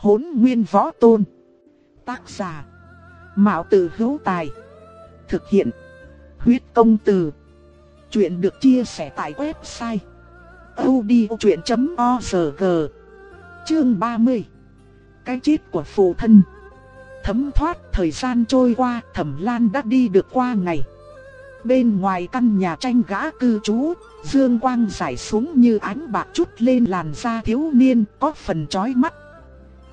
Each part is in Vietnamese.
Hốn nguyên võ tôn. Tác giả. Mạo tử hữu tài. Thực hiện. Huyết công từ. Chuyện được chia sẻ tại website. odchuyện.org Chương 30 Cái chết của phụ thân Thấm thoát thời gian trôi qua, thẩm lan đã đi được qua ngày Bên ngoài căn nhà tranh gã cư trú, Dương quang rải xuống như ánh bạc chút lên làn da thiếu niên, có phần chói mắt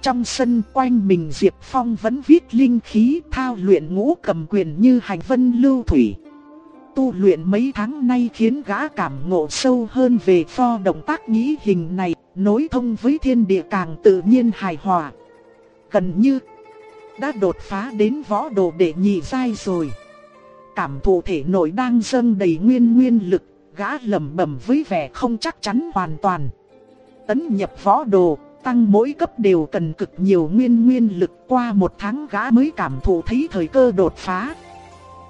trong sân quanh mình Diệp Phong vẫn viết linh khí thao luyện ngũ cầm quyền như hành vân lưu thủy. Tu luyện mấy tháng nay khiến gã cảm ngộ sâu hơn về pho động tác nghĩ hình này, nối thông với thiên địa càng tự nhiên hài hòa. Gần như đã đột phá đến võ đồ để nhị giai rồi. Cảm thụ thể nội đang dâng đầy nguyên nguyên lực, gã lẩm bẩm với vẻ không chắc chắn hoàn toàn. Tấn nhập võ đồ, tăng mỗi cấp đều cần cực nhiều nguyên nguyên lực qua một tháng gã mới cảm thụ thấy thời cơ đột phá.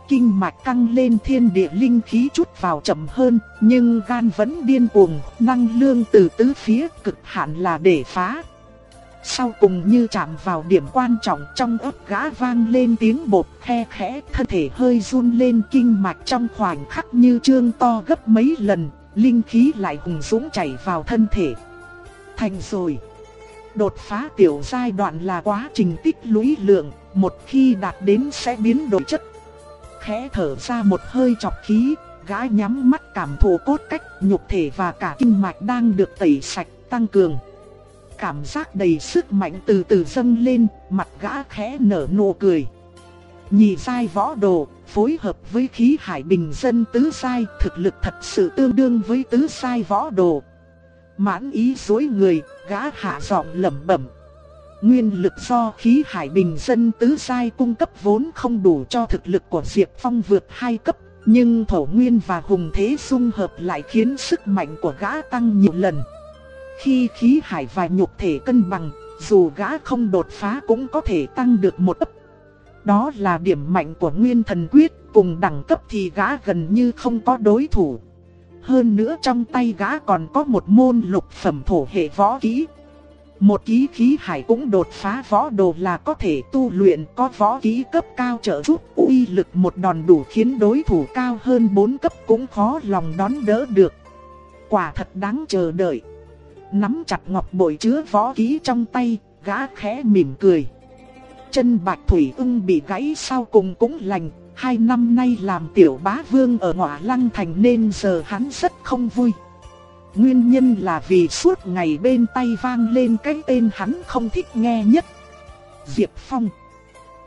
Kinh mạch căng lên thiên địa linh khí chút vào chậm hơn, nhưng gan vẫn điên cuồng, năng lượng từ tứ phía cực hạn là để phá. Sau cùng như chạm vào điểm quan trọng trong ấp gã vang lên tiếng bột khe khẽ, thân thể hơi run lên kinh mạch trong khoảnh khắc như trương to gấp mấy lần, linh khí lại hùng dũng chảy vào thân thể. Thành rồi. Đột phá tiểu giai đoạn là quá trình tích lũy lượng, một khi đạt đến sẽ biến đổi chất. Khẽ thở ra một hơi chọc khí, gã nhắm mắt cảm thụ cốt cách, nhục thể và cả kinh mạch đang được tẩy sạch, tăng cường. Cảm giác đầy sức mạnh từ từ dâng lên, mặt gã khẽ nở nụ cười. Nhị giai võ đồ, phối hợp với khí hải bình dân tứ giai, thực lực thật sự tương đương với tứ giai võ đồ. Mãn ý dối người, gã hạ giọng lẩm bẩm. Nguyên lực do khí hải bình dân tứ sai cung cấp vốn không đủ cho thực lực của Diệp Phong vượt hai cấp, nhưng thổ nguyên và hùng thế dung hợp lại khiến sức mạnh của gã tăng nhiều lần. Khi khí hải và nhục thể cân bằng, dù gã không đột phá cũng có thể tăng được một cấp. Đó là điểm mạnh của Nguyên Thần Quyết, cùng đẳng cấp thì gã gần như không có đối thủ. Hơn nữa trong tay gã còn có một môn lục phẩm thổ hệ võ kỹ. Một ký khí hải cũng đột phá võ đồ là có thể tu luyện có võ kỹ cấp cao trợ giúp uy lực một đòn đủ khiến đối thủ cao hơn 4 cấp cũng khó lòng đón đỡ được. Quả thật đáng chờ đợi. Nắm chặt ngọc bội chứa võ kỹ trong tay, gã khẽ mỉm cười. Chân bạch thủy ưng bị gãy sau cùng cũng lành, Hai năm nay làm tiểu bá vương ở ngọa lăng thành nên giờ hắn rất không vui. Nguyên nhân là vì suốt ngày bên tay vang lên cái tên hắn không thích nghe nhất. Diệp Phong.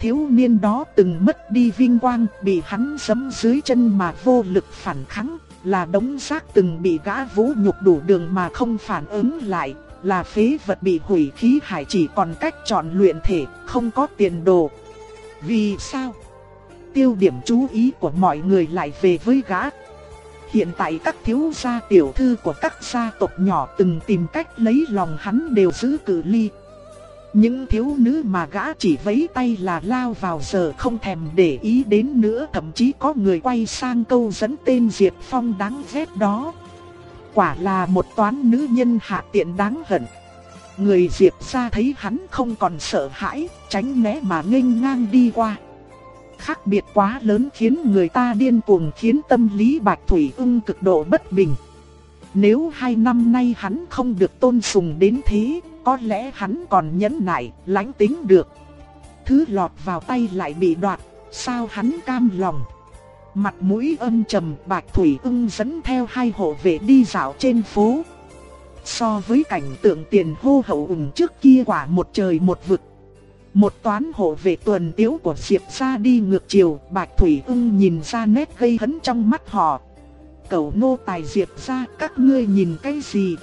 Thiếu niên đó từng mất đi vinh quang, bị hắn giẫm dưới chân mà vô lực phản kháng, là đống xác từng bị gã vũ nhục đủ đường mà không phản ứng lại, là phế vật bị hủy khí hải chỉ còn cách chọn luyện thể, không có tiền đồ. Vì sao? Tiêu điểm chú ý của mọi người lại về với gã. Hiện tại các thiếu gia tiểu thư của các gia tộc nhỏ từng tìm cách lấy lòng hắn đều giữ cự ly. Những thiếu nữ mà gã chỉ vấy tay là lao vào giờ không thèm để ý đến nữa Thậm chí có người quay sang câu dẫn tên Diệp Phong đáng ghét đó Quả là một toán nữ nhân hạ tiện đáng hận Người Diệp ra thấy hắn không còn sợ hãi, tránh né mà nghênh ngang đi qua khác biệt quá lớn khiến người ta điên cuồng khiến tâm lý Bạch Thủy ưng cực độ bất bình. Nếu hai năm nay hắn không được tôn sùng đến thế, có lẽ hắn còn nhẫn nại, lánh tính được. Thứ lọt vào tay lại bị đoạt, sao hắn cam lòng. Mặt mũi âm trầm Bạch Thủy ưng dẫn theo hai hộ vệ đi dạo trên phố. So với cảnh tượng tiền hô hậu ủng trước kia quả một trời một vực. Một toán hộ vệ tuần tiếu của Diệp ra đi ngược chiều, Bạch Thủy ưng nhìn ra nét gây hấn trong mắt họ. Cậu nô tài Diệp ra các ngươi nhìn cái gì?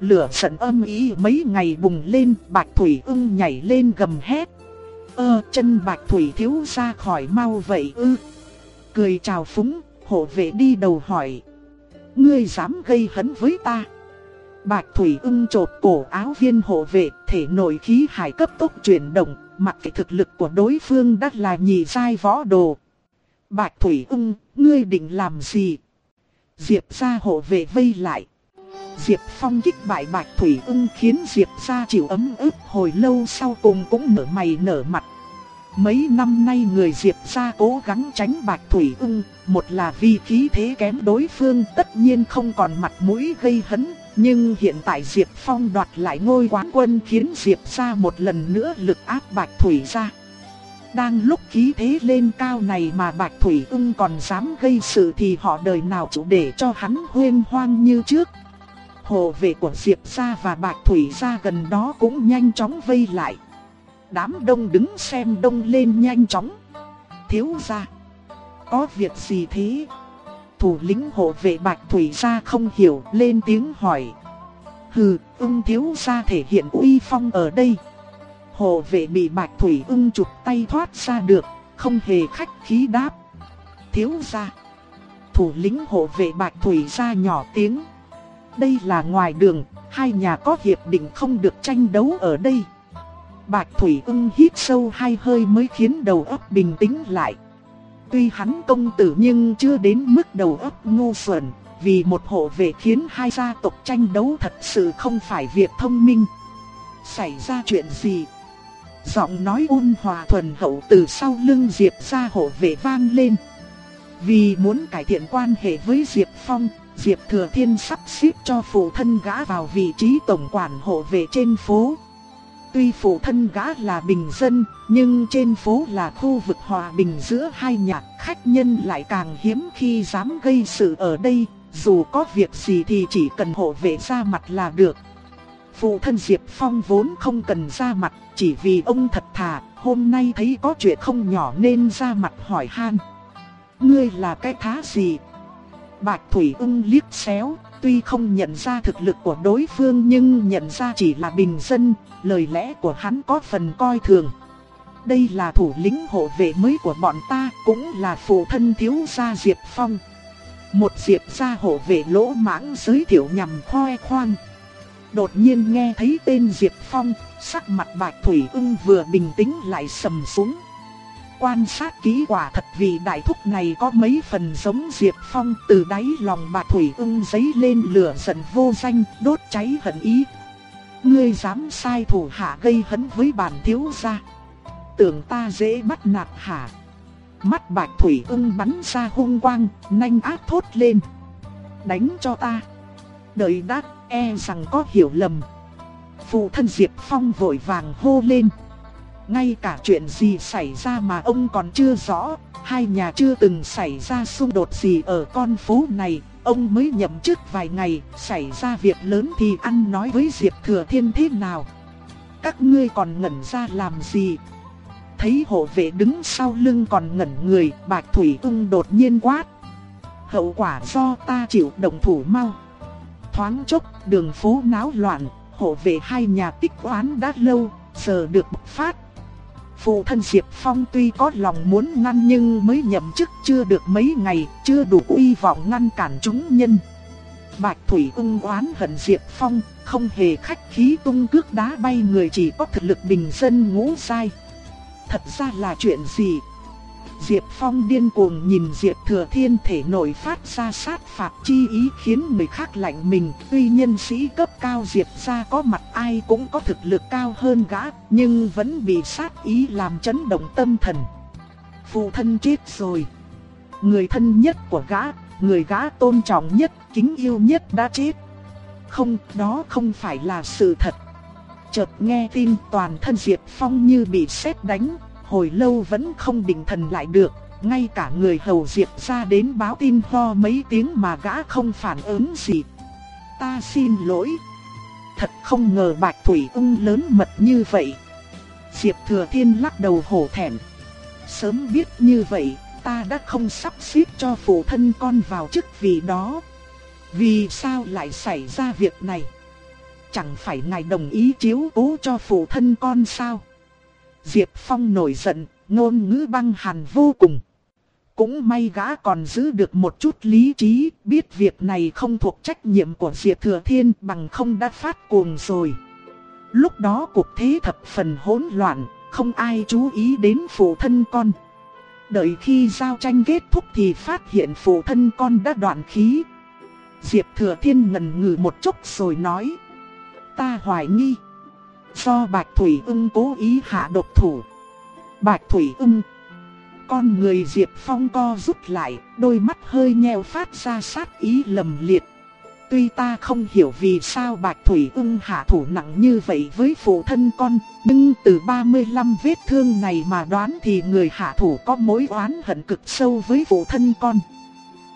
Lửa giận âm ý mấy ngày bùng lên, Bạch Thủy ưng nhảy lên gầm hét. Ơ chân Bạch Thủy thiếu ra khỏi mau vậy ư. Cười chào phúng, hộ vệ đi đầu hỏi. Ngươi dám gây hấn với ta? Bạch Thủy ưng trột cổ áo viên hộ vệ, thể nội khí hải cấp tốc chuyển động, mặc kệ thực lực của đối phương đắt là nhị giai võ đồ. Bạch Thủy ưng, ngươi định làm gì? Diệp ra hộ vệ vây lại. Diệp Phong kích bại Bạch Thủy ưng khiến Diệp gia chịu ấm ức hồi lâu sau cùng cũng nở mày nở mặt. Mấy năm nay người Diệp gia cố gắng tránh Bạch Thủy ưng, một là vì khí thế kém đối phương tất nhiên không còn mặt mũi gây hấn, nhưng hiện tại Diệp Phong đoạt lại ngôi quán quân khiến Diệp gia một lần nữa lực áp Bạch Thủy gia. Đang lúc khí thế lên cao này mà Bạch Thủy ưng còn dám gây sự thì họ đời nào chịu để cho hắn huyên hoang như trước. Hồ vệ của Diệp gia và Bạch Thủy gia gần đó cũng nhanh chóng vây lại. Đám đông đứng xem đông lên nhanh chóng. Thiếu gia, có việc gì thế? Thủ lĩnh hộ vệ Bạch Thủy gia không hiểu lên tiếng hỏi. Hừ, ưng thiếu gia thể hiện uy phong ở đây. Hộ vệ bị Bạch Thủy ưng chụp tay thoát ra được, không hề khách khí đáp. Thiếu gia. Thủ lĩnh hộ vệ Bạch Thủy gia nhỏ tiếng. Đây là ngoài đường, hai nhà có hiệp định không được tranh đấu ở đây. Bạch Thủy ưng hít sâu hai hơi mới khiến đầu óc bình tĩnh lại. Tuy hắn công tử nhưng chưa đến mức đầu óc ngu xuẩn, vì một hộ vệ khiến hai gia tộc tranh đấu thật sự không phải việc thông minh. Xảy ra chuyện gì? Giọng nói ôn hòa thuần hậu từ sau lưng Diệp gia hộ vệ vang lên. Vì muốn cải thiện quan hệ với Diệp Phong, Diệp Thừa Thiên sắp xếp cho phụ thân gã vào vị trí tổng quản hộ vệ trên phố. Tuy phụ thân gã là bình dân, nhưng trên phố là khu vực hòa bình giữa hai nhà, khách nhân lại càng hiếm khi dám gây sự ở đây, dù có việc gì thì chỉ cần hộ vệ ra mặt là được. Phụ thân Diệp Phong vốn không cần ra mặt, chỉ vì ông thật thà, hôm nay thấy có chuyện không nhỏ nên ra mặt hỏi han. Ngươi là cái thá gì? Bạch Thủy ưng liếc xéo, tuy không nhận ra thực lực của đối phương nhưng nhận ra chỉ là bình dân, lời lẽ của hắn có phần coi thường. Đây là thủ lĩnh hộ vệ mới của bọn ta, cũng là phụ thân thiếu gia Diệp Phong. Một Diệp gia hộ vệ lỗ mãng giới thiệu nhằm khoe khoang. Đột nhiên nghe thấy tên Diệp Phong, sắc mặt Bạch Thủy ưng vừa bình tĩnh lại sầm xuống. Quan sát kỹ quả thật vì đại thúc này có mấy phần giống Diệp Phong từ đáy lòng Bạch Thủy ưng giấy lên lửa giận vô danh, đốt cháy hận ý. Ngươi dám sai thủ hạ gây hấn với bản thiếu gia. Tưởng ta dễ bắt nạt hả? Mắt Bạch Thủy ưng bắn ra hung quang, nhanh ác thốt lên. Đánh cho ta. Đợi đát e rằng có hiểu lầm. Phụ thân Diệp Phong vội vàng hô lên. Ngay cả chuyện gì xảy ra mà ông còn chưa rõ, hai nhà chưa từng xảy ra xung đột gì ở con phố này, ông mới nhậm chức vài ngày, xảy ra việc lớn thì ăn nói với Diệp Thừa Thiên thế nào. Các ngươi còn ngẩn ra làm gì? Thấy hộ vệ đứng sau lưng còn ngẩn người, Bạch Thủy ung đột nhiên quát. Hậu quả do ta chịu động thủ mau. Thoáng chốc, đường phố náo loạn, hộ vệ hai nhà tích oán đã lâu, giờ được bộc phát. Phụ thân Diệp Phong tuy có lòng muốn ngăn nhưng mới nhậm chức chưa được mấy ngày, chưa đủ uy vọng ngăn cản chúng nhân. Bạch Thủy ưng oán hận Diệp Phong, không hề khách khí tung cước đá bay người chỉ có thực lực bình dân ngũ sai. Thật ra là chuyện gì? Diệp Phong điên cuồng nhìn Diệp Thừa Thiên thể nổi phát ra sát phạt chi ý khiến người khác lạnh mình. Tuy nhân sĩ cấp cao Diệp ra có mặt ai cũng có thực lực cao hơn gã, nhưng vẫn bị sát ý làm chấn động tâm thần. Phụ thân chết rồi. Người thân nhất của gã, người gã tôn trọng nhất, kính yêu nhất đã chết. Không, đó không phải là sự thật. Chợt nghe tin toàn thân Diệp Phong như bị sét đánh, hồi lâu vẫn không định thần lại được, ngay cả người hầu diệp ra đến báo tin ho mấy tiếng mà gã không phản ứng gì. Ta xin lỗi. Thật không ngờ Bạch Thủy ung lớn mật như vậy. Diệp Thừa Thiên lắc đầu hổ thẹn. Sớm biết như vậy, ta đã không sắp xếp cho phụ thân con vào chức vị đó. Vì sao lại xảy ra việc này? Chẳng phải ngài đồng ý chiếu cố cho phụ thân con sao? Diệp Phong nổi giận, ngôn ngữ băng hàn vô cùng. Cũng may gã còn giữ được một chút lý trí, biết việc này không thuộc trách nhiệm của Diệp Thừa Thiên bằng không đã phát cuồng rồi. Lúc đó cuộc thế thập phần hỗn loạn, không ai chú ý đến phụ thân con. Đợi khi giao tranh kết thúc thì phát hiện phụ thân con đã đoạn khí. Diệp Thừa Thiên ngần ngừ một chút rồi nói. Ta hoài nghi. Do Bạch Thủy ưng cố ý hạ độc thủ. Bạch Thủy ưng. Con người Diệp Phong co rút lại, đôi mắt hơi nheo phát ra sát ý lầm liệt. Tuy ta không hiểu vì sao Bạch Thủy ưng hạ thủ nặng như vậy với phụ thân con, nhưng từ 35 vết thương này mà đoán thì người hạ thủ có mối oán hận cực sâu với phụ thân con.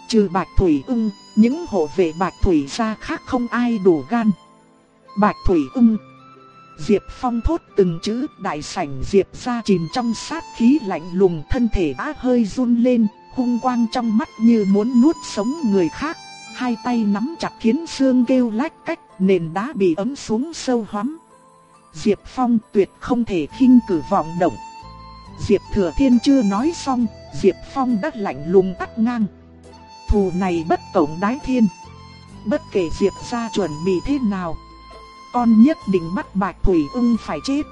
Trừ Bạch Thủy ưng, những hộ vệ Bạch Thủy gia khác không ai đủ gan. Bạch Thủy ưng Diệp Phong thốt từng chữ đại sảnh Diệp ra chìm trong sát khí lạnh lùng thân thể á hơi run lên, hung quang trong mắt như muốn nuốt sống người khác. Hai tay nắm chặt khiến xương kêu lách cách, nền đá bị ấm xuống sâu hoắm. Diệp Phong tuyệt không thể khinh cử vọng động. Diệp Thừa Thiên chưa nói xong, Diệp Phong đã lạnh lùng tắt ngang. Thù này bất tổng đái thiên. Bất kể Diệp ra chuẩn bị thế nào con nhất định bắt Bạch Thủy ưng phải chết.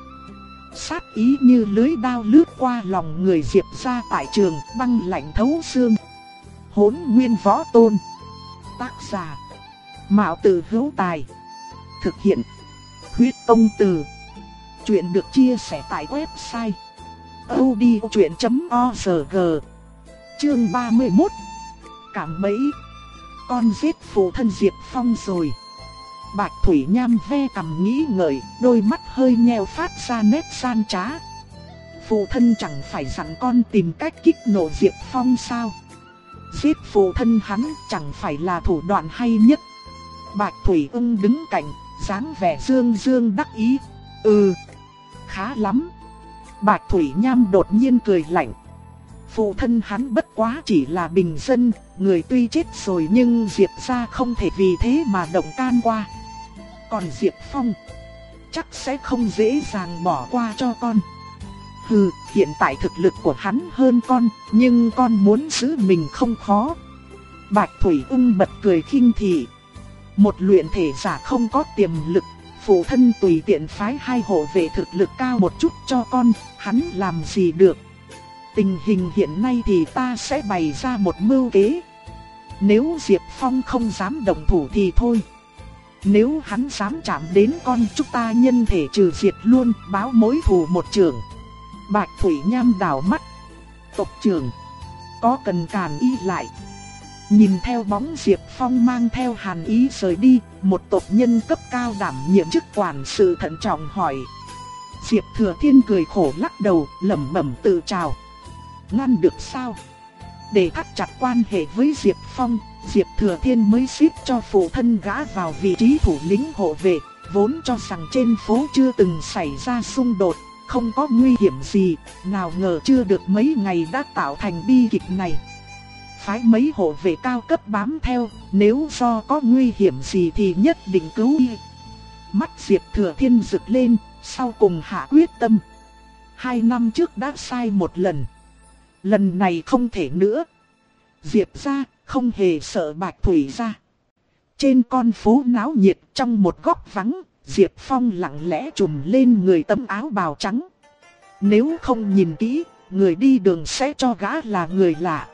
Sát ý như lưới đao lướt qua lòng người Diệp ra tại trường băng lạnh thấu xương. Hốn nguyên võ tôn. Tác giả. Mạo tử hữu tài. Thực hiện. Huyết công từ. Chuyện được chia sẻ tại website. odchuyện.org Chương 31 Cảm mấy Con giết phụ thân Diệp Phong rồi Bạch Thủy Nham ve cầm nghĩ ngợi, đôi mắt hơi nheo phát ra nét san trá. Phụ thân chẳng phải dặn con tìm cách kích nổ Diệp Phong sao? Giết phụ thân hắn chẳng phải là thủ đoạn hay nhất. Bạch Thủy ưng đứng cạnh, dáng vẻ dương dương đắc ý. Ừ, khá lắm. Bạch Thủy Nham đột nhiên cười lạnh. Phụ thân hắn bất quá chỉ là bình dân, người tuy chết rồi nhưng Diệp gia không thể vì thế mà động can qua. Còn Diệp Phong chắc sẽ không dễ dàng bỏ qua cho con. Hừ, hiện tại thực lực của hắn hơn con, nhưng con muốn giữ mình không khó. Bạch Thủy ưng bật cười khinh thị. Một luyện thể giả không có tiềm lực, phụ thân tùy tiện phái hai hộ vệ thực lực cao một chút cho con, hắn làm gì được. Tình hình hiện nay thì ta sẽ bày ra một mưu kế. Nếu Diệp Phong không dám động thủ thì thôi. Nếu hắn dám chạm đến con chúng ta nhân thể trừ diệt luôn báo mối thù một trường. Bạch Thủy Nham đảo mắt. Tộc trưởng. Có cần càn y lại. Nhìn theo bóng Diệp Phong mang theo hàn ý rời đi, một tộc nhân cấp cao đảm nhiệm chức quản sự thận trọng hỏi. Diệp Thừa Thiên cười khổ lắc đầu, lẩm bẩm tự chào. Ngăn được sao? Để thắt chặt quan hệ với Diệp Phong, Diệp Thừa Thiên mới xếp cho phụ thân gã vào vị trí thủ lĩnh hộ vệ, vốn cho rằng trên phố chưa từng xảy ra xung đột, không có nguy hiểm gì, nào ngờ chưa được mấy ngày đã tạo thành bi kịch này. Phái mấy hộ vệ cao cấp bám theo, nếu do có nguy hiểm gì thì nhất định cứu y. Mắt Diệp Thừa Thiên rực lên, sau cùng hạ quyết tâm. Hai năm trước đã sai một lần. Lần này không thể nữa. Diệp ra, không hề sợ bạch thủy ra. Trên con phố náo nhiệt trong một góc vắng, Diệp Phong lặng lẽ trùm lên người tấm áo bào trắng. Nếu không nhìn kỹ, người đi đường sẽ cho gã là người lạ.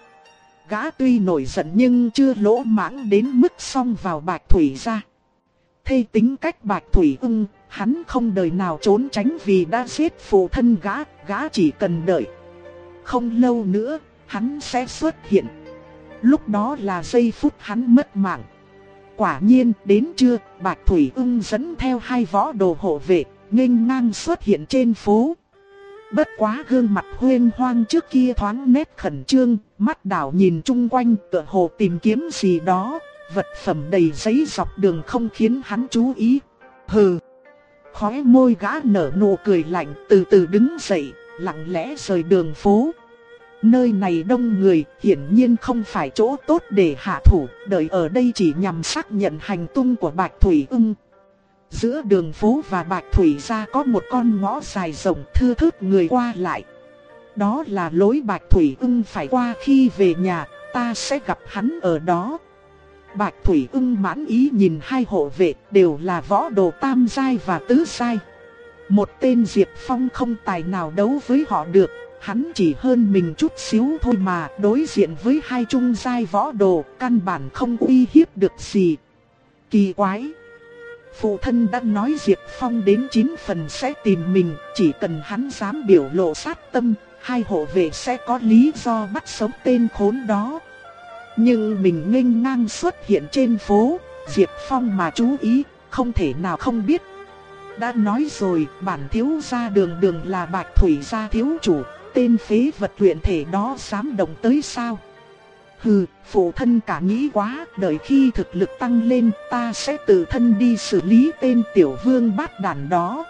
Gã tuy nổi giận nhưng chưa lỗ mãng đến mức song vào bạch thủy ra. Thây tính cách bạch thủy ưng, hắn không đời nào trốn tránh vì đã giết phụ thân gã, gã chỉ cần đợi. Không lâu nữa, hắn sẽ xuất hiện. Lúc đó là giây phút hắn mất mạng. Quả nhiên đến trưa, Bạch Thủy ưng dẫn theo hai võ đồ hộ vệ, nghênh ngang xuất hiện trên phố. Bất quá gương mặt huyên hoang trước kia thoáng nét khẩn trương, mắt đảo nhìn chung quanh tựa hồ tìm kiếm gì đó, vật phẩm đầy giấy dọc đường không khiến hắn chú ý. Hừ! Khóe môi gã nở nụ cười lạnh từ từ đứng dậy, lặng lẽ rời đường phố. Nơi này đông người, hiển nhiên không phải chỗ tốt để hạ thủ, đợi ở đây chỉ nhằm xác nhận hành tung của Bạch Thủy ưng. Giữa đường phố và Bạch Thủy ra có một con ngõ dài rộng thưa thớt người qua lại. Đó là lối Bạch Thủy ưng phải qua khi về nhà, ta sẽ gặp hắn ở đó. Bạch Thủy ưng mãn ý nhìn hai hộ vệ đều là võ đồ tam giai và tứ giai. Một tên Diệp Phong không tài nào đấu với họ được, hắn chỉ hơn mình chút xíu thôi mà đối diện với hai trung giai võ đồ, căn bản không uy hiếp được gì. Kỳ quái! Phụ thân đã nói Diệp Phong đến 9 phần sẽ tìm mình, chỉ cần hắn dám biểu lộ sát tâm, hai hộ vệ sẽ có lý do bắt sống tên khốn đó. Nhưng mình nghênh ngang xuất hiện trên phố, Diệp Phong mà chú ý, không thể nào không biết. Đã nói rồi, bản thiếu gia đường đường là bạch thủy gia thiếu chủ, tên phế vật luyện thể đó dám động tới sao? Hừ, phụ thân cả nghĩ quá, đợi khi thực lực tăng lên ta sẽ tự thân đi xử lý tên tiểu vương bát đàn đó.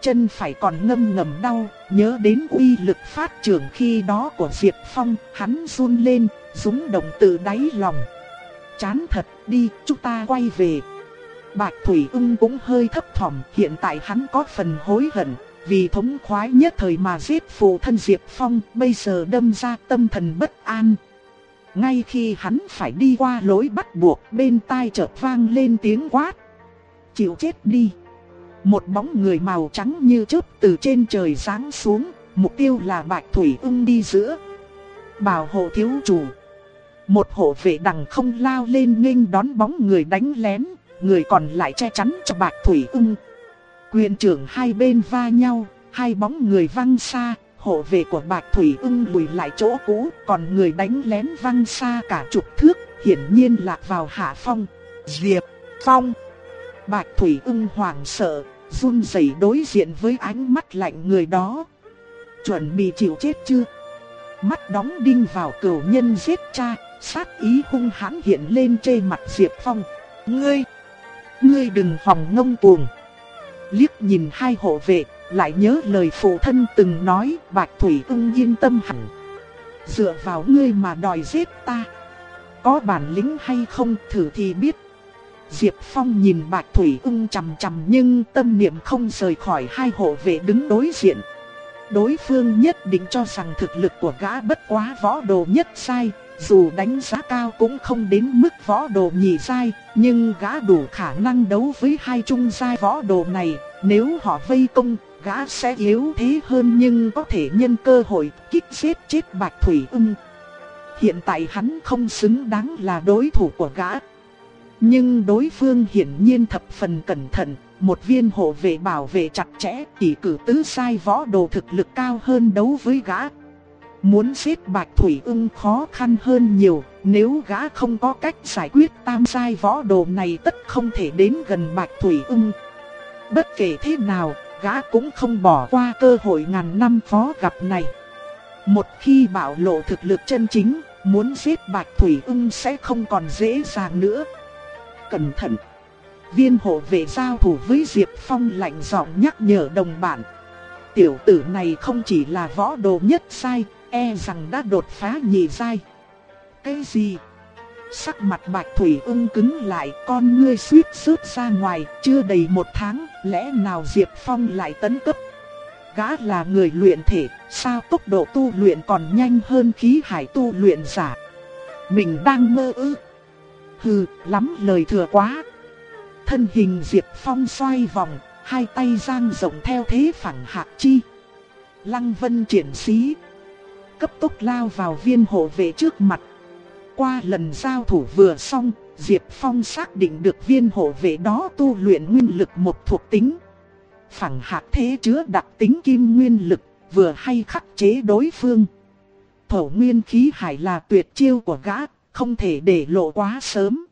Chân phải còn ngâm ngầm đau, nhớ đến uy lực phát trường khi đó của Diệp Phong, hắn run lên, rúng động từ đáy lòng. Chán thật, đi, chúng ta quay về. Bạch Thủy ưng cũng hơi thấp thỏm, hiện tại hắn có phần hối hận, vì thống khoái nhất thời mà giết phụ thân Diệp Phong, bây giờ đâm ra tâm thần bất an. Ngay khi hắn phải đi qua lối bắt buộc, bên tai chợt vang lên tiếng quát. Chịu chết đi. Một bóng người màu trắng như chớp từ trên trời giáng xuống, mục tiêu là Bạch Thủy ưng đi giữa. Bảo hộ thiếu chủ. Một hộ vệ đằng không lao lên nghênh đón bóng người đánh lén, người còn lại che chắn cho Bạch Thủy ưng. Quyền trưởng hai bên va nhau, hai bóng người văng xa, hộ vệ của Bạch Thủy ưng lùi lại chỗ cũ, còn người đánh lén văng xa cả chục thước, hiển nhiên lạc vào hạ phong. Diệp Phong Bạch Thủy ưng hoảng sợ, run rẩy đối diện với ánh mắt lạnh người đó. Chuẩn bị chịu chết chưa? Mắt đóng đinh vào cửu nhân giết cha, sát ý hung hãn hiện lên trên mặt Diệp Phong. Ngươi, ngươi đừng hòng ngông cuồng. Liếc nhìn hai hộ vệ, lại nhớ lời phụ thân từng nói, Bạch Thủy ưng yên tâm hẳn. Dựa vào ngươi mà đòi giết ta. Có bản lĩnh hay không thử thì biết. Diệp Phong nhìn Bạch Thủy ưng chằm chằm nhưng tâm niệm không rời khỏi hai hộ vệ đứng đối diện. Đối phương nhất định cho rằng thực lực của gã bất quá võ đồ nhất sai, dù đánh giá cao cũng không đến mức võ đồ nhị sai, nhưng gã đủ khả năng đấu với hai trung giai võ đồ này, nếu họ vây công, gã sẽ yếu thế hơn nhưng có thể nhân cơ hội kích giết chết Bạch Thủy ưng. Hiện tại hắn không xứng đáng là đối thủ của gã. Nhưng đối phương hiển nhiên thập phần cẩn thận, một viên hộ vệ bảo vệ chặt chẽ, chỉ cử tứ sai võ đồ thực lực cao hơn đấu với gã. Muốn giết Bạch Thủy ưng khó khăn hơn nhiều, nếu gã không có cách giải quyết tam sai võ đồ này tất không thể đến gần Bạch Thủy ưng. Bất kể thế nào, gã cũng không bỏ qua cơ hội ngàn năm khó gặp này. Một khi bạo lộ thực lực chân chính, muốn giết Bạch Thủy ưng sẽ không còn dễ dàng nữa. Cẩn thận! Viên hộ vệ giao thủ với Diệp Phong lạnh giọng nhắc nhở đồng bản. Tiểu tử này không chỉ là võ đồ nhất sai, e rằng đã đột phá nhị giai Cái gì? Sắc mặt bạch thủy ưng cứng lại, con ngươi suýt rớt ra ngoài, chưa đầy một tháng, lẽ nào Diệp Phong lại tấn cấp? Gã là người luyện thể, sao tốc độ tu luyện còn nhanh hơn khí hải tu luyện giả? Mình đang mơ ư? Hừ, lắm lời thừa quá. Thân hình Diệp Phong xoay vòng, hai tay giang rộng theo thế phẳng hạc chi. Lăng vân triển xí Cấp tốc lao vào viên hộ vệ trước mặt. Qua lần giao thủ vừa xong, Diệp Phong xác định được viên hộ vệ đó tu luyện nguyên lực một thuộc tính. Phẳng hạt thế chứa đặc tính kim nguyên lực, vừa hay khắc chế đối phương. Thổ nguyên khí hải là tuyệt chiêu của gã, không thể để lộ quá sớm.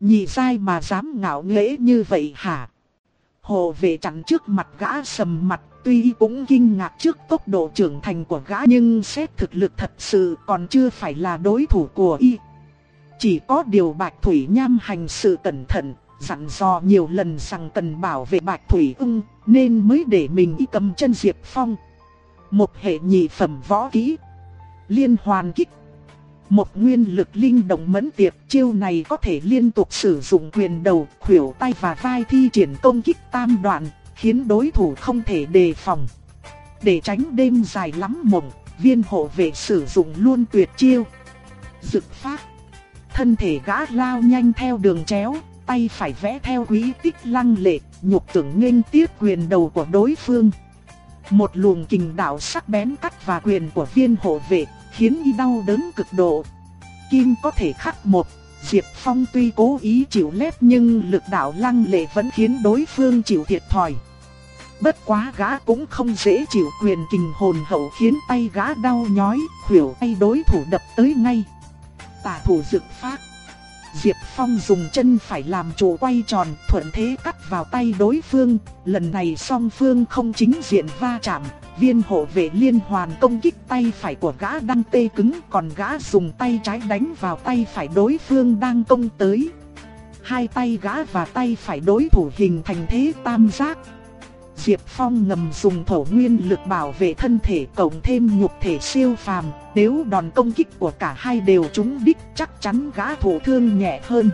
Nhị sai mà dám ngạo nghễ như vậy hả? hộ vệ chặn trước mặt gã sầm mặt, tuy cũng kinh ngạc trước tốc độ trưởng thành của gã nhưng xét thực lực thật sự còn chưa phải là đối thủ của y. Chỉ có điều Bạch Thủy Nham hành sự cẩn thận, dặn dò nhiều lần rằng cần bảo vệ Bạch Thủy ưng, nên mới để mình y cầm chân Diệp Phong. Một hệ nhị phẩm võ kỹ. Liên hoàn kích. Một nguyên lực linh động mẫn tiệp chiêu này có thể liên tục sử dụng quyền đầu, khuỷu tay và vai thi triển công kích tam đoạn, khiến đối thủ không thể đề phòng. Để tránh đêm dài lắm mộng, viên hộ vệ sử dụng luôn tuyệt chiêu. Dực phát. Thân thể gã lao nhanh theo đường chéo, tay phải vẽ theo quý tích lăng lệ, nhục tưởng nghênh tiếp quyền đầu của đối phương. Một luồng kình đạo sắc bén cắt vào quyền của viên hộ vệ, khiến y đau đớn cực độ. Kim có thể khắc một, Diệp Phong tuy cố ý chịu lép nhưng lực đạo lăng lệ vẫn khiến đối phương chịu thiệt thòi. Bất quá gã cũng không dễ chịu quyền kình hồn hậu khiến tay gã đau nhói, khuỷu tay đối thủ đập tới ngay. Tả thủ dựng phát. Diệp Phong dùng chân phải làm trụ quay tròn, thuận thế cắt vào tay đối phương, lần này song phương không chính diện va chạm, viên hộ vệ liên hoàn công kích tay phải của gã đang tê cứng, còn gã dùng tay trái đánh vào tay phải đối phương đang công tới. Hai tay gã và tay phải đối thủ hình thành thế tam giác. Diệp Phong ngầm dùng thổ nguyên lực bảo vệ thân thể cộng thêm nhục thể siêu phàm, nếu đòn công kích của cả hai đều trúng đích chắc chắn gã thổ thương nhẹ hơn.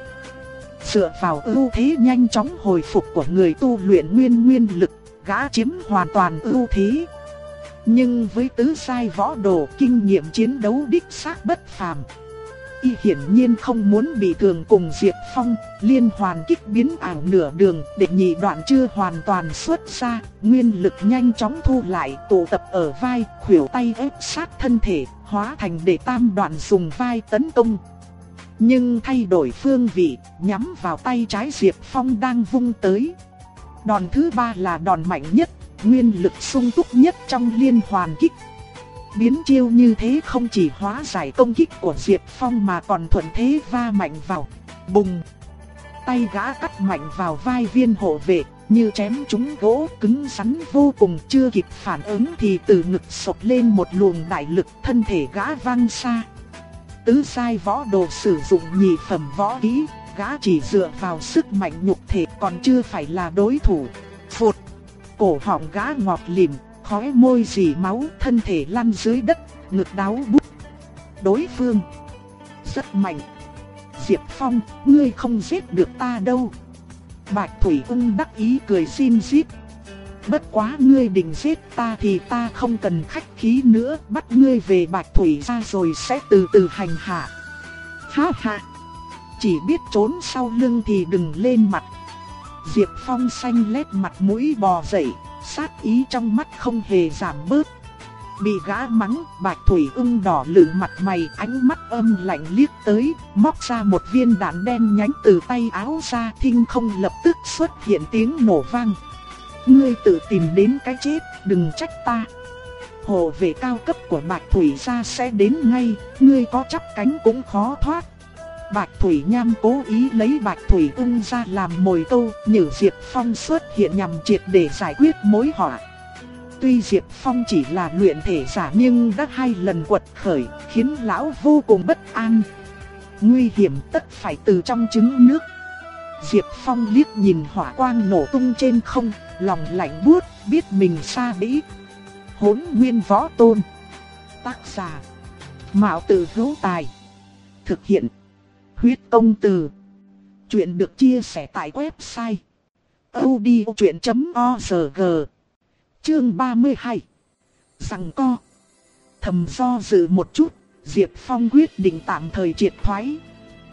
Dựa vào ưu thế nhanh chóng hồi phục của người tu luyện nguyên nguyên lực, gã chiếm hoàn toàn ưu thế. Nhưng với tứ sai võ đồ kinh nghiệm chiến đấu đích xác bất phàm. Y hiển nhiên không muốn bị thường cùng Diệp Phong, liên hoàn kích biến ảo nửa đường, để nhị đoạn chưa hoàn toàn xuất ra, nguyên lực nhanh chóng thu lại, tụ tập ở vai, khuỷu tay ép sát thân thể, hóa thành để tam đoạn dùng vai tấn công. Nhưng thay đổi phương vị, nhắm vào tay trái Diệp Phong đang vung tới. Đòn thứ ba là đòn mạnh nhất, nguyên lực sung túc nhất trong liên hoàn kích Biến chiêu như thế không chỉ hóa giải công kích của Diệp Phong mà còn thuận thế va mạnh vào. Bùng! Tay gã cắt mạnh vào vai viên hộ vệ, như chém trúng gỗ cứng rắn vô cùng chưa kịp phản ứng thì từ ngực sộc lên một luồng đại lực thân thể gã văng xa. Tứ sai võ đồ sử dụng nhị phẩm võ kỹ, gã chỉ dựa vào sức mạnh nhục thể còn chưa phải là đối thủ. Phụt! Cổ họng gã ngọt lìm, khóe môi dì máu, thân thể lăn dưới đất, ngực đáo bút. Đối phương rất mạnh. Diệp Phong, ngươi không giết được ta đâu. Bạch Thủy ung đắc ý cười xin giết. Bất quá ngươi định giết ta thì ta không cần khách khí nữa, bắt ngươi về Bạch Thủy ra rồi sẽ từ từ hành hạ. Ha ha! Chỉ biết trốn sau lưng thì đừng lên mặt. Diệp Phong xanh lét mặt mũi bò dậy, sát ý trong mắt không hề giảm bớt. Bị gã mắng, bạch thủy ưng đỏ lử mặt mày ánh mắt âm lạnh liếc tới, móc ra một viên đạn đen nhánh từ tay áo ra thinh không lập tức xuất hiện tiếng nổ vang. Ngươi tự tìm đến cái chết, đừng trách ta. Hồ vệ cao cấp của bạch thủy ra sẽ đến ngay, ngươi có chắp cánh cũng khó thoát. Bạch Thủy Nham cố ý lấy Bạch Thủy ung ra làm mồi câu, nhử Diệp Phong xuất hiện nhằm triệt để giải quyết mối họa. Tuy Diệp Phong chỉ là luyện thể giả nhưng đã hai lần quật khởi, khiến lão vô cùng bất an. Nguy hiểm tất phải từ trong trứng nước. Diệp Phong liếc nhìn hỏa quang nổ tung trên không, lòng lạnh buốt, biết mình xa bẫy. Hỗn Nguyên Võ Tôn. Tác giả: Mạo Tử Hữu Tài. Thực hiện Huyết công từ. Chuyện được chia sẻ tại website odchuyện.org Chương 32 Rằng co Thầm do dự một chút, Diệp Phong quyết định tạm thời triệt thoái.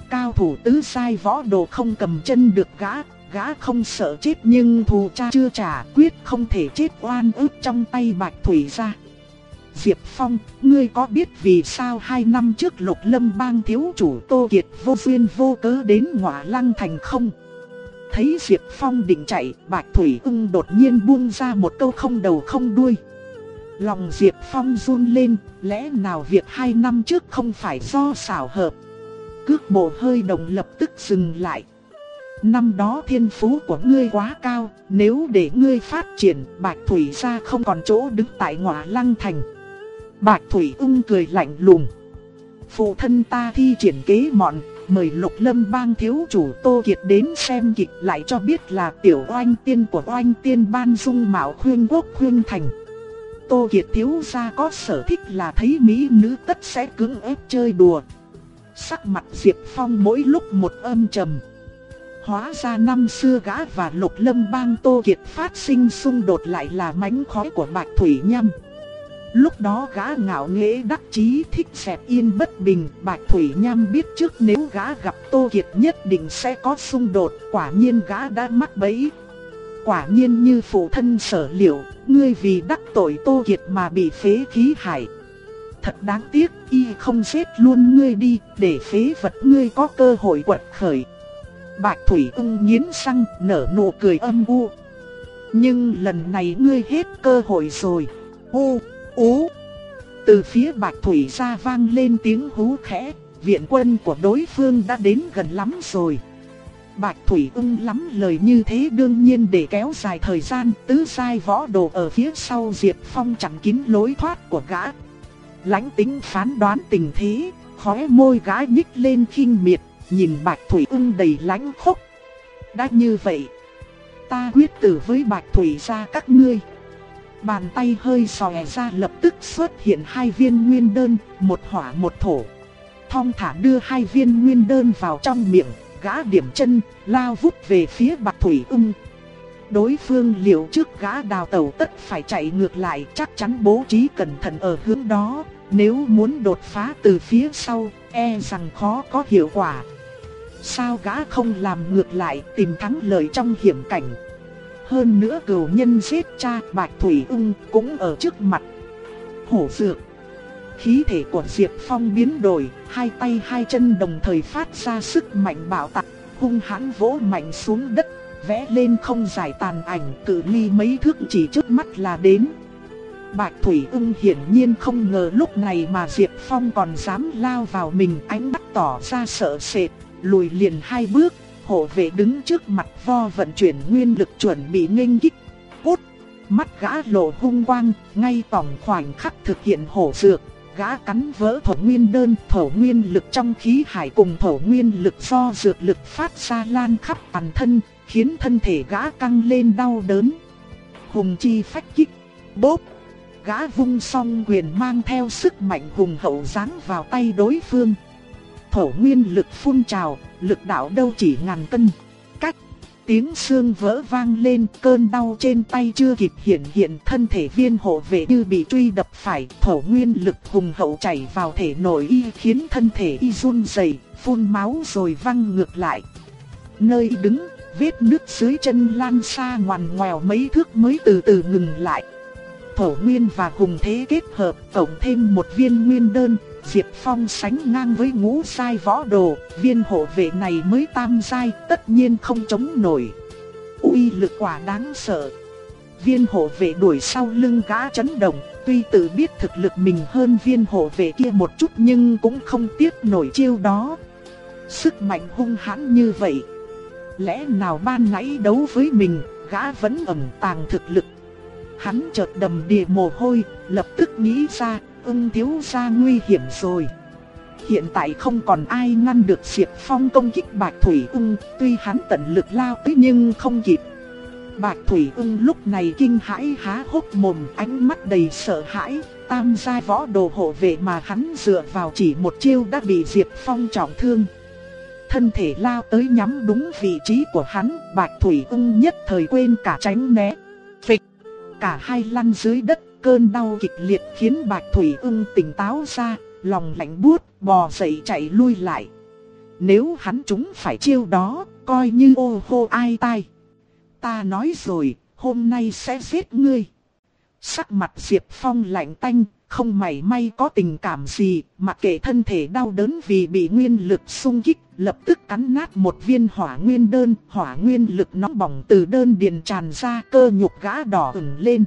Cao thủ tứ sai võ đồ không cầm chân được gã, gã không sợ chết nhưng thù cha chưa trả quyết không thể chết oan ức trong tay bạch thủy ra. Diệp Phong, ngươi có biết vì sao hai năm trước lục lâm bang thiếu chủ Tô Kiệt vô duyên vô cớ đến ngọa lăng thành không? Thấy Diệp Phong định chạy, Bạch Thủy ưng đột nhiên buông ra một câu không đầu không đuôi. Lòng Diệp Phong run lên, lẽ nào việc hai năm trước không phải do xảo hợp. Cước bộ hơi động lập tức dừng lại. Năm đó thiên phú của ngươi quá cao, nếu để ngươi phát triển, Bạch Thủy gia không còn chỗ đứng tại ngọa lăng thành. Bạch Thủy ung cười lạnh lùng. Phụ thân ta thi triển kế mọn, mời lục lâm bang thiếu chủ Tô Kiệt đến xem kịch lại cho biết là tiểu oanh tiên của oanh tiên ban dung mạo khuyên quốc khuyên thành. Tô Kiệt thiếu gia có sở thích là thấy mỹ nữ tất sẽ cứng ép chơi đùa. Sắc mặt Diệp Phong mỗi lúc một âm trầm. Hóa ra năm xưa gã và lục lâm bang Tô Kiệt phát sinh xung đột lại là mánh khói của Bạch Thủy Nhâm. Lúc đó gã ngạo nghễ đắc chí thích xẹp yên bất bình, Bạch Thủy Nham biết trước nếu gã gặp Tô Kiệt nhất định sẽ có xung đột, quả nhiên gã đã mắc bẫy. quả nhiên như phụ thân sở liệu, ngươi vì đắc tội Tô Kiệt mà bị phế khí hại. Thật đáng tiếc, y không giết luôn ngươi đi, để phế vật ngươi có cơ hội quật khởi. Bạch Thủy ung nghiến răng, nở nụ cười âm u. Nhưng lần này ngươi hết cơ hội rồi. Hu, ú. Từ phía Bạch Thủy ra vang lên tiếng hú khẽ, viện quân của đối phương đã đến gần lắm rồi. Bạch Thủy ung lắm lời như thế đương nhiên để kéo dài thời gian tứ sai võ đồ ở phía sau Diệp Phong chẳng kín lối thoát của gã. Lãnh tính phán đoán tình thế, khóe môi gã nhích lên khinh miệt, nhìn Bạch Thủy ung đầy lãnh khốc. Đã như vậy, ta quyết tử với Bạch Thủy ra các ngươi. Bàn tay hơi xòe ra lập tức xuất hiện hai viên nguyên đơn, một hỏa một thổ. Thong thả đưa hai viên nguyên đơn vào trong miệng, gã điểm chân, lao vút về phía bạc Thủy ung. Đối phương liệu trước gã đào tẩu tất phải chạy ngược lại chắc chắn bố trí cẩn thận ở hướng đó, nếu muốn đột phá từ phía sau, e rằng khó có hiệu quả. Sao gã không làm ngược lại tìm thắng lợi trong hiểm cảnh. Hơn nữa cửu nhân giết cha Bạch Thủy ung cũng ở trước mặt. Hổ dược. Khí thể của Diệp Phong biến đổi, hai tay hai chân đồng thời phát ra sức mạnh bạo tạc, hung hãn vỗ mạnh xuống đất, vẽ lên không giải tàn ảnh cự ly mấy thước chỉ trước mắt là đến. Bạch Thủy ưng hiển nhiên không ngờ lúc này mà Diệp Phong còn dám lao vào mình ánh mắt tỏ ra sợ sệt, lùi liền hai bước, hộ vệ đứng trước mặt vo vận chuyển nguyên lực chuẩn bị nghênh kích. Cút! Mắt gã lộ hung quang, ngay tổng khoảnh khắc thực hiện hổ dược, gã cắn vỡ thổ nguyên đơn, thổ nguyên lực trong khí hải cùng thổ nguyên lực do dược lực phát ra lan khắp toàn thân, khiến thân thể gã căng lên đau đớn. Hùng chi phách kích, bốp, gã vung song quyền mang theo sức mạnh hùng hậu giáng vào tay đối phương. Thổ nguyên lực phun trào, lực đạo đâu chỉ ngàn cân. Cách, tiếng xương vỡ vang lên, cơn đau trên tay chưa kịp hiện hiện, thân thể viên hộ vệ như bị truy đập phải, thổ nguyên lực hùng hậu chảy vào thể nội y khiến thân thể y run rẩy, phun máu rồi văng ngược lại. Nơi đứng, vết nước dưới chân lan xa ngoằn ngoèo mấy thước mới từ từ ngừng lại. Thổ nguyên và hùng thế kết hợp tổng thêm một viên nguyên đơn, Diệp Phong sánh ngang với ngũ sai võ đồ, viên hộ vệ này mới tam sai, tất nhiên không chống nổi. uy lực quả đáng sợ. Viên hộ vệ đuổi sau lưng gã chấn động, tuy tự biết thực lực mình hơn viên hộ vệ kia một chút nhưng cũng không tiếc nổi chiêu đó. Sức mạnh hung hãn như vậy. Lẽ nào ban nãy đấu với mình, gã vẫn ẩn tàng thực lực. Hắn chợt đầm đìa mồ hôi, lập tức nghĩ ra, ưng thiếu gia nguy hiểm rồi. Hiện tại không còn ai ngăn được Diệp Phong công kích Bạch Thủy ưng, tuy hắn tận lực lao tới nhưng không kịp. Bạch Thủy ưng lúc này kinh hãi há hốc mồm ánh mắt đầy sợ hãi, tam giai võ đồ hộ vệ mà hắn dựa vào chỉ một chiêu đã bị Diệp Phong trọng thương. Thân thể lao tới nhắm đúng vị trí của hắn, Bạch Thủy ưng nhất thời quên cả tránh né. Phịch, cả hai lăn dưới đất Cơn đau kịch liệt khiến Bạch Thủy ưng tỉnh táo ra, lòng lạnh buốt, bò dậy chạy lui lại. Nếu hắn chúng phải chiêu đó, coi như ô hô ai tai. Ta nói rồi, hôm nay sẽ giết ngươi. Sắc mặt Diệp Phong lạnh tanh, không mảy may có tình cảm gì, mặc kệ thân thể đau đớn vì bị nguyên lực xung kích, lập tức cắn nát một viên hỏa nguyên đơn, hỏa nguyên lực nóng bỏng từ đơn điền tràn ra cơ nhục gã đỏ ửng lên.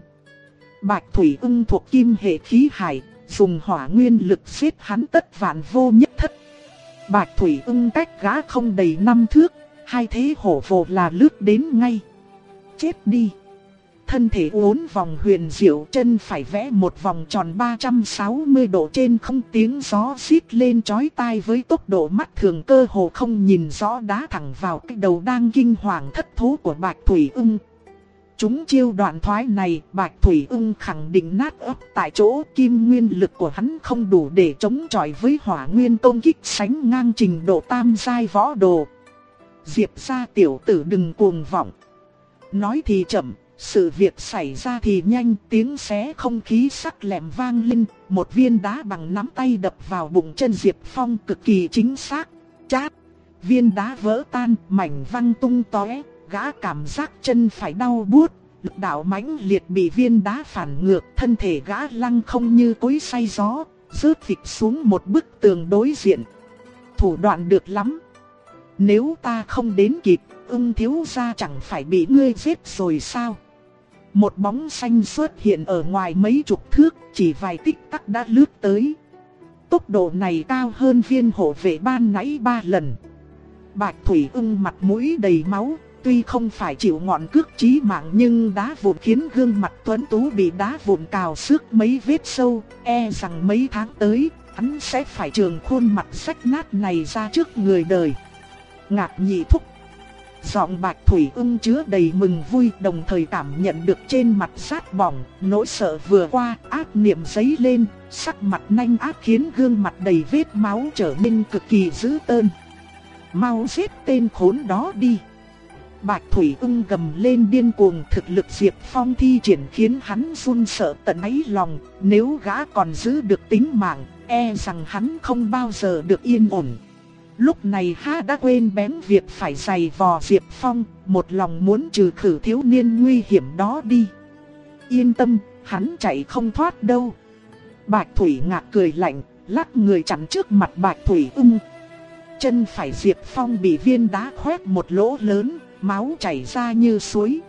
Bạch Thủy ưng thuộc kim hệ khí hải, dùng hỏa nguyên lực xếp hắn tất vạn vô nhất thất. Bạch Thủy ưng cách gã không đầy năm thước, hai thế hổ vồ là lướt đến ngay. Chết đi! Thân thể uốn vòng huyền diệu chân phải vẽ một vòng tròn 360 độ trên không tiếng gió xít lên chói tai với tốc độ mắt thường cơ hồ không nhìn rõ đá thẳng vào cái đầu đang kinh hoàng thất thố của Bạch Thủy ưng. Chúng chiêu đoạn thoái này, Bạch Thủy ưng khẳng định nát ấp tại chỗ kim nguyên lực của hắn không đủ để chống chọi với hỏa nguyên công kích sánh ngang trình độ tam giai võ đồ. Diệp ra tiểu tử đừng cuồng vọng. Nói thì chậm, sự việc xảy ra thì nhanh, tiếng xé không khí sắc lẹm vang lên, một viên đá bằng nắm tay đập vào bụng chân Diệp Phong cực kỳ chính xác. Chát! Viên đá vỡ tan, mảnh văng tung tóe, gã cảm giác chân phải đau buốt, lực đạo mãnh liệt bị viên đá phản ngược, thân thể gã lăng không như cối say gió, rớt thịt xuống một bức tường đối diện. Thủ đoạn được lắm. Nếu ta không đến kịp, ưng thiếu gia chẳng phải bị ngươi giết rồi sao? Một bóng xanh xuất hiện ở ngoài mấy chục thước, chỉ vài tích tắc đã lướt tới. Tốc độ này cao hơn viên hộ vệ ban nãy ba lần. Bạch Thủy ưng mặt mũi đầy máu, tuy không phải chịu ngọn cước chí mạng nhưng đá vụn khiến gương mặt tuấn tú bị đá vụn cào xước mấy vết sâu, e rằng mấy tháng tới, hắn sẽ phải trường khuôn mặt rách nát này ra trước người đời. Ngạc nhị thúc Giọng bạch thủy ưng chứa đầy mừng vui đồng thời cảm nhận được trên mặt sát bỏng, nỗi sợ vừa qua, ác niệm giấy lên, sắc mặt nhanh ác khiến gương mặt đầy vết máu trở nên cực kỳ dữ tợn. Mau giết tên khốn đó đi. Bạch Thủy ưng gầm lên điên cuồng thực lực Diệp Phong thi triển khiến hắn run sợ tận đáy lòng, nếu gã còn giữ được tính mạng, e rằng hắn không bao giờ được yên ổn. Lúc này ha đã quên bén việc phải giày vò Diệp Phong, một lòng muốn trừ khử thiếu niên nguy hiểm đó đi. Yên tâm, hắn chạy không thoát đâu. Bạch Thủy ngạc cười lạnh, lắc người chắn trước mặt Bạch Thủy ưng. Chân phải Diệp Phong bị viên đá khoét một lỗ lớn, máu chảy ra như suối.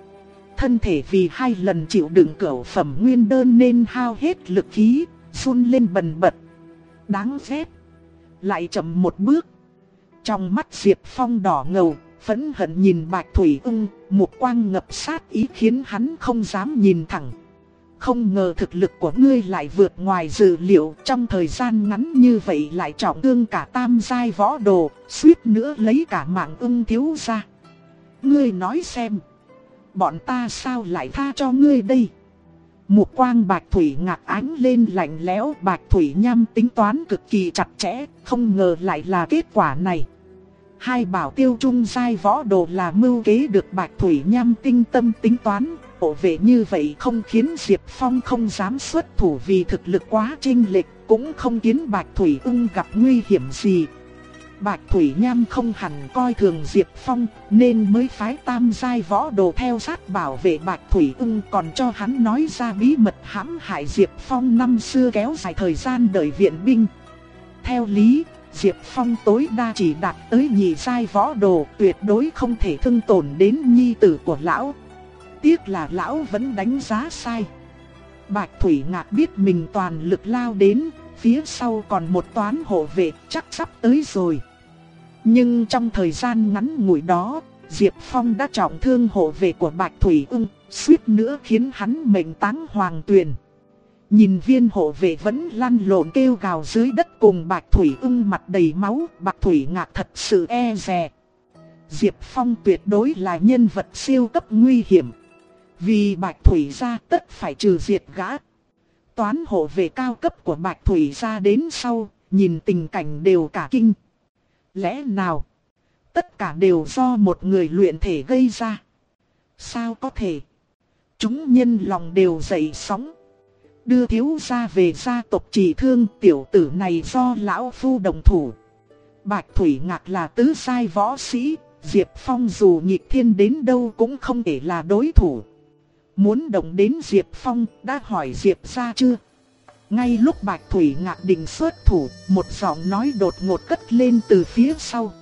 Thân thể vì hai lần chịu đựng cửu phẩm nguyên đơn nên hao hết lực khí, run lên bần bật. Đáng ghét. Lại chậm một bước. Trong mắt Diệp Phong đỏ ngầu, phẫn hận nhìn Bạch Thủy ưng, một quang ngập sát ý khiến hắn không dám nhìn thẳng. Không ngờ thực lực của ngươi lại vượt ngoài dự liệu trong thời gian ngắn như vậy lại trọng thương cả tam giai võ đồ, suýt nữa lấy cả mạng ưng thiếu ra. Ngươi nói xem, bọn ta sao lại tha cho ngươi đây? Một quang bạch thủy ngạc ánh lên lạnh lẽo bạch thủy nhăm tính toán cực kỳ chặt chẽ, không ngờ lại là kết quả này. Hai bảo tiêu trung sai võ đồ là mưu kế được bạch thủy nhăm tinh tâm tính toán, hộ vệ như vậy không khiến Diệp Phong không dám xuất thủ vì thực lực quá trinh lệch, cũng không khiến bạch thủy ưng gặp nguy hiểm gì. Bạch Thủy Nham không hẳn coi thường Diệp Phong, nên mới phái tam giai võ đồ theo sát bảo vệ Bạch Thủy ưng còn cho hắn nói ra bí mật hãm hại Diệp Phong năm xưa kéo dài thời gian đợi viện binh. Theo lý, Diệp Phong tối đa chỉ đạt tới nhị giai võ đồ tuyệt đối không thể thương tổn đến nhi tử của lão. Tiếc là lão vẫn đánh giá sai. Bạch Thủy Ngạc biết mình toàn lực lao đến, phía sau còn một toán hộ vệ chắc sắp tới rồi. Nhưng trong thời gian ngắn ngủi đó, Diệp Phong đã trọng thương hộ vệ của Bạch Thủy ưng, suýt nữa khiến hắn mệnh táng hoàng tuyền. Nhìn viên hộ vệ vẫn lăn lộn kêu gào dưới đất cùng Bạch Thủy ưng mặt đầy máu, Bạch Thủy ngạc thật sự e dè. Diệp Phong tuyệt đối là nhân vật siêu cấp nguy hiểm. Vì Bạch Thủy ra tất phải trừ diệt gã. Toán hộ vệ cao cấp của Bạch Thủy ra đến sau, nhìn tình cảnh đều cả kinh. Lẽ nào? Tất cả đều do một người luyện thể gây ra. Sao có thể? Chúng nhân lòng đều dậy sóng. Đưa thiếu gia về gia tộc chỉ thương tiểu tử này do lão phu đồng thủ. Bạch Thủy Ngạc là tứ sai võ sĩ, Diệp Phong dù nhịp thiên đến đâu cũng không thể là đối thủ. Muốn động đến Diệp Phong, đã hỏi Diệp ra chưa? Ngay lúc Bạch Thủy ngạc định xuất thủ, một giọng nói đột ngột cất lên từ phía sau.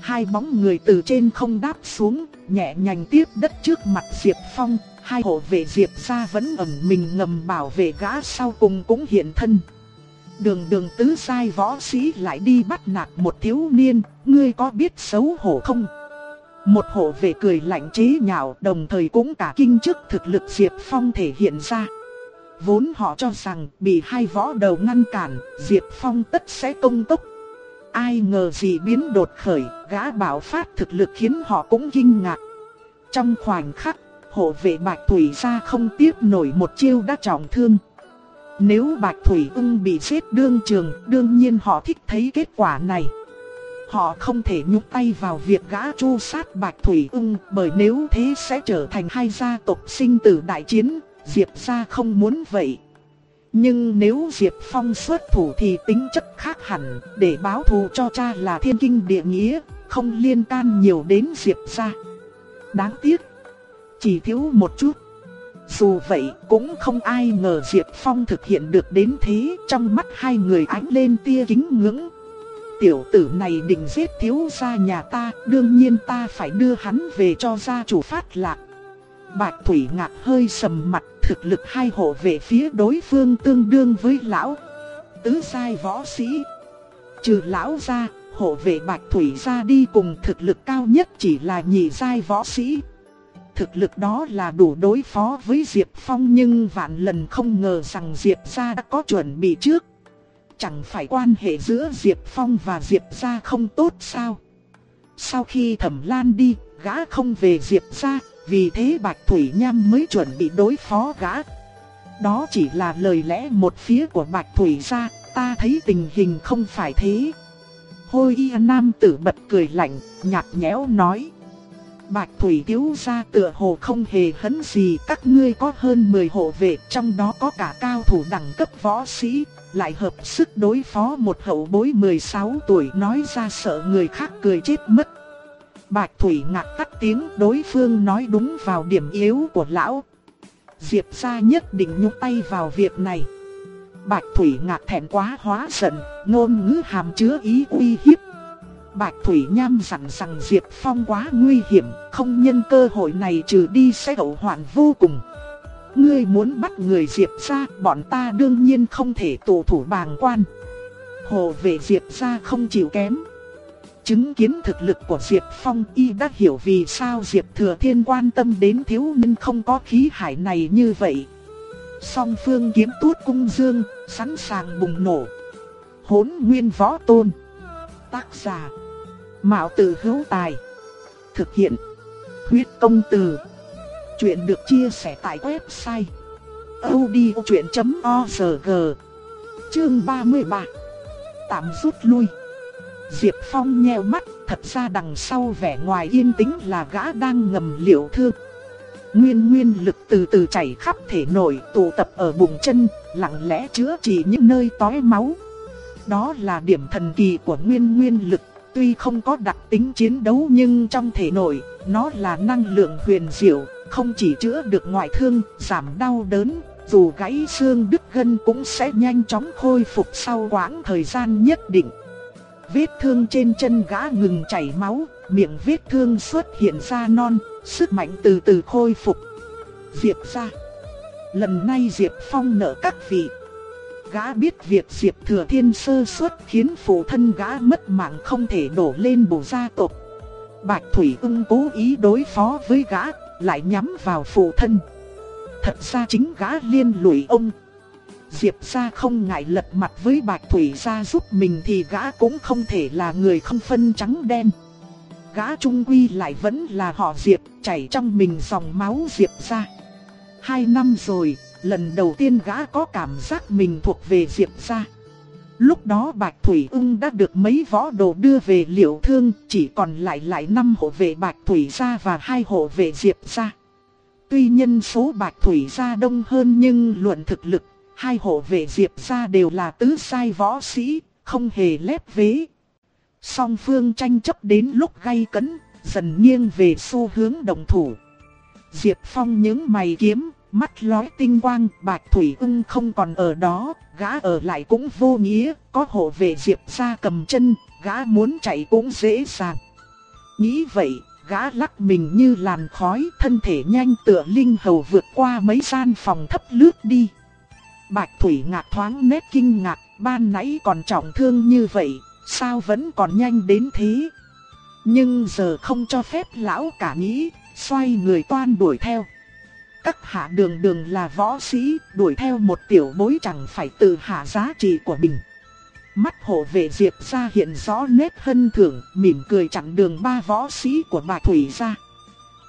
Hai bóng người từ trên không đáp xuống, nhẹ nhàng tiếp đất trước mặt Diệp Phong, hai hộ vệ Diệp ra vẫn ẩn mình ngầm bảo vệ gã sau cùng cũng hiện thân. Đường đường tứ sai võ sĩ lại đi bắt nạt một thiếu niên, ngươi có biết xấu hổ không? Một hộ vệ cười lạnh chế nhạo đồng thời cũng cả kinh trước thực lực Diệp Phong thể hiện ra. Vốn họ cho rằng bị hai võ đầu ngăn cản, Diệp Phong tất sẽ công tốc. Ai ngờ gì biến đột khởi, gã bảo phát thực lực khiến họ cũng kinh ngạc. Trong khoảnh khắc, hộ vệ Bạch Thủy ra không tiếp nổi một chiêu đã trọng thương. Nếu Bạch Thủy ưng bị giết đương trường, đương nhiên họ thích thấy kết quả này. Họ không thể nhúc tay vào việc gã chu sát Bạch Thủy ưng bởi nếu thế sẽ trở thành hai gia tộc sinh tử đại chiến, Diệp gia không muốn vậy. Nhưng nếu Diệp Phong xuất thủ thì tính chất khác hẳn, để báo thù cho cha là thiên kinh địa nghĩa, không liên can nhiều đến Diệp gia. Đáng tiếc, chỉ thiếu một chút. Dù vậy cũng không ai ngờ Diệp Phong thực hiện được đến thế Trong mắt hai người ánh lên tia kính ngưỡng Tiểu tử này định giết thiếu gia nhà ta Đương nhiên ta phải đưa hắn về cho gia chủ phát lạc Bạch Thủy Ngạc hơi sầm mặt Thực lực hai hộ về phía đối phương tương đương với lão Tứ sai võ sĩ Trừ lão ra hộ vệ Bạch Thủy ra đi cùng thực lực cao nhất chỉ là nhị sai võ sĩ Thực lực đó là đủ đối phó với Diệp Phong nhưng vạn lần không ngờ rằng Diệp gia đã có chuẩn bị trước. Chẳng phải quan hệ giữa Diệp Phong và Diệp gia không tốt sao? Sau khi Thẩm Lan đi, gã không về Diệp gia, vì thế Bạch Thủy Nham mới chuẩn bị đối phó gã. Đó chỉ là lời lẽ một phía của Bạch Thủy gia, ta thấy tình hình không phải thế. Hôi y nam tử bật cười lạnh, nhạt nhẽo nói. Bạch Thủy thiếu gia tựa hồ không hề hấn gì các ngươi có hơn 10 hộ vệ trong đó có cả cao thủ đẳng cấp võ sĩ, lại hợp sức đối phó một hậu bối 16 tuổi nói ra sợ người khác cười chết mất. Bạch Thủy ngạc cắt tiếng đối phương nói đúng vào điểm yếu của lão. Diệp gia nhất định nhúc tay vào việc này. Bạch Thủy ngạc thẹn quá hóa giận, ngôn ngữ hàm chứa ý uy hiếp Bạch Thủy Nham rằng rằng Diệp Phong quá nguy hiểm, không nhân cơ hội này trừ đi sẽ hậu hoạn vô cùng. Ngươi muốn bắt người Diệp ra, bọn ta đương nhiên không thể tụ thủ bàng quan. Hồ vệ Diệp ra không chịu kém. Chứng kiến thực lực của Diệp Phong y đã hiểu vì sao Diệp Thừa Thiên quan tâm đến thiếu niên không có khí hải này như vậy. Song phương kiếm tuốt cung dương, sẵn sàng bùng nổ. Hốn nguyên võ tôn. Tác giả Mạo tử hữu tài. Thực hiện. Huyết công từ. Chuyện được chia sẻ tại website. odchuyện.org Chương 33 Tạm rút lui. Diệp Phong nheo mắt, thật ra đằng sau vẻ ngoài yên tĩnh là gã đang ngầm liệu thương. Nguyên nguyên lực từ từ chảy khắp thể nội tụ tập ở bụng chân, lặng lẽ chữa trị những nơi tói máu. Đó là điểm thần kỳ của nguyên nguyên lực Tuy không có đặc tính chiến đấu nhưng trong thể nội, nó là năng lượng huyền diệu, không chỉ chữa được ngoại thương, giảm đau đớn, dù gãy xương đứt gân cũng sẽ nhanh chóng khôi phục sau quãng thời gian nhất định. Vết thương trên chân gã ngừng chảy máu, miệng vết thương xuất hiện ra non, sức mạnh từ từ khôi phục. Diệp ra. Lần này Diệp Phong nợ các vị Gã biết việc Diệp Thừa Thiên sơ suất khiến phụ thân gã mất mạng không thể đổ lên bổ gia tộc. Bạch Thủy ưng cố ý đối phó với gã, lại nhắm vào phụ thân. Thật ra chính gã liên lụy ông. Diệp gia không ngại lật mặt với Bạch Thủy gia giúp mình thì gã cũng không thể là người không phân trắng đen. Gã trung quy lại vẫn là họ Diệp, chảy trong mình dòng máu Diệp gia. Hai năm rồi, lần đầu tiên gã có cảm giác mình thuộc về Diệp gia. Lúc đó Bạch Thủy ưng đã được mấy võ đồ đưa về liệu thương, chỉ còn lại lại năm hộ vệ Bạch Thủy gia và hai hộ vệ Diệp gia. Tuy nhân số Bạch Thủy gia đông hơn nhưng luận thực lực, hai hộ vệ Diệp gia đều là tứ sai võ sĩ, không hề lép vế. Song phương tranh chấp đến lúc gay cấn, dần nghiêng về xu hướng đồng thủ. Diệp Phong những mày kiếm, Mắt lói tinh quang, Bạch Thủy ưng không còn ở đó, gã ở lại cũng vô nghĩa, có hộ vệ Diệp ra cầm chân, gã muốn chạy cũng dễ dàng. Nghĩ vậy, gã lắc mình như làn khói, thân thể nhanh tựa linh hầu vượt qua mấy gian phòng thấp lướt đi. Bạch Thủy ngạc thoáng nét kinh ngạc, ban nãy còn trọng thương như vậy, sao vẫn còn nhanh đến thế? Nhưng giờ không cho phép lão cả nghĩ, xoay người toan đuổi theo. Các hạ đường đường là võ sĩ, đuổi theo một tiểu bối chẳng phải tự hạ giá trị của mình. Mắt hộ vệ Diệp ra hiện rõ nét hân thưởng, mỉm cười chặn đường ba võ sĩ của bà Thủy ra.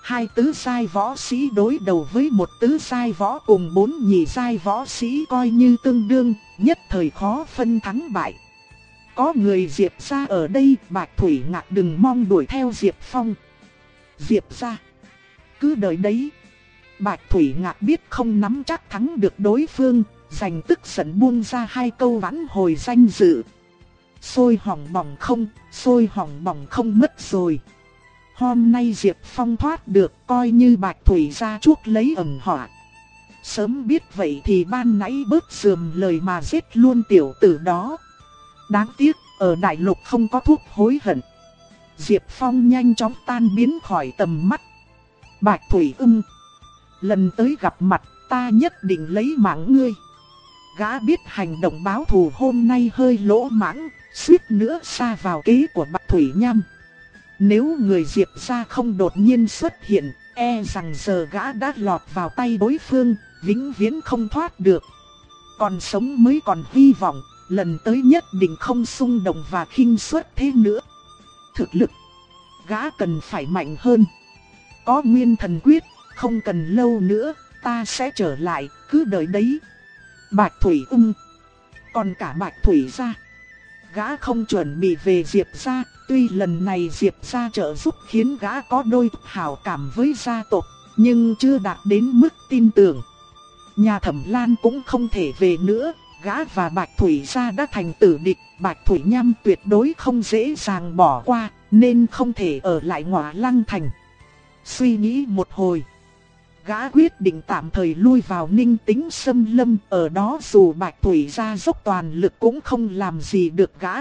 Hai tứ sai võ sĩ đối đầu với một tứ sai võ cùng bốn nhị sai võ sĩ coi như tương đương, nhất thời khó phân thắng bại. Có người Diệp gia ở đây, Bạch Thủy ngạc đừng mong đuổi theo Diệp Phong. Diệp gia, cứ đợi đấy. Bạch Thủy Ngạc biết không nắm chắc thắng được đối phương, giành tức giận buông ra hai câu vãn hồi danh dự. Sôi hỏng bỏng không, sôi hỏng bỏng không mất rồi. Hôm nay Diệp Phong thoát được coi như Bạch Thủy ra chuốc lấy ẩn họa. Sớm biết vậy thì ban nãy bớt dườm lời mà giết luôn tiểu tử đó. Đáng tiếc, ở đại lục không có thuốc hối hận. Diệp Phong nhanh chóng tan biến khỏi tầm mắt. Bạch Thủy ưng. Lần tới gặp mặt ta nhất định lấy mạng ngươi. Gã biết hành động báo thù hôm nay hơi lỗ mãng, suýt nữa xa vào kế của Bạch Thủy Nham. Nếu người Diệp ra không đột nhiên xuất hiện, e rằng giờ gã đã lọt vào tay đối phương, vĩnh viễn không thoát được. Còn sống mới còn hy vọng, lần tới nhất định không xung động và khinh suất thế nữa. Thực lực, gã cần phải mạnh hơn. Có nguyên thần quyết, không cần lâu nữa, ta sẽ trở lại, cứ đợi đấy. Bạch Thủy ung, còn cả Bạch Thủy ra. Gã không chuẩn bị về Diệp gia, tuy lần này Diệp gia trợ giúp khiến gã có đôi hảo cảm với gia tộc, nhưng chưa đạt đến mức tin tưởng. Nhà thẩm lan cũng không thể về nữa, gã và Bạch Thủy gia đã thành tử địch, Bạch Thủy Nham tuyệt đối không dễ dàng bỏ qua, nên không thể ở lại ngọa lăng thành. Suy nghĩ một hồi, gã quyết định tạm thời lui vào ninh tính Sâm lâm, ở đó dù Bạch Thủy ra dốc toàn lực cũng không làm gì được gã.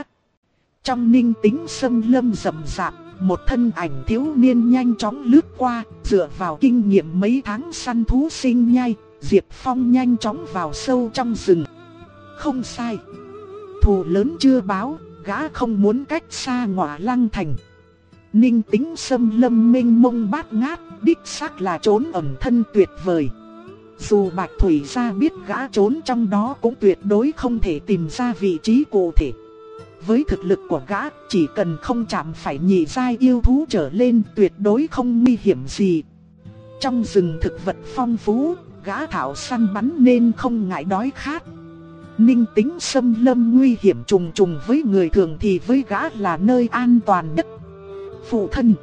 Trong ninh tính Sâm lâm rậm rạp, một thân ảnh thiếu niên nhanh chóng lướt qua, dựa vào kinh nghiệm mấy tháng săn thú sinh nhai, Diệp Phong nhanh chóng vào sâu trong rừng. Không sai. Thù lớn chưa báo, gã không muốn cách xa ngọa lăng thành. Ninh tính sâm lâm minh mông bát ngát, đích xác là trốn ẩn thân tuyệt vời. Dù Bạch Thủy gia biết gã trốn trong đó cũng tuyệt đối không thể tìm ra vị trí cụ thể. Với thực lực của gã, chỉ cần không chạm phải nhị giai yêu thú trở lên tuyệt đối không nguy hiểm gì. Trong rừng thực vật phong phú, gã thảo săn bắn nên không ngại đói khát. Ninh tính xâm lâm nguy hiểm trùng trùng với người thường thì với gã là nơi an toàn nhất. Phụ thân,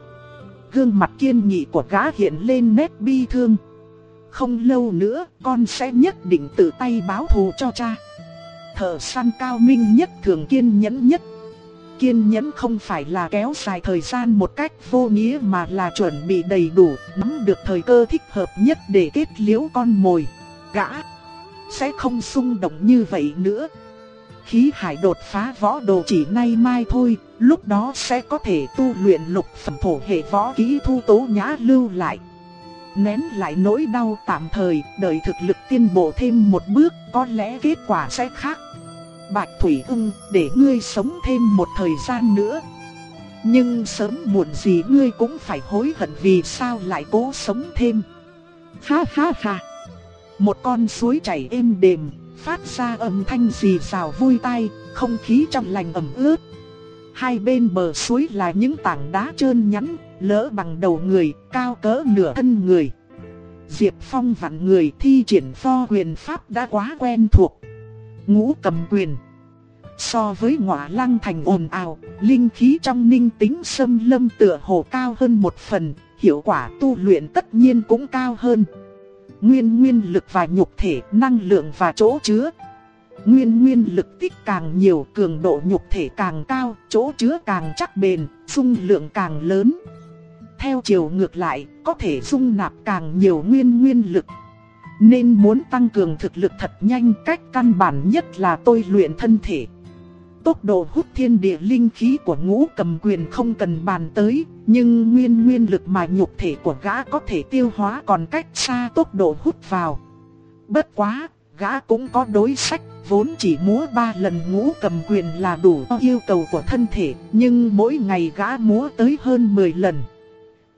gương mặt kiên nghị của gã hiện lên nét bi thương. Không lâu nữa con sẽ nhất định tự tay báo thù cho cha. Thợ săn cao minh nhất thường kiên nhẫn nhất. Kiên nhẫn không phải là kéo dài thời gian một cách vô nghĩa mà là chuẩn bị đầy đủ, nắm được thời cơ thích hợp nhất để kết liễu con mồi. Gã sẽ không xung động như vậy nữa. Khí hải đột phá võ đồ chỉ nay mai thôi, lúc đó sẽ có thể tu luyện lục phẩm thổ hệ võ kỹ thu tố nhã lưu lại. Nén lại nỗi đau tạm thời, đợi thực lực tiến bộ thêm một bước, có lẽ kết quả sẽ khác. Bạch Thủy ưng, để ngươi sống thêm một thời gian nữa. Nhưng sớm muộn gì ngươi cũng phải hối hận vì sao lại cố sống thêm. Ha ha ha. Một con suối chảy êm đềm, phát ra âm thanh rì rào vui tai, không khí trong lành ẩm ướt. Hai bên bờ suối là những tảng đá trơn nhẵn, lỡ bằng đầu người, cao cỡ nửa thân người. Diệp Phong vặn người thi triển pho quyền pháp đã quá quen thuộc. Ngũ cầm quyền. So với ngọa lăng thành ồn ào, linh khí trong ninh tính sâm lâm tựa hồ cao hơn một phần, hiệu quả tu luyện tất nhiên cũng cao hơn. Nguyên nguyên lực và nhục thể, năng lượng và chỗ chứa. Nguyên nguyên lực tích càng nhiều, cường độ nhục thể càng cao, chỗ chứa càng chắc bền, dung lượng càng lớn. Theo chiều ngược lại, có thể dung nạp càng nhiều nguyên nguyên lực. Nên muốn tăng cường thực lực thật nhanh, cách căn bản nhất là tôi luyện thân thể. Tốc độ hút thiên địa linh khí của ngũ cầm quyền không cần bàn tới, nhưng nguyên nguyên lực mà nhục thể của gã có thể tiêu hóa còn cách xa tốc độ hút vào. Bất quá, gã cũng có đối sách, vốn chỉ múa 3 lần ngũ cầm quyền là đủ yêu cầu của thân thể, nhưng mỗi ngày gã múa tới hơn 10 lần.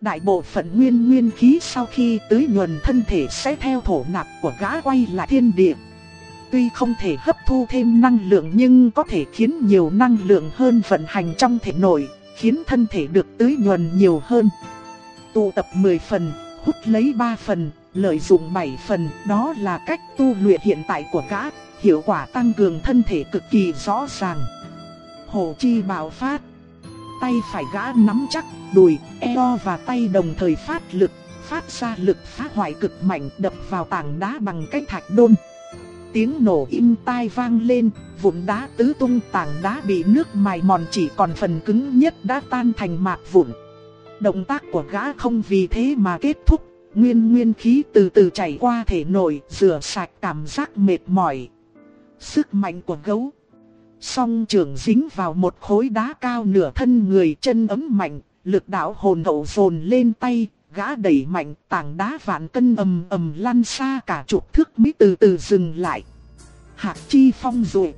Đại bộ phận nguyên nguyên khí sau khi tưới nhuần thân thể sẽ theo thổ nạp của gã quay lại thiên địa tuy không thể hấp thu thêm năng lượng nhưng có thể khiến nhiều năng lượng hơn vận hành trong thể nội, khiến thân thể được tưới nhuần nhiều hơn. Tụ tập 10 phần, hút lấy 3 phần, lợi dụng 7 phần, đó là cách tu luyện hiện tại của gã, hiệu quả tăng cường thân thể cực kỳ rõ ràng. Hồ chi bạo phát, tay phải gã nắm chắc, đùi, eo và tay đồng thời phát lực, phát ra lực phá hoại cực mạnh đập vào tảng đá bằng cách thạch đôn. Tiếng nổ im tai vang lên, vụn đá tứ tung tảng đá bị nước mài mòn chỉ còn phần cứng nhất đã tan thành mạc vụn. Động tác của gã không vì thế mà kết thúc, nguyên nguyên khí từ từ chảy qua thể nội, rửa sạch cảm giác mệt mỏi. Sức mạnh của gấu. Song trường dính vào một khối đá cao nửa thân người chân ấm mạnh, lực đạo hồn hậu dồn lên tay, gã đẩy mạnh tảng đá vạn cân ầm ầm lăn xa cả chục thước mới từ từ dừng lại. Hạc chi phong rồi.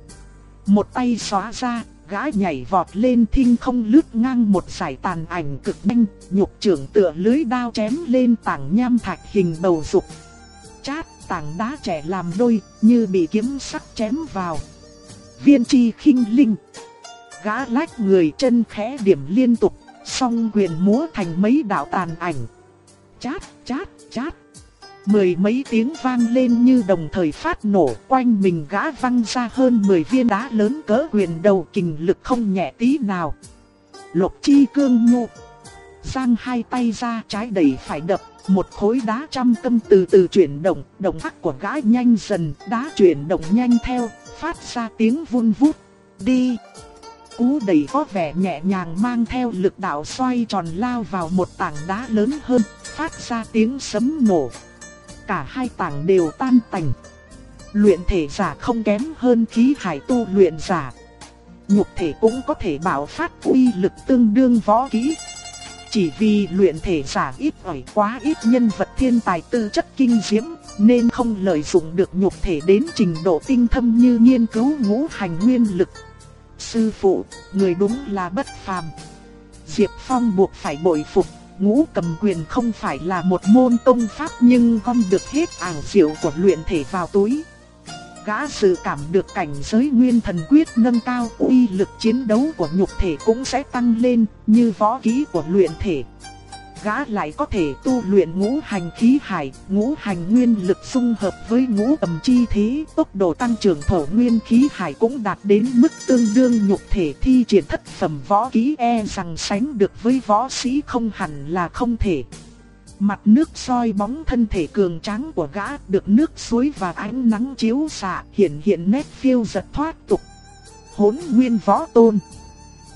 Một tay xóa ra, gã nhảy vọt lên thinh không lướt ngang một giải tàn ảnh cực nhanh, nhục trưởng tựa lưới đao chém lên tảng nham thạch hình bầu dục. Chát, tảng đá trẻ làm đôi, như bị kiếm sắc chém vào. Viên chi khinh linh. Gã lách người chân khẽ điểm liên tục, song quyền múa thành mấy đạo tàn ảnh. Chát, chát, chát. Mười mấy tiếng vang lên như đồng thời phát nổ quanh mình gã văng ra hơn 10 viên đá lớn cỡ quyền đầu kình lực không nhẹ tí nào. Lục chi cương nhu. Giang hai tay ra trái đẩy phải đập, một khối đá trăm cân từ từ chuyển động, động tác của gã nhanh dần, đá chuyển động nhanh theo, phát ra tiếng vun vút. Đi! Cú đẩy có vẻ nhẹ nhàng mang theo lực đạo xoay tròn lao vào một tảng đá lớn hơn, phát ra tiếng sấm nổ cả hai tảng đều tan tành. Luyện thể giả không kém hơn khí hải tu luyện giả. Nhục thể cũng có thể bảo phát uy lực tương đương võ kỹ. Chỉ vì luyện thể giả ít ỏi quá ít nhân vật thiên tài tư chất kinh diễm, nên không lợi dụng được nhục thể đến trình độ tinh thâm như nghiên cứu ngũ hành nguyên lực. Sư phụ, người đúng là bất phàm. Diệp Phong buộc phải bội phục ngũ cầm quyền không phải là một môn công pháp nhưng gom được hết ảo diệu của luyện thể vào túi. Gã sự cảm được cảnh giới nguyên thần quyết nâng cao, uy lực chiến đấu của nhục thể cũng sẽ tăng lên, như võ kỹ của luyện thể gã lại có thể tu luyện ngũ hành khí hải, ngũ hành nguyên lực xung hợp với ngũ âm chi thế, tốc độ tăng trưởng thổ nguyên khí hải cũng đạt đến mức tương đương nhục thể thi triển thất phẩm võ kỹ e rằng sánh được với võ sĩ không hẳn là không thể. Mặt nước soi bóng thân thể cường tráng của gã được nước suối và ánh nắng chiếu xạ hiện hiện nét phiêu giật thoát tục. Hốn nguyên võ tôn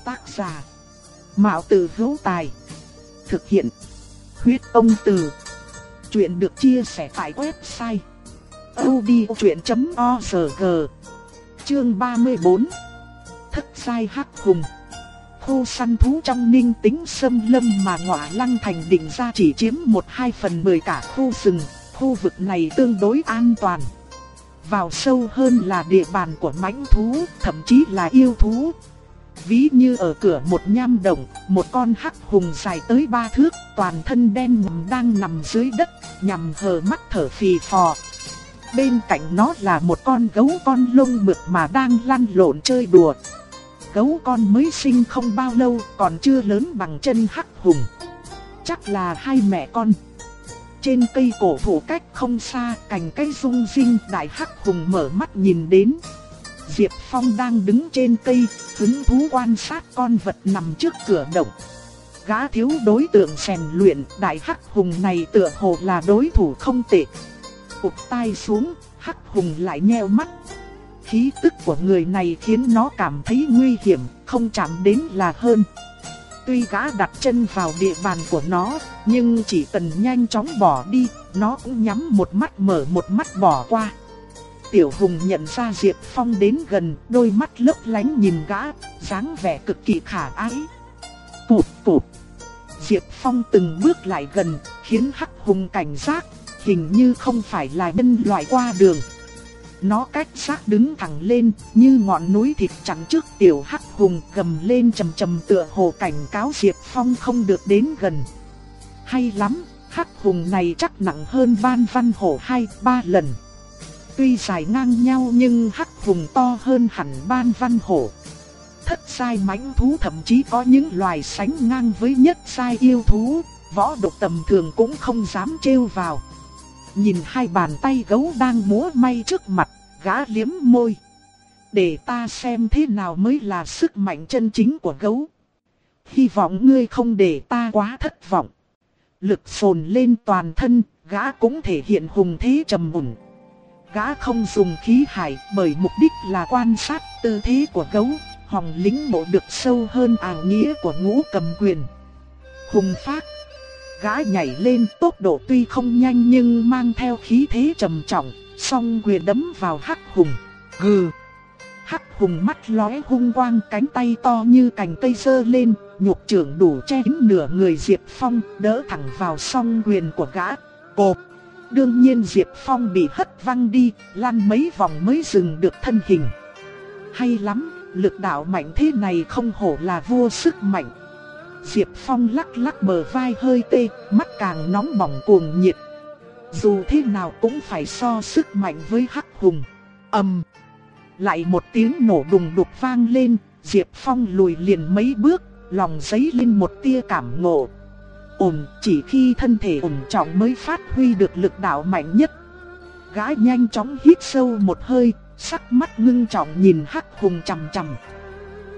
Tác giả Mạo tử hữu tài Thực hiện. Huyết công từ. Chuyện được chia sẻ tại website. odchuyện.org Chương 34 Thất sai hắc hùng Khu săn thú trong ninh tính sâm lâm mà ngọa lăng thành định ra chỉ chiếm 1-2 phần 10 cả khu rừng, khu vực này tương đối an toàn. Vào sâu hơn là địa bàn của mãnh thú, thậm chí là yêu thú, Ví như ở cửa một nham đồng một con hắc hùng dài tới ba thước, toàn thân đen ngầm đang nằm dưới đất, nhằm hờ mắt thở phì phò. Bên cạnh nó là một con gấu con lông mực mà đang lăn lộn chơi đùa. Gấu con mới sinh không bao lâu, còn chưa lớn bằng chân hắc hùng. Chắc là hai mẹ con. Trên cây cổ thụ cách không xa, cành cây rung rinh, đại hắc hùng mở mắt nhìn đến. Diệp Phong đang đứng trên cây, hứng thú quan sát con vật nằm trước cửa động. Gã thiếu đối tượng rèn luyện, đại hắc hùng này tựa hồ là đối thủ không tệ. Cục tai xuống, hắc hùng lại nheo mắt. Khí tức của người này khiến nó cảm thấy nguy hiểm, không chạm đến là hơn. Tuy gã đặt chân vào địa bàn của nó, nhưng chỉ cần nhanh chóng bỏ đi, nó cũng nhắm một mắt mở một mắt bỏ qua. Tiểu Hùng nhận ra Diệp Phong đến gần, đôi mắt lấp lánh nhìn gã, dáng vẻ cực kỳ khả ái. Cụp cụp. Diệp Phong từng bước lại gần, khiến Hắc Hùng cảnh giác, hình như không phải là nhân loại qua đường. Nó cách xác đứng thẳng lên, như ngọn núi thịt chắn trước tiểu Hắc Hùng gầm lên trầm trầm tựa hồ cảnh cáo Diệp Phong không được đến gần. Hay lắm, Hắc Hùng này chắc nặng hơn Van văn hổ hai ba lần tuy dài ngang nhau nhưng hắc vùng to hơn hẳn ban văn hổ. Thất sai mãnh thú thậm chí có những loài sánh ngang với nhất sai yêu thú, võ độc tầm thường cũng không dám trêu vào. Nhìn hai bàn tay gấu đang múa may trước mặt, gã liếm môi. Để ta xem thế nào mới là sức mạnh chân chính của gấu. Hy vọng ngươi không để ta quá thất vọng. Lực phồn lên toàn thân, gã cũng thể hiện hùng thế trầm mùn. Gã không dùng khí hải bởi mục đích là quan sát tư thế của gấu, hòng lính mộ được sâu hơn ảo nghĩa của ngũ cầm quyền. hùng phát. Gã nhảy lên tốc độ tuy không nhanh nhưng mang theo khí thế trầm trọng, song quyền đấm vào hắc hùng. Gừ! Hắc hùng mắt lóe hung quang cánh tay to như cành cây sơ lên, nhục trưởng đủ che nửa người Diệp Phong, đỡ thẳng vào song quyền của gã. Cộp! Đương nhiên Diệp Phong bị hất văng đi, lăn mấy vòng mới dừng được thân hình. Hay lắm, lực đạo mạnh thế này không hổ là vua sức mạnh. Diệp Phong lắc lắc bờ vai hơi tê, mắt càng nóng bỏng cuồng nhiệt. Dù thế nào cũng phải so sức mạnh với Hắc Hùng. ầm, lại một tiếng nổ đùng đục vang lên, Diệp Phong lùi liền mấy bước, lòng giấy lên một tia cảm ngộ. Ổn, chỉ khi thân thể ổn trọng mới phát huy được lực đạo mạnh nhất. Gái nhanh chóng hít sâu một hơi, sắc mắt ngưng trọng nhìn Hắc Hùng chằm chằm.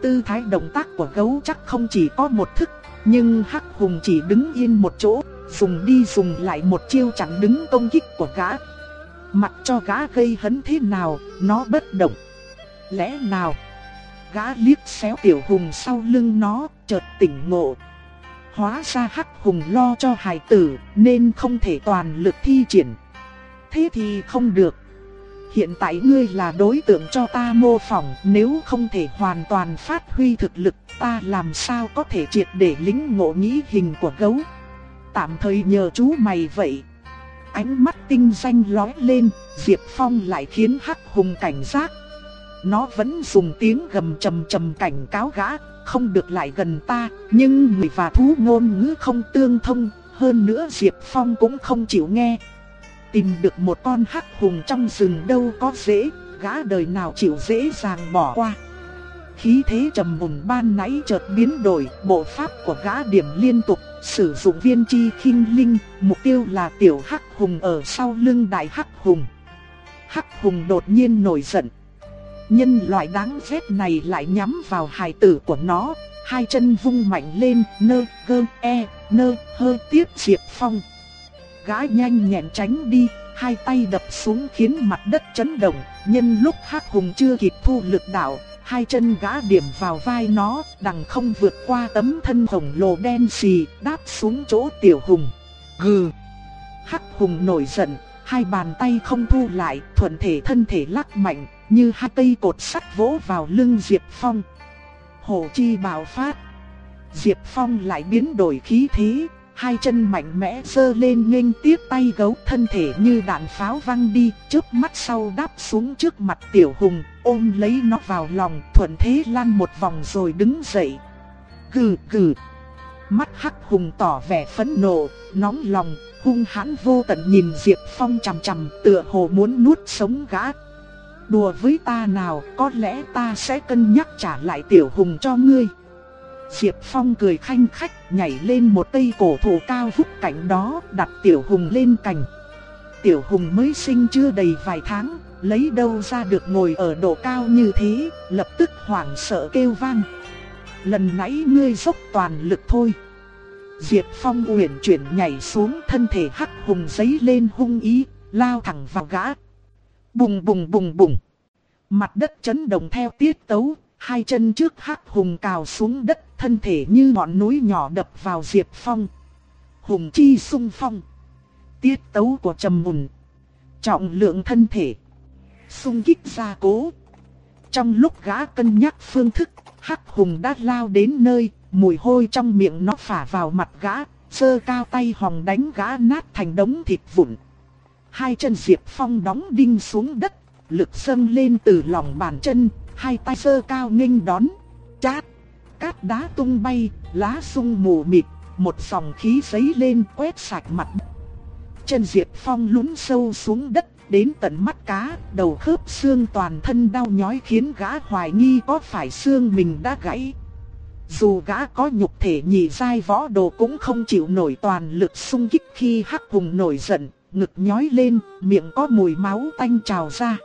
Tư thái động tác của gấu chắc không chỉ có một thức, nhưng Hắc Hùng chỉ đứng yên một chỗ, dùng đi dùng lại một chiêu chẳng đứng công kích của gã. Mặc cho gã gây hấn thế nào, nó bất động. Lẽ nào? Gã liếc xéo tiểu hùng sau lưng nó, chợt tỉnh ngộ. Hóa ra Hắc Hùng lo cho hài tử, nên không thể toàn lực thi triển. Thế thì không được. Hiện tại ngươi là đối tượng cho ta mô phỏng, nếu không thể hoàn toàn phát huy thực lực, ta làm sao có thể triệt để lính ngộ nghĩ hình của gấu. Tạm thời nhờ chú mày vậy. Ánh mắt tinh danh lói lên, Diệp Phong lại khiến Hắc Hùng cảnh giác. Nó vẫn dùng tiếng gầm trầm trầm cảnh cáo gã, không được lại gần ta, nhưng người và thú ngôn ngữ không tương thông, hơn nữa Diệp Phong cũng không chịu nghe, Tìm được một con hắc hùng trong rừng đâu có dễ, gã đời nào chịu dễ dàng bỏ qua. Khí thế trầm mùng ban nãy chợt biến đổi, bộ pháp của gã điểm liên tục, sử dụng viên chi khinh linh, mục tiêu là tiểu hắc hùng ở sau lưng đại hắc hùng. Hắc hùng đột nhiên nổi giận. Nhân loại đáng ghét này lại nhắm vào hài tử của nó, hai chân vung mạnh lên, nơ, gơ, e, nơ, hơ tiếp diệp phong gã nhanh nhẹn tránh đi, hai tay đập xuống khiến mặt đất chấn động, nhân lúc Hắc Hùng chưa kịp thu lực đạo, hai chân gã điểm vào vai nó, đằng không vượt qua tấm thân khổng lồ đen xì, đáp xuống chỗ tiểu hùng. Gừ! Hắc Hùng nổi giận, hai bàn tay không thu lại, thuận thể thân thể lắc mạnh, như hai cây cột sắt vỗ vào lưng Diệp Phong. Hổ chi bạo phát. Diệp Phong lại biến đổi khí thế, hai chân mạnh mẽ giơ lên nghênh tiếp tay gấu thân thể như đạn pháo văng đi, trước mắt sau đáp xuống trước mặt tiểu hùng, ôm lấy nó vào lòng, thuận thế lăn một vòng rồi đứng dậy. Gừ gừ. Mắt hắc hùng tỏ vẻ phẫn nộ, nóng lòng, hung hãn vô tận nhìn Diệp Phong chằm chằm, tựa hồ muốn nuốt sống gã. Đùa với ta nào, có lẽ ta sẽ cân nhắc trả lại tiểu hùng cho ngươi. Diệp Phong cười khanh khách nhảy lên một cây cổ thụ cao vút cạnh đó đặt Tiểu Hùng lên cành. Tiểu Hùng mới sinh chưa đầy vài tháng, lấy đâu ra được ngồi ở độ cao như thế, lập tức hoảng sợ kêu vang. Lần nãy ngươi dốc toàn lực thôi. Diệp Phong uyển chuyển nhảy xuống thân thể hắc hùng giấy lên hung ý, lao thẳng vào gã. Bùng bùng bùng bùng. Mặt đất chấn động theo tiết tấu, hai chân trước hắc hùng cào xuống đất thân thể như ngọn núi nhỏ đập vào Diệp Phong. Hùng chi sung phong. Tiết tấu của trầm mùn. Trọng lượng thân thể. Xung kích ra cố. Trong lúc gã cân nhắc phương thức, hắc hùng đã lao đến nơi, mùi hôi trong miệng nó phả vào mặt gã, sơ cao tay hòng đánh gã nát thành đống thịt vụn. Hai chân Diệp Phong đóng đinh xuống đất, lực dâng lên từ lòng bàn chân, hai tay sơ cao nghênh đón. Chát! cát đá tung bay, lá sung mù mịt, một dòng khí giấy lên quét sạch mặt. Chân Diệp Phong lún sâu xuống đất, đến tận mắt cá, đầu khớp xương toàn thân đau nhói khiến gã hoài nghi có phải xương mình đã gãy. Dù gã có nhục thể nhị giai võ đồ cũng không chịu nổi toàn lực xung kích khi hắc hùng nổi giận, ngực nhói lên, miệng có mùi máu tanh trào ra.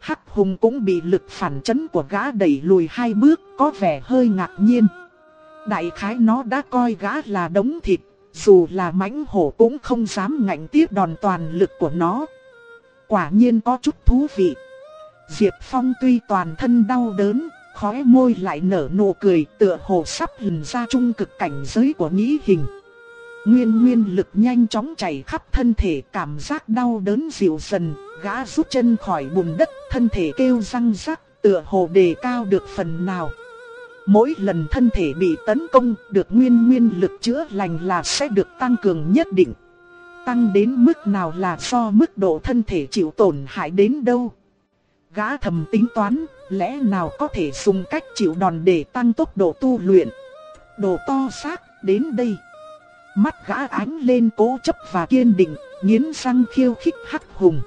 Hắc hùng cũng bị lực phản chấn của gã đẩy lùi hai bước, có vẻ hơi ngạc nhiên. Đại khái nó đã coi gã là đống thịt, dù là mãnh hổ cũng không dám ngạnh tiếp đòn toàn lực của nó. Quả nhiên có chút thú vị. Diệp Phong tuy toàn thân đau đớn, khóe môi lại nở nụ cười tựa hồ sắp hình ra trung cực cảnh giới của nghĩ hình. Nguyên nguyên lực nhanh chóng chảy khắp thân thể cảm giác đau đớn dịu dần, gã rút chân khỏi bùn đất, thân thể kêu răng rắc, tựa hồ đề cao được phần nào. Mỗi lần thân thể bị tấn công, được nguyên nguyên lực chữa lành là sẽ được tăng cường nhất định. Tăng đến mức nào là do mức độ thân thể chịu tổn hại đến đâu. Gã thầm tính toán, lẽ nào có thể dùng cách chịu đòn để tăng tốc độ tu luyện. Đồ to xác, đến đây. Mắt gã ánh lên cố chấp và kiên định, nghiến răng khiêu khích hắc hùng.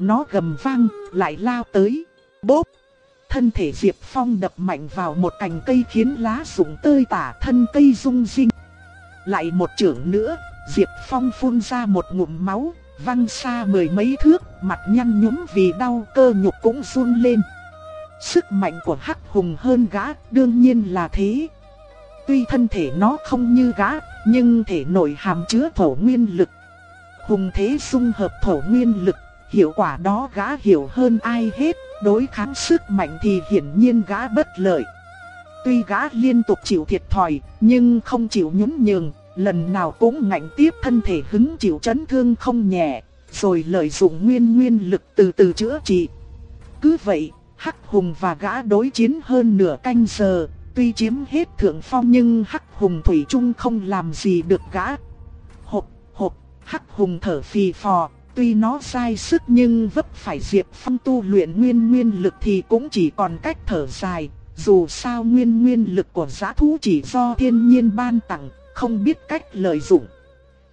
Nó gầm vang, lại lao tới. Bốp! Thân thể Diệp Phong đập mạnh vào một cành cây khiến lá rụng tơi tả thân cây rung rinh. Lại một trưởng nữa, Diệp Phong phun ra một ngụm máu, văng xa mười mấy thước, mặt nhăn nhúm vì đau cơ nhục cũng run lên. Sức mạnh của Hắc Hùng hơn gã, đương nhiên là thế. Tuy thân thể nó không như gã, nhưng thể nội hàm chứa thổ nguyên lực. Hùng thế dung hợp thổ nguyên lực, hiệu quả đó gã hiểu hơn ai hết, đối kháng sức mạnh thì hiển nhiên gã bất lợi. Tuy gã liên tục chịu thiệt thòi, nhưng không chịu nhún nhường, lần nào cũng ngạnh tiếp thân thể hứng chịu chấn thương không nhẹ, rồi lợi dụng nguyên nguyên lực từ từ chữa trị. Cứ vậy, Hắc Hùng và gã đối chiến hơn nửa canh giờ, tuy chiếm hết thượng phong nhưng Hắc Hùng Thủy Trung không làm gì được gã. Hộp, hộp, Hắc Hùng thở phì phò, tuy nó sai sức nhưng vấp phải Diệp Phong tu luyện nguyên nguyên lực thì cũng chỉ còn cách thở dài. Dù sao nguyên nguyên lực của giã thú chỉ do thiên nhiên ban tặng, không biết cách lợi dụng.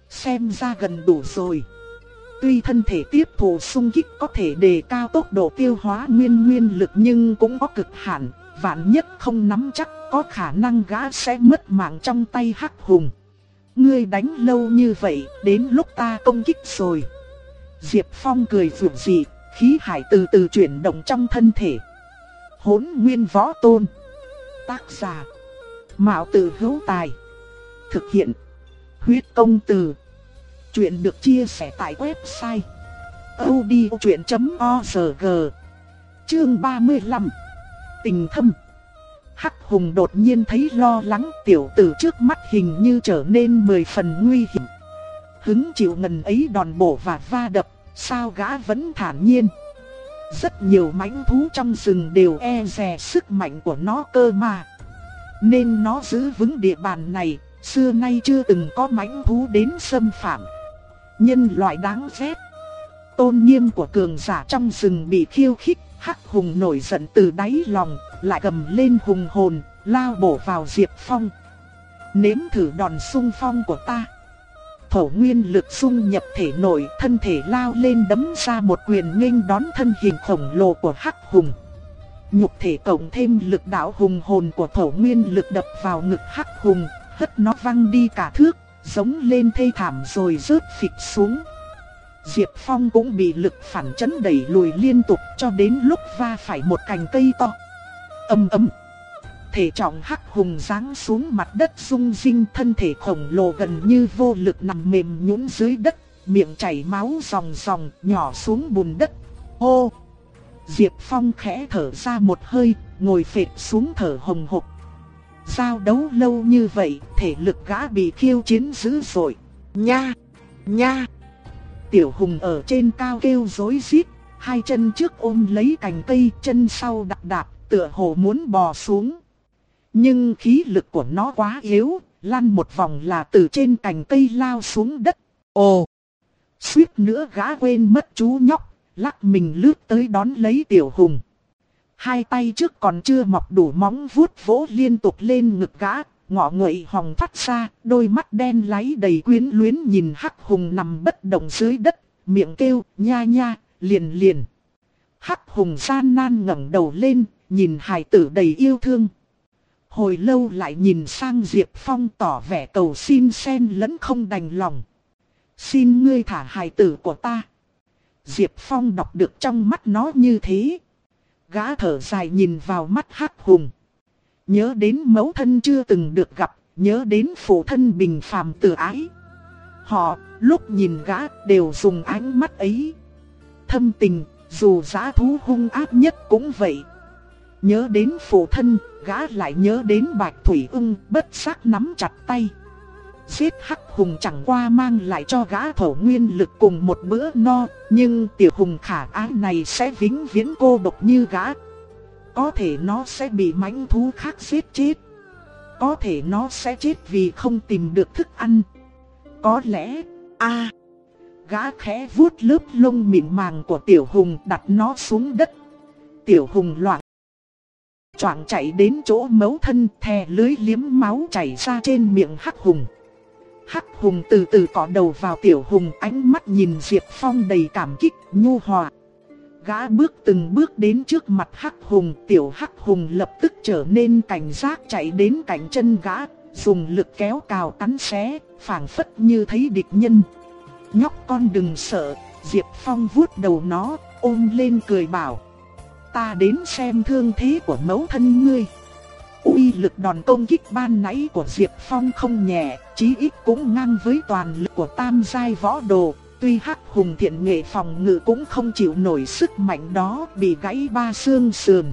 Xem ra gần đủ rồi. Tuy thân thể tiếp thụ sung kích có thể đề cao tốc độ tiêu hóa nguyên nguyên lực nhưng cũng có cực hạn, vạn nhất không nắm chắc có khả năng gã sẽ mất mạng trong tay hắc hùng. Ngươi đánh lâu như vậy, đến lúc ta công kích rồi. Diệp Phong cười vượt dị, khí hải từ từ chuyển động trong thân thể. Hốn nguyên võ tôn. Tác giả. Mạo tử hữu tài. Thực hiện. Huyết công từ. Chuyện được chia sẻ tại website. odchuyện.org Chương 35 Tình thâm Hắc Hùng đột nhiên thấy lo lắng tiểu tử trước mắt hình như trở nên mười phần nguy hiểm. Hứng chịu ngần ấy đòn bổ và va đập, sao gã vẫn thản nhiên. Rất nhiều mãnh thú trong rừng đều e dè sức mạnh của nó cơ mà. Nên nó giữ vững địa bàn này, xưa nay chưa từng có mãnh thú đến xâm phạm. Nhân loại đáng ghét. Tôn nghiêm của cường giả trong rừng bị khiêu khích, Hắc Hùng nổi giận từ đáy lòng, lại cầm lên hùng hồn, lao bổ vào Diệp Phong. Nếm thử đòn sung phong của ta. Thổ nguyên lực xung nhập thể nội, thân thể lao lên đấm ra một quyền nghênh đón thân hình khổng lồ của Hắc Hùng. Nhục thể cộng thêm lực đạo hùng hồn của thổ nguyên lực đập vào ngực Hắc Hùng, hất nó văng đi cả thước, giống lên thê thảm rồi rớt phịch xuống. Diệp Phong cũng bị lực phản chấn đẩy lùi liên tục cho đến lúc va phải một cành cây to. Âm âm. Thể trọng hắc hùng giáng xuống mặt đất rung rinh thân thể khổng lồ gần như vô lực nằm mềm nhũn dưới đất, miệng chảy máu ròng ròng nhỏ xuống bùn đất. Hô! Diệp Phong khẽ thở ra một hơi, ngồi phệt xuống thở hồng hộc. Giao đấu lâu như vậy, thể lực gã bị khiêu chiến dữ dội. Nha! Nha! Tiểu Hùng ở trên cao kêu rối rít, hai chân trước ôm lấy cành cây, chân sau đạp đạp, tựa hồ muốn bò xuống. Nhưng khí lực của nó quá yếu, lăn một vòng là từ trên cành cây lao xuống đất. Ồ! Suýt nữa gã quên mất chú nhóc, lắc mình lướt tới đón lấy Tiểu Hùng. Hai tay trước còn chưa mọc đủ móng vuốt vỗ liên tục lên ngực gã, ngọ nguậy hồng thoát ra, đôi mắt đen láy đầy quyến luyến nhìn hắc hùng nằm bất động dưới đất, miệng kêu, nha nha, liền liền. Hắc hùng gian nan ngẩng đầu lên, nhìn hài tử đầy yêu thương. Hồi lâu lại nhìn sang Diệp Phong tỏ vẻ cầu xin sen lẫn không đành lòng. Xin ngươi thả hài tử của ta. Diệp Phong đọc được trong mắt nó như thế. Gã thở dài nhìn vào mắt hắc hùng. Nhớ đến mẫu thân chưa từng được gặp, nhớ đến phụ thân bình phàm từ ái. Họ, lúc nhìn gã, đều dùng ánh mắt ấy. Thâm tình, dù giá thú hung ác nhất cũng vậy. nhớ đến phụ thân, gã lại nhớ đến Bạch Thủy ưng, bất giác nắm chặt tay. Giết Hắc Hùng chẳng qua mang lại cho gã thổ nguyên lực cùng một bữa no, nhưng tiểu hùng khả ái này sẽ vĩnh viễn cô độc như gã. Có thể nó sẽ bị mãnh thú khác giết chết. Có thể nó sẽ chết vì không tìm được thức ăn. Có lẽ, a gã khẽ vuốt lớp lông mịn màng của tiểu hùng đặt nó xuống đất. Tiểu hùng loạn Choảng chạy đến chỗ mấu thân thè lưới liếm máu chảy ra trên miệng hắc hùng. Hắc hùng từ từ cọ đầu vào tiểu hùng ánh mắt nhìn Diệp Phong đầy cảm kích, nhu hòa. Gã bước từng bước đến trước mặt hắc hùng, tiểu hắc hùng lập tức trở nên cảnh giác chạy đến cạnh chân gã, dùng lực kéo cào cắn xé, phảng phất như thấy địch nhân. Nhóc con đừng sợ, Diệp Phong vuốt đầu nó, ôm lên cười bảo. Ta đến xem thương thế của mẫu thân ngươi. uy lực đòn công kích ban nãy của Diệp Phong không nhẹ, chí ít cũng ngang với toàn lực của tam giai võ đồ. Tuy hắc hùng thiện nghệ phòng ngự cũng không chịu nổi sức mạnh đó bị gãy ba xương sườn.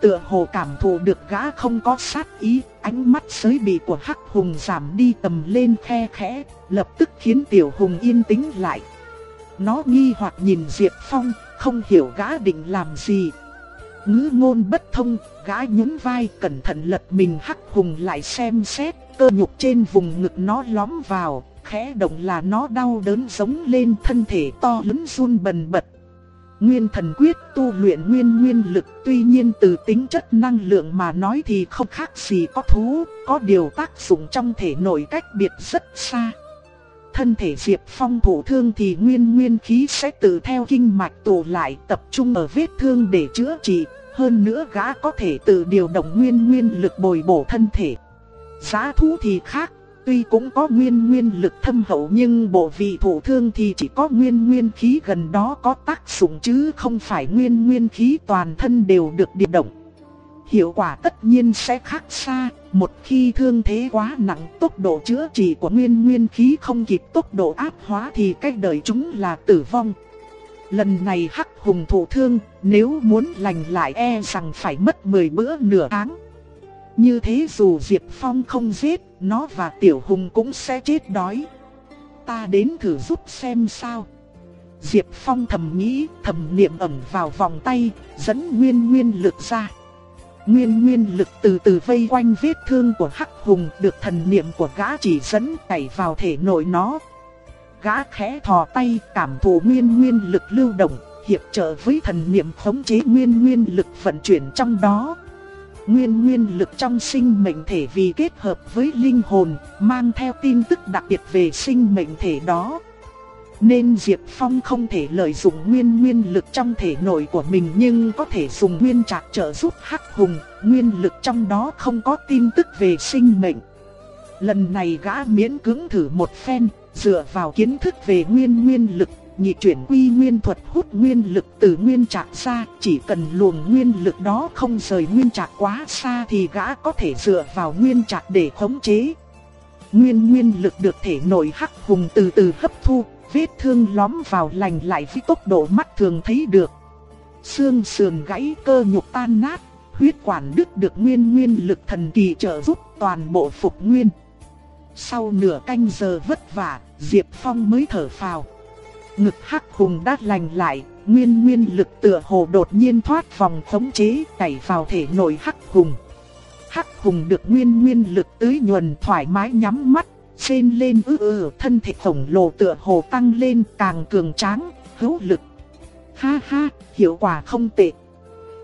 Tựa hồ cảm thụ được gã không có sát ý, ánh mắt sới bị của hắc hùng giảm đi tầm lên khe khẽ, lập tức khiến tiểu hùng yên tĩnh lại. Nó nghi hoặc nhìn Diệp Phong, không hiểu gã định làm gì. Ngữ ngôn bất thông, gã nhún vai cẩn thận lật mình hắc hùng lại xem xét, cơ nhục trên vùng ngực nó lõm vào, khẽ động là nó đau đớn giống lên thân thể to lớn run bần bật. Nguyên thần quyết tu luyện nguyên nguyên lực tuy nhiên từ tính chất năng lượng mà nói thì không khác gì có thú, có điều tác dụng trong thể nội cách biệt rất xa thân thể Diệp Phong thổ thương thì nguyên nguyên khí sẽ tự theo kinh mạch tụ lại tập trung ở vết thương để chữa trị. Hơn nữa gã có thể tự điều động nguyên nguyên lực bồi bổ thân thể. Giá thú thì khác, tuy cũng có nguyên nguyên lực thâm hậu nhưng bộ vị thủ thương thì chỉ có nguyên nguyên khí gần đó có tác dụng chứ không phải nguyên nguyên khí toàn thân đều được điều động. Hiệu quả tất nhiên sẽ khác xa, một khi thương thế quá nặng tốc độ chữa trị của nguyên nguyên khí không kịp tốc độ áp hóa thì cách đời chúng là tử vong. Lần này hắc hùng thụ thương, nếu muốn lành lại e rằng phải mất 10 bữa nửa tháng. Như thế dù Diệp Phong không giết, nó và Tiểu Hùng cũng sẽ chết đói. Ta đến thử giúp xem sao. Diệp Phong thầm nghĩ, thầm niệm ẩn vào vòng tay, dẫn nguyên nguyên lực ra. Nguyên nguyên lực từ từ vây quanh vết thương của Hắc Hùng được thần niệm của gã chỉ dẫn cày vào thể nội nó. Gã khẽ thò tay cảm thụ nguyên nguyên lực lưu động, hiệp trợ với thần niệm khống chế nguyên nguyên lực vận chuyển trong đó. Nguyên nguyên lực trong sinh mệnh thể vì kết hợp với linh hồn, mang theo tin tức đặc biệt về sinh mệnh thể đó. Nên Diệp Phong không thể lợi dụng nguyên nguyên lực trong thể nội của mình nhưng có thể dùng nguyên trạc trợ giúp Hắc Hùng, nguyên lực trong đó không có tin tức về sinh mệnh. Lần này gã miễn cưỡng thử một phen, dựa vào kiến thức về nguyên nguyên lực, nhị chuyển quy nguyên thuật hút nguyên lực từ nguyên trạc ra, chỉ cần luồng nguyên lực đó không rời nguyên trạc quá xa thì gã có thể dựa vào nguyên trạc để khống chế. Nguyên nguyên lực được thể nội hắc hùng từ từ hấp thu, vết thương lõm vào lành lại với tốc độ mắt thường thấy được. Xương sườn gãy cơ nhục tan nát, huyết quản đứt được nguyên nguyên lực thần kỳ trợ giúp toàn bộ phục nguyên. Sau nửa canh giờ vất vả, Diệp Phong mới thở phào. Ngực hắc hùng đát lành lại, nguyên nguyên lực tựa hồ đột nhiên thoát vòng khống chế chảy vào thể nội hắc hùng. Hắc hùng được nguyên nguyên lực tưới nhuần thoải mái nhắm mắt, Xên lên ư ư thân thể khổng lồ tựa hồ tăng lên càng cường tráng, hữu lực. Ha ha, hiệu quả không tệ.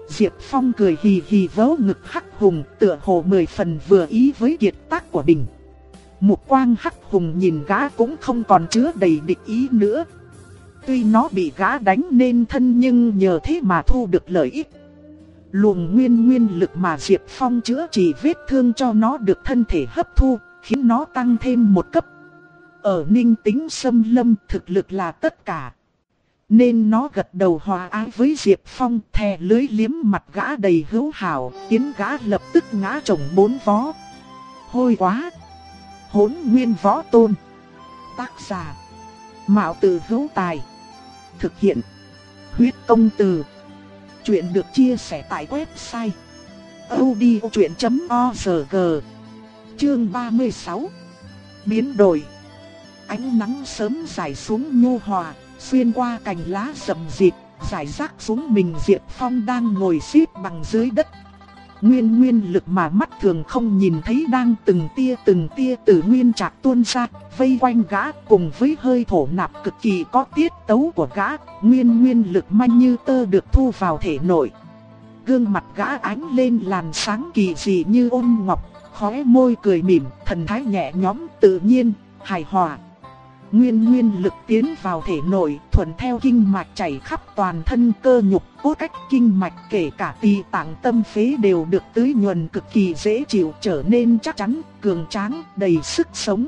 Diệp Phong cười hì hì vớ ngực hắc hùng tựa hồ mười phần vừa ý với kiệt tác của mình. Mục quang hắc hùng nhìn gã cũng không còn chứa đầy địch ý nữa. Tuy nó bị gã đánh nên thân nhưng nhờ thế mà thu được lợi ích. Luồng nguyên nguyên lực mà Diệp Phong chữa trị vết thương cho nó được thân thể hấp thu, khiến nó tăng thêm một cấp. Ở ninh tính xâm lâm thực lực là tất cả. Nên nó gật đầu hòa ái với Diệp Phong thè lưới liếm mặt gã đầy hữu hảo, khiến gã lập tức ngã chồng bốn vó. Hôi quá! Hốn nguyên võ tôn. Tác giả. Mạo tử hữu tài. Thực hiện. Huyết công từ. Chuyện được chia sẻ tại website odchuyện.org Chương 36 Biến đổi Ánh nắng sớm dài xuống nhu hòa, xuyên qua cành lá rậm rịt, giải rác xuống mình Diệp Phong đang ngồi xếp bằng dưới đất. Nguyên nguyên lực mà mắt thường không nhìn thấy đang từng tia từng tia từ nguyên trạc tuôn ra, vây quanh gã cùng với hơi thổ nạp cực kỳ có tiết tấu của gã, nguyên nguyên lực manh như tơ được thu vào thể nội. Gương mặt gã ánh lên làn sáng kỳ dị như ôn ngọc, khóe môi cười mỉm, thần thái nhẹ nhõm tự nhiên, hài hòa. Nguyên nguyên lực tiến vào thể nội, thuận theo kinh mạch chảy khắp toàn thân cơ nhục, cốt cách kinh mạch kể cả tỳ tạng tâm phế đều được tưới nhuần cực kỳ dễ chịu trở nên chắc chắn, cường tráng, đầy sức sống.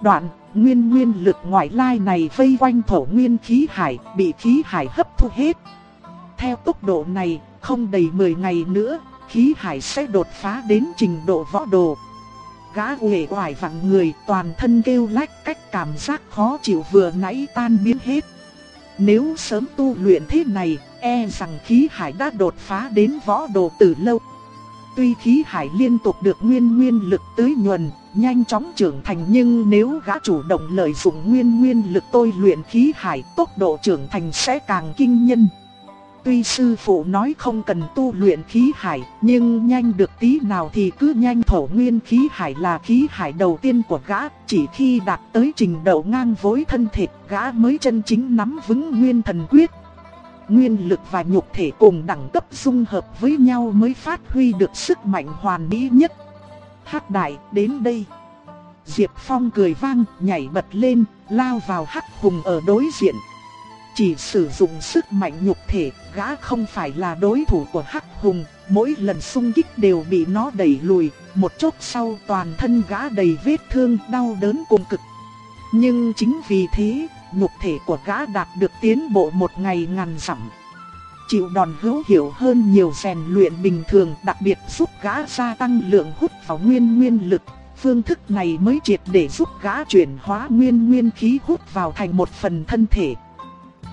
Đoạn, nguyên nguyên lực ngoại lai này vây quanh thổ nguyên khí hải, bị khí hải hấp thu hết. Theo tốc độ này, không đầy 10 ngày nữa, khí hải sẽ đột phá đến trình độ võ đồ. Gã uể oải vặn người toàn thân kêu lách cách cảm giác khó chịu vừa nãy tan biến hết. Nếu sớm tu luyện thế này, e rằng khí hải đã đột phá đến võ đồ từ lâu. Tuy khí hải liên tục được nguyên nguyên lực tưới nhuần, nhanh chóng trưởng thành nhưng nếu gã chủ động lợi dụng nguyên nguyên lực tôi luyện khí hải, tốc độ trưởng thành sẽ càng kinh nhân. Tuy sư phụ nói không cần tu luyện khí hải, nhưng nhanh được tí nào thì cứ nhanh thổ nguyên khí hải là khí hải đầu tiên của gã, chỉ khi đạt tới trình độ ngang với thân thể, gã mới chân chính nắm vững nguyên thần quyết. Nguyên lực và nhục thể cùng đẳng cấp dung hợp với nhau mới phát huy được sức mạnh hoàn mỹ nhất. Hắc đại, đến đây. Diệp Phong cười vang, nhảy bật lên, lao vào Hắc Hùng ở đối diện. Chỉ sử dụng sức mạnh nhục thể, gã không phải là đối thủ của Hắc Hùng, mỗi lần xung kích đều bị nó đẩy lùi, một chốc sau toàn thân gã đầy vết thương đau đớn cùng cực. Nhưng chính vì thế, nhục thể của gã đạt được tiến bộ một ngày ngàn dặm. Chịu đòn hữu hiệu hơn nhiều rèn luyện bình thường đặc biệt giúp gã gia tăng lượng hút vào nguyên nguyên lực. Phương thức này mới triệt để giúp gã chuyển hóa nguyên nguyên khí hút vào thành một phần thân thể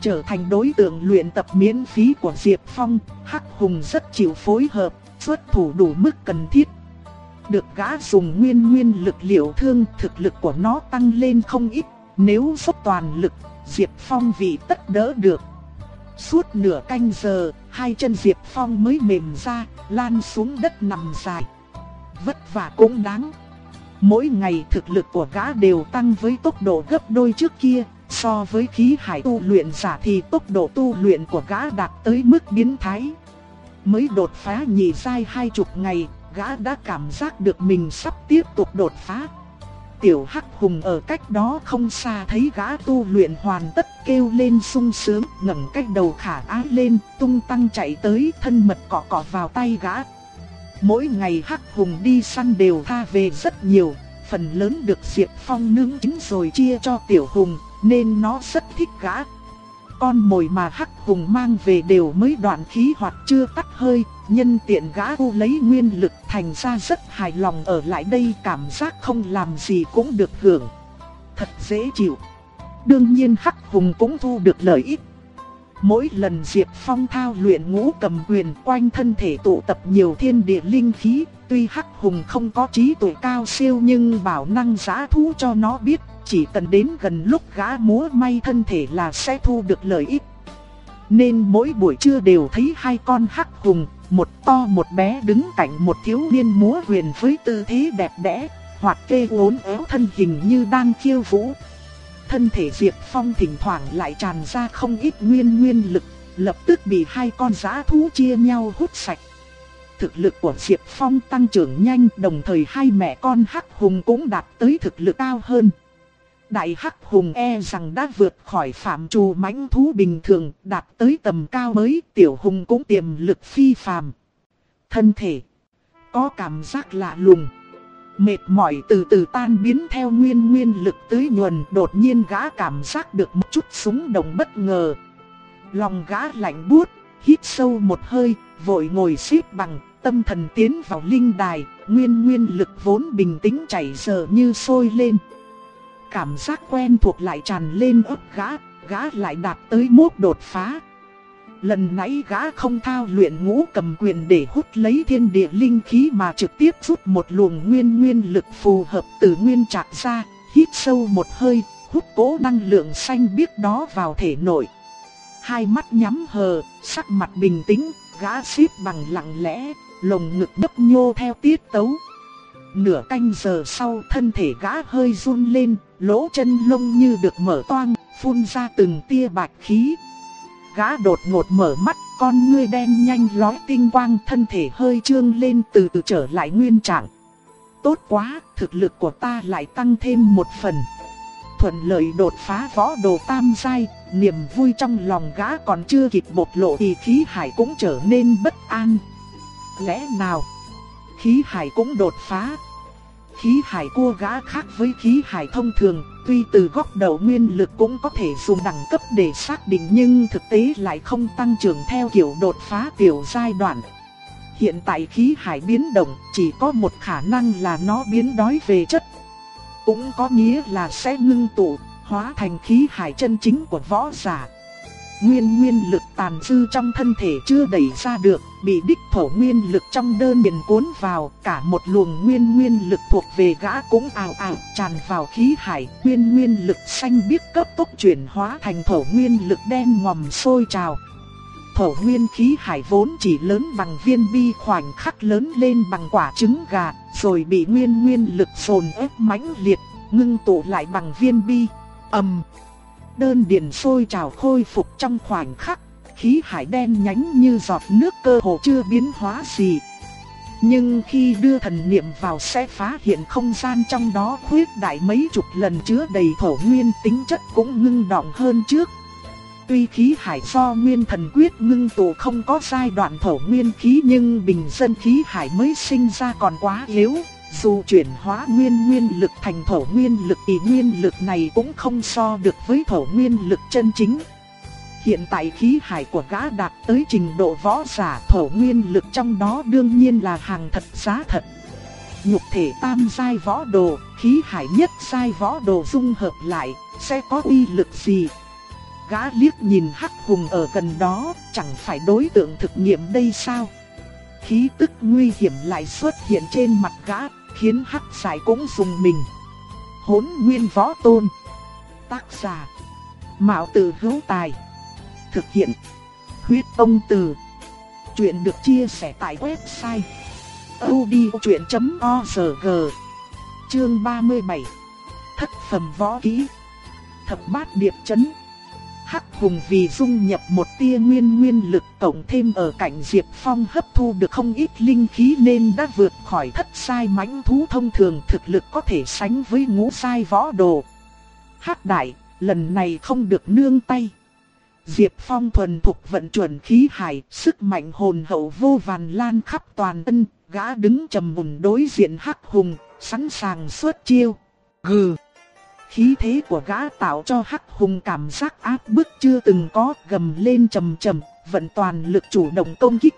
trở thành đối tượng luyện tập miễn phí của Diệp Phong, Hắc Hùng rất chịu phối hợp, xuất thủ đủ mức cần thiết. Được gã dùng nguyên nguyên lực liệu thương, thực lực của nó tăng lên không ít, nếu dốc toàn lực, Diệp Phong vì tất đỡ được. Suốt nửa canh giờ, hai chân Diệp Phong mới mềm ra, lan xuống đất nằm dài. Vất vả cũng đáng. Mỗi ngày thực lực của gã đều tăng với tốc độ gấp đôi trước kia, So với khí hải tu luyện giả thì tốc độ tu luyện của gã đạt tới mức biến thái. Mới đột phá nhị sai hai chục ngày, gã đã cảm giác được mình sắp tiếp tục đột phá. Tiểu Hắc Hùng ở cách đó không xa thấy gã tu luyện hoàn tất kêu lên sung sướng, ngẩng cái đầu khả á lên, tung tăng chạy tới thân mật cọ cọ vào tay gã. Mỗi ngày Hắc Hùng đi săn đều tha về rất nhiều, phần lớn được Diệp Phong nướng chín rồi chia cho Tiểu Hùng, nên nó rất thích gã. Con mồi mà Hắc Hùng mang về đều mới đoạn khí hoặc chưa tắt hơi, nhân tiện gã u lấy nguyên lực thành ra rất hài lòng ở lại đây cảm giác không làm gì cũng được hưởng. Thật dễ chịu. Đương nhiên Hắc Hùng cũng thu được lợi ích. Mỗi lần Diệp Phong thao luyện ngũ cầm quyền quanh thân thể tụ tập nhiều thiên địa linh khí, tuy Hắc Hùng không có trí tuệ cao siêu nhưng bảo năng giá thú cho nó biết chỉ cần đến gần lúc gã múa may thân thể là sẽ thu được lợi ích. Nên mỗi buổi trưa đều thấy hai con hắc hùng, một to một bé đứng cạnh một thiếu niên múa huyền với tư thế đẹp đẽ, hoặc kê uốn éo thân hình như đang khiêu vũ. Thân thể Diệp Phong thỉnh thoảng lại tràn ra không ít nguyên nguyên lực, lập tức bị hai con giã thú chia nhau hút sạch. Thực lực của Diệp Phong tăng trưởng nhanh đồng thời hai mẹ con hắc hùng cũng đạt tới thực lực cao hơn. Đại Hắc Hùng e rằng đã vượt khỏi phạm trù mãnh thú bình thường, đạt tới tầm cao mới, Tiểu Hùng cũng tiềm lực phi phàm. Thân thể có cảm giác lạ lùng, mệt mỏi từ từ tan biến theo nguyên nguyên lực tưới nhuần, đột nhiên gã cảm giác được một chút súng động bất ngờ. Lòng gã lạnh buốt, hít sâu một hơi, vội ngồi xếp bằng, tâm thần tiến vào linh đài, nguyên nguyên lực vốn bình tĩnh chảy giờ như sôi lên cảm giác quen thuộc lại tràn lên ấp gã, gã lại đạt tới mốt đột phá. lần nãy gã không thao luyện ngũ cầm quyền để hút lấy thiên địa linh khí mà trực tiếp rút một luồng nguyên nguyên lực phù hợp từ nguyên trạc ra, hít sâu một hơi, hút cố năng lượng xanh biếc đó vào thể nội. Hai mắt nhắm hờ, sắc mặt bình tĩnh, gã xếp bằng lặng lẽ, lồng ngực đấp nhô theo tiết tấu. Nửa canh giờ sau thân thể gã hơi run lên, lỗ chân lông như được mở toang, phun ra từng tia bạch khí. Gã đột ngột mở mắt, con ngươi đen nhanh lói tinh quang thân thể hơi trương lên từ từ trở lại nguyên trạng. Tốt quá, thực lực của ta lại tăng thêm một phần. Thuận lợi đột phá võ đồ tam giai, niềm vui trong lòng gã còn chưa kịp bộc lộ thì khí hải cũng trở nên bất an. Lẽ nào, khí hải cũng đột phá? Khí hải cua gã khác với khí hải thông thường, tuy từ góc đầu nguyên lực cũng có thể dùng đẳng cấp để xác định nhưng thực tế lại không tăng trưởng theo kiểu đột phá tiểu giai đoạn. Hiện tại khí hải biến động chỉ có một khả năng là nó biến đói về chất. Cũng có nghĩa là sẽ ngưng tụ, hóa thành khí hải chân chính của võ giả. Nguyên nguyên lực tàn dư trong thân thể chưa đẩy ra được, bị đích thổ nguyên lực trong đơn điền cuốn vào, cả một luồng nguyên nguyên lực thuộc về gã cũng ào ào tràn vào khí hải, nguyên nguyên lực xanh biếc cấp tốc chuyển hóa thành thổ nguyên lực đen ngòm sôi trào. Thổ nguyên khí hải vốn chỉ lớn bằng viên bi khoảnh khắc lớn lên bằng quả trứng gà, rồi bị nguyên nguyên lực sồn ép mãnh liệt, ngưng tụ lại bằng viên bi. ầm đơn điền sôi trào khôi phục trong khoảnh khắc, khí hải đen nhánh như giọt nước cơ hồ chưa biến hóa gì. Nhưng khi đưa thần niệm vào sẽ phá hiện không gian trong đó khuyết đại mấy chục lần chứa đầy thổ nguyên tính chất cũng ngưng động hơn trước. Tuy khí hải do nguyên thần quyết ngưng tụ không có giai đoạn thổ nguyên khí nhưng bình dân khí hải mới sinh ra còn quá yếu, dù chuyển hóa nguyên nguyên lực thành thổ nguyên lực thì nguyên lực này cũng không so được với thổ nguyên lực chân chính. Hiện tại khí hải của gã đạt tới trình độ võ giả thổ nguyên lực trong đó đương nhiên là hàng thật giá thật. Nhục thể tam giai võ đồ, khí hải nhất giai võ đồ dung hợp lại, sẽ có uy lực gì? Gã liếc nhìn hắc hùng ở gần đó, chẳng phải đối tượng thực nghiệm đây sao? Khí tức nguy hiểm lại xuất hiện trên mặt gã, khiến hắc giải cũng dùng mình. Hốn nguyên võ tôn. Tác giả. Mạo tử hữu tài. Thực hiện. Huyết ông từ. Chuyện được chia sẻ tại website. odchuyện.org Chương 37 Thất phẩm võ kỹ Thập bát điệp chấn Hắc hùng vì dung nhập một tia nguyên nguyên lực cộng thêm ở cạnh Diệp Phong hấp thu được không ít linh khí nên đã vượt khỏi thất sai mãnh thú thông thường thực lực có thể sánh với ngũ sai võ đồ. Hắc đại, lần này không được nương tay. Diệp Phong thuần thục vận chuyển khí hải, sức mạnh hồn hậu vô vàn lan khắp toàn thân, gã đứng trầm mùn đối diện Hắc hùng, sẵn sàng xuất chiêu. Gừ Khí thế của gã tạo cho Hắc Hùng cảm giác áp bức chưa từng có gầm lên trầm trầm, vận toàn lực chủ động công kích.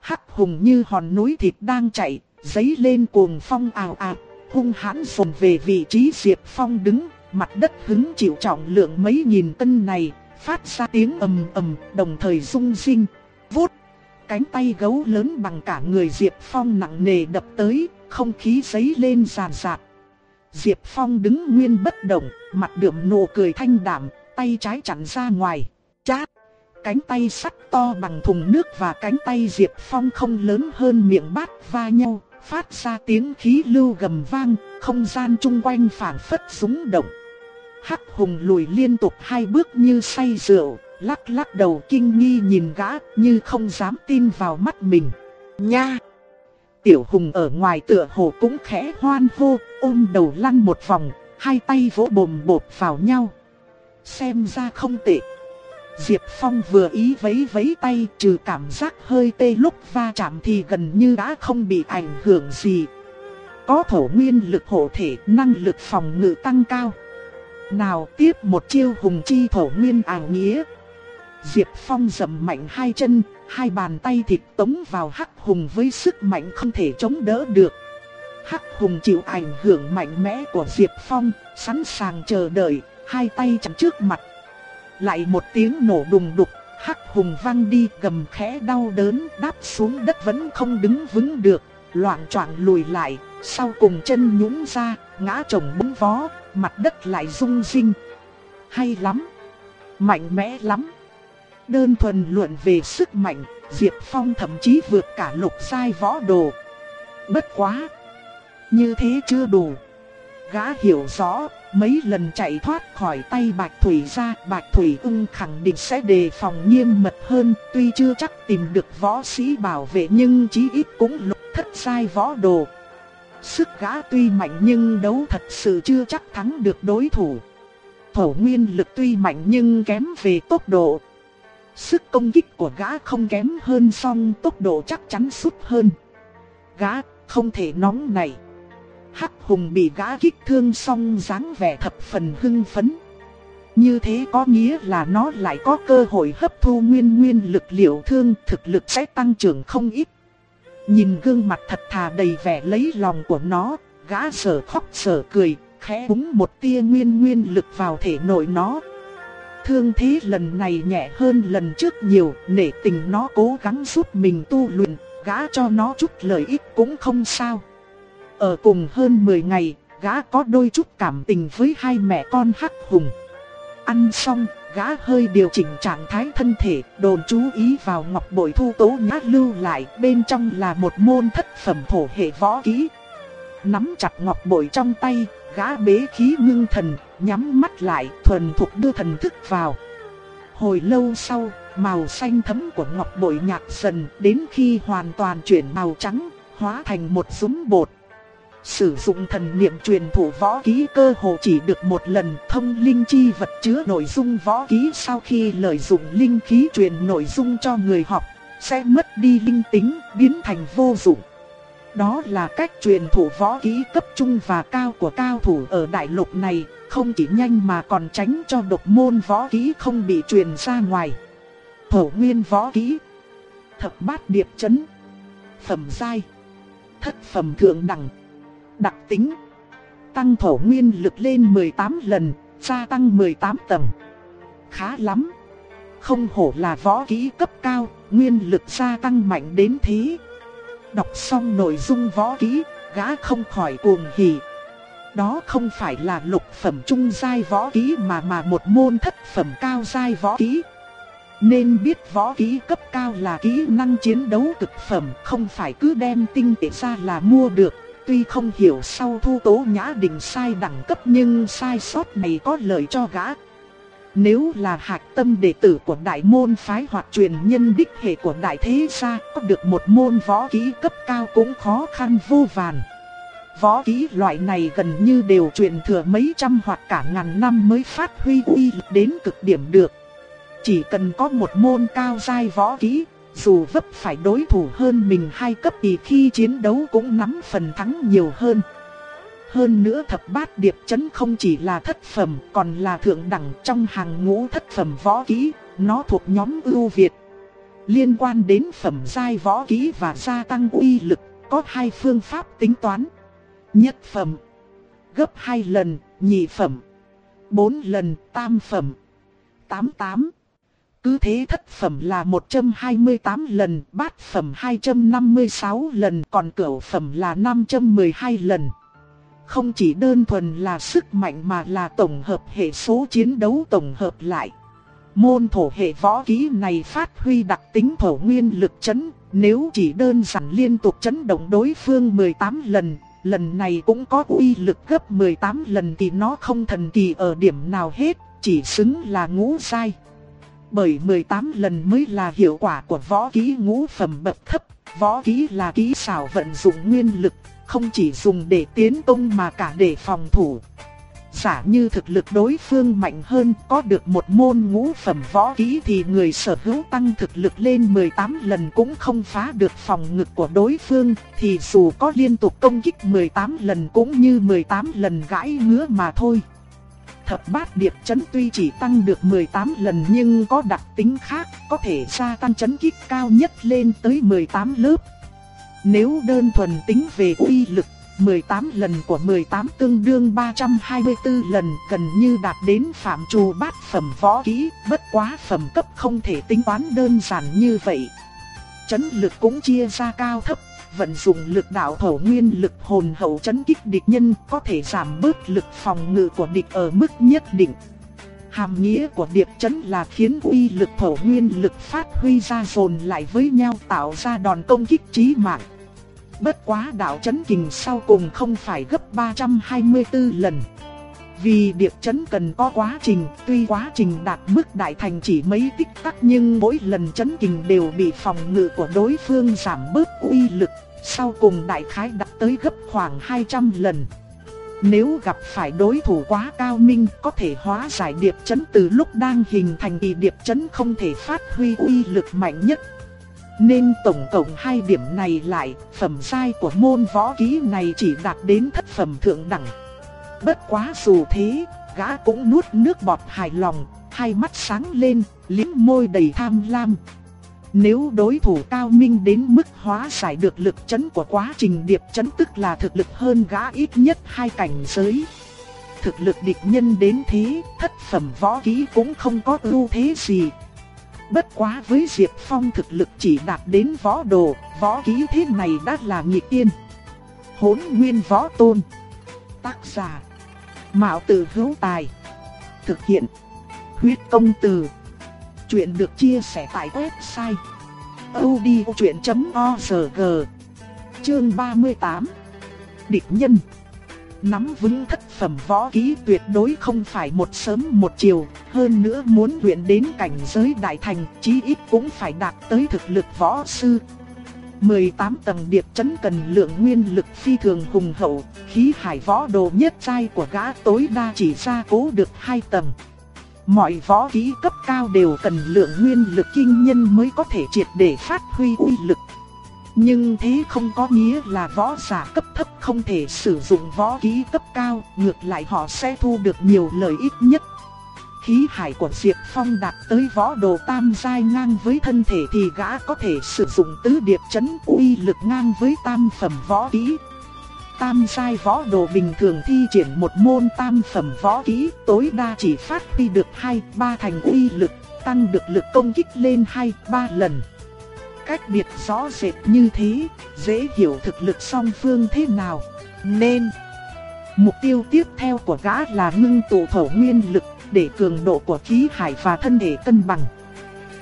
Hắc Hùng như hòn núi thịt đang chạy, giấy lên cuồng phong ào ạt, hung hãn phồn về vị trí Diệp Phong đứng, mặt đất hứng chịu trọng lượng mấy nghìn cân này, phát ra tiếng ầm ầm, đồng thời rung rinh, vút. Cánh tay gấu lớn bằng cả người Diệp Phong nặng nề đập tới, không khí giấy lên ràn rạt. Diệp Phong đứng nguyên bất động, mặt đượm nụ cười thanh đạm, tay trái chặn ra ngoài. Chát! Cánh tay sắt to bằng thùng nước và cánh tay Diệp Phong không lớn hơn miệng bát va nhau, phát ra tiếng khí lưu gầm vang, không gian chung quanh phản phất súng động. Hắc hùng lùi liên tục hai bước như say rượu, lắc lắc đầu kinh nghi nhìn gã như không dám tin vào mắt mình. Nha! Tiểu hùng ở ngoài tựa hồ cũng khẽ hoan hô, ôm đầu lăn một vòng, hai tay vỗ bồm bột vào nhau. Xem ra không tệ. Diệp Phong vừa ý vấy vấy tay trừ cảm giác hơi tê lúc va chạm thì gần như đã không bị ảnh hưởng gì. Có thổ nguyên lực hộ thể năng lực phòng ngự tăng cao. Nào tiếp một chiêu hùng chi thổ nguyên ảo nghĩa. Diệp Phong dầm mạnh hai chân, hai bàn tay thịt tống vào hắc hùng với sức mạnh không thể chống đỡ được. Hắc hùng chịu ảnh hưởng mạnh mẽ của Diệp Phong, sẵn sàng chờ đợi, hai tay chặn trước mặt. Lại một tiếng nổ đùng đục, Hắc hùng văng đi gầm khẽ đau đớn đáp xuống đất vẫn không đứng vững được, loạn choạng lùi lại, sau cùng chân nhũn ra, ngã chồng búng vó, mặt đất lại rung rinh. Hay lắm, mạnh mẽ lắm. Đơn thuần luận về sức mạnh, Diệp Phong thậm chí vượt cả lục sai võ đồ. Bất quá, như thế chưa đủ. Gã hiểu rõ, mấy lần chạy thoát khỏi tay Bạch Thủy ra, Bạch Thủy ưng khẳng định sẽ đề phòng nghiêm mật hơn, tuy chưa chắc tìm được võ sĩ bảo vệ nhưng chí ít cũng lục thất sai võ đồ. Sức gã tuy mạnh nhưng đấu thật sự chưa chắc thắng được đối thủ. Thổ nguyên lực tuy mạnh nhưng kém về tốc độ. Sức công kích của gã không kém hơn song tốc độ chắc chắn sút hơn. Gã không thể nóng này. Hắc hùng bị gã kích thương xong dáng vẻ thập phần hưng phấn. Như thế có nghĩa là nó lại có cơ hội hấp thu nguyên nguyên lực liệu thương thực lực sẽ tăng trưởng không ít. Nhìn gương mặt thật thà đầy vẻ lấy lòng của nó, gã sở khóc sở cười, khẽ búng một tia nguyên nguyên lực vào thể nội nó. Thương thế lần này nhẹ hơn lần trước nhiều, nể tình nó cố gắng giúp mình tu luyện, gã cho nó chút lợi ích cũng không sao. Ở cùng hơn 10 ngày, gã có đôi chút cảm tình với hai mẹ con hắc hùng. Ăn xong, gã hơi điều chỉnh trạng thái thân thể, đồn chú ý vào ngọc bội thu tố nhã lưu lại, bên trong là một môn thất phẩm thổ hệ võ kỹ. Nắm chặt ngọc bội trong tay, gã bế khí ngưng thần, nhắm mắt lại, thuần thục đưa thần thức vào. Hồi lâu sau, màu xanh thấm của ngọc bội nhạt dần, đến khi hoàn toàn chuyển màu trắng, hóa thành một súng bột. Sử dụng thần niệm truyền thủ võ ký cơ hồ chỉ được một lần thông linh chi vật chứa nội dung võ ký sau khi lợi dụng linh khí truyền nội dung cho người học, sẽ mất đi linh tính, biến thành vô dụng. Đó là cách truyền thủ võ kỹ cấp trung và cao của cao thủ ở đại lục này, không chỉ nhanh mà còn tránh cho độc môn võ kỹ không bị truyền ra ngoài. Thổ nguyên võ kỹ Thập bát điệp chấn Phẩm giai Thất phẩm thượng đẳng Đặc tính Tăng thổ nguyên lực lên 18 lần, gia tăng 18 tầng. Khá lắm. Không hổ là võ kỹ cấp cao, nguyên lực gia tăng mạnh đến thế. Đọc xong nội dung võ kỹ, gã không khỏi cuồng hỉ. Đó không phải là lục phẩm trung giai võ kỹ mà mà một môn thất phẩm cao giai võ kỹ. Nên biết võ kỹ cấp cao là kỹ năng chiến đấu cực phẩm, không phải cứ đem tinh tệ ra là mua được tuy không hiểu sau thu tố nhã đình sai đẳng cấp nhưng sai sót này có lợi cho gã. Nếu là hạch tâm đệ tử của đại môn phái hoặc truyền nhân đích hệ của đại thế gia, có được một môn võ kỹ cấp cao cũng khó khăn vô vàn. Võ kỹ loại này gần như đều truyền thừa mấy trăm hoặc cả ngàn năm mới phát huy uy lực đến cực điểm được. Chỉ cần có một môn cao giai võ kỹ, dù vấp phải đối thủ hơn mình hai cấp thì khi chiến đấu cũng nắm phần thắng nhiều hơn. Hơn nữa thập bát điệp chấn không chỉ là thất phẩm còn là thượng đẳng trong hàng ngũ thất phẩm võ kỹ, nó thuộc nhóm ưu việt. Liên quan đến phẩm giai võ kỹ và gia tăng uy lực, có hai phương pháp tính toán. Nhất phẩm, gấp hai lần, nhị phẩm, bốn lần, tam phẩm, tám tám. Cứ thế thất phẩm là 128 lần, bát phẩm 256 lần, còn cửu phẩm là 512 lần. Không chỉ đơn thuần là sức mạnh mà là tổng hợp hệ số chiến đấu tổng hợp lại. Môn thổ hệ võ kỹ này phát huy đặc tính thổ nguyên lực chấn, nếu chỉ đơn giản liên tục chấn động đối phương 18 lần, lần này cũng có uy lực gấp 18 lần thì nó không thần kỳ ở điểm nào hết, chỉ xứng là ngũ sai. Bởi 18 lần mới là hiệu quả của võ kỹ ngũ phẩm bậc thấp, võ kỹ là kỹ xảo vận dụng nguyên lực, không chỉ dùng để tiến công mà cả để phòng thủ. Giả như thực lực đối phương mạnh hơn có được một môn ngũ phẩm võ kỹ thì người sở hữu tăng thực lực lên 18 lần cũng không phá được phòng ngực của đối phương thì dù có liên tục công kích 18 lần cũng như 18 lần gãi ngứa mà thôi thập bát điệp chấn tuy chỉ tăng được 18 lần nhưng có đặc tính khác, có thể gia tăng chấn kích cao nhất lên tới 18 lớp. Nếu đơn thuần tính về uy lực, 18 lần của 18 tương đương 324 lần gần như đạt đến phạm trù bát phẩm võ kỹ, bất quá phẩm cấp không thể tính toán đơn giản như vậy. Chấn lực cũng chia ra cao thấp, vận dụng lực đạo thổ nguyên lực hồn hậu chấn kích địch nhân có thể giảm bớt lực phòng ngự của địch ở mức nhất định. Hàm nghĩa của điệp chấn là khiến uy lực thổ nguyên lực phát huy ra dồn lại với nhau tạo ra đòn công kích chí mạng. Bất quá đạo chấn kình sau cùng không phải gấp 324 lần. Vì điệp chấn cần có quá trình, tuy quá trình đạt mức đại thành chỉ mấy tích tắc nhưng mỗi lần chấn kình đều bị phòng ngự của đối phương giảm bớt uy lực, sau cùng đại khái đạt tới gấp khoảng 200 lần. Nếu gặp phải đối thủ quá cao minh có thể hóa giải điệp chấn từ lúc đang hình thành thì điệp chấn không thể phát huy uy lực mạnh nhất. Nên tổng cộng hai điểm này lại, phẩm giai của môn võ kỹ này chỉ đạt đến thất phẩm thượng đẳng. Bất quá dù thế, gã cũng nuốt nước bọt hài lòng, hai mắt sáng lên, liếm môi đầy tham lam. Nếu đối thủ cao minh đến mức hóa giải được lực chấn của quá trình điệp chấn tức là thực lực hơn gã ít nhất hai cảnh giới. Thực lực địch nhân đến thế, thất phẩm võ kỹ cũng không có ưu thế gì. Bất quá với Diệp Phong thực lực chỉ đạt đến võ đồ, võ kỹ thế này đã là nhị tiên. Hốn nguyên võ tôn. Tác giả. Mạo tử hữu tài. Thực hiện. Huyết công từ. Chuyện được chia sẻ tại website odchuyện.org Chương 38 Địch nhân Nắm vững thất phẩm võ kỹ tuyệt đối không phải một sớm một chiều, hơn nữa muốn luyện đến cảnh giới đại thành, chí ít cũng phải đạt tới thực lực võ sư. 18 tầng điệp chấn cần lượng nguyên lực phi thường hùng hậu, khí hải võ đồ nhất giai của gã tối đa chỉ ra cố được 2 tầng. Mọi võ kỹ cấp cao đều cần lượng nguyên lực kinh nhân mới có thể triệt để phát huy uy lực. Nhưng thế không có nghĩa là võ giả cấp thấp không thể sử dụng võ kỹ cấp cao, ngược lại họ sẽ thu được nhiều lợi ích nhất. Khí hải của Diệp Phong đạt tới võ đồ tam giai ngang với thân thể thì gã có thể sử dụng tứ điệp chấn uy lực ngang với tam phẩm võ kỹ. Tam giai võ đồ bình thường thi triển một môn tam phẩm võ kỹ tối đa chỉ phát huy được 2-3 thành uy lực, tăng được lực công kích lên 2-3 lần. Cách biệt rõ rệt như thế, dễ hiểu thực lực song phương thế nào. Nên, mục tiêu tiếp theo của gã là ngưng tụ thổ nguyên lực để cường độ của khí hải và thân thể cân bằng.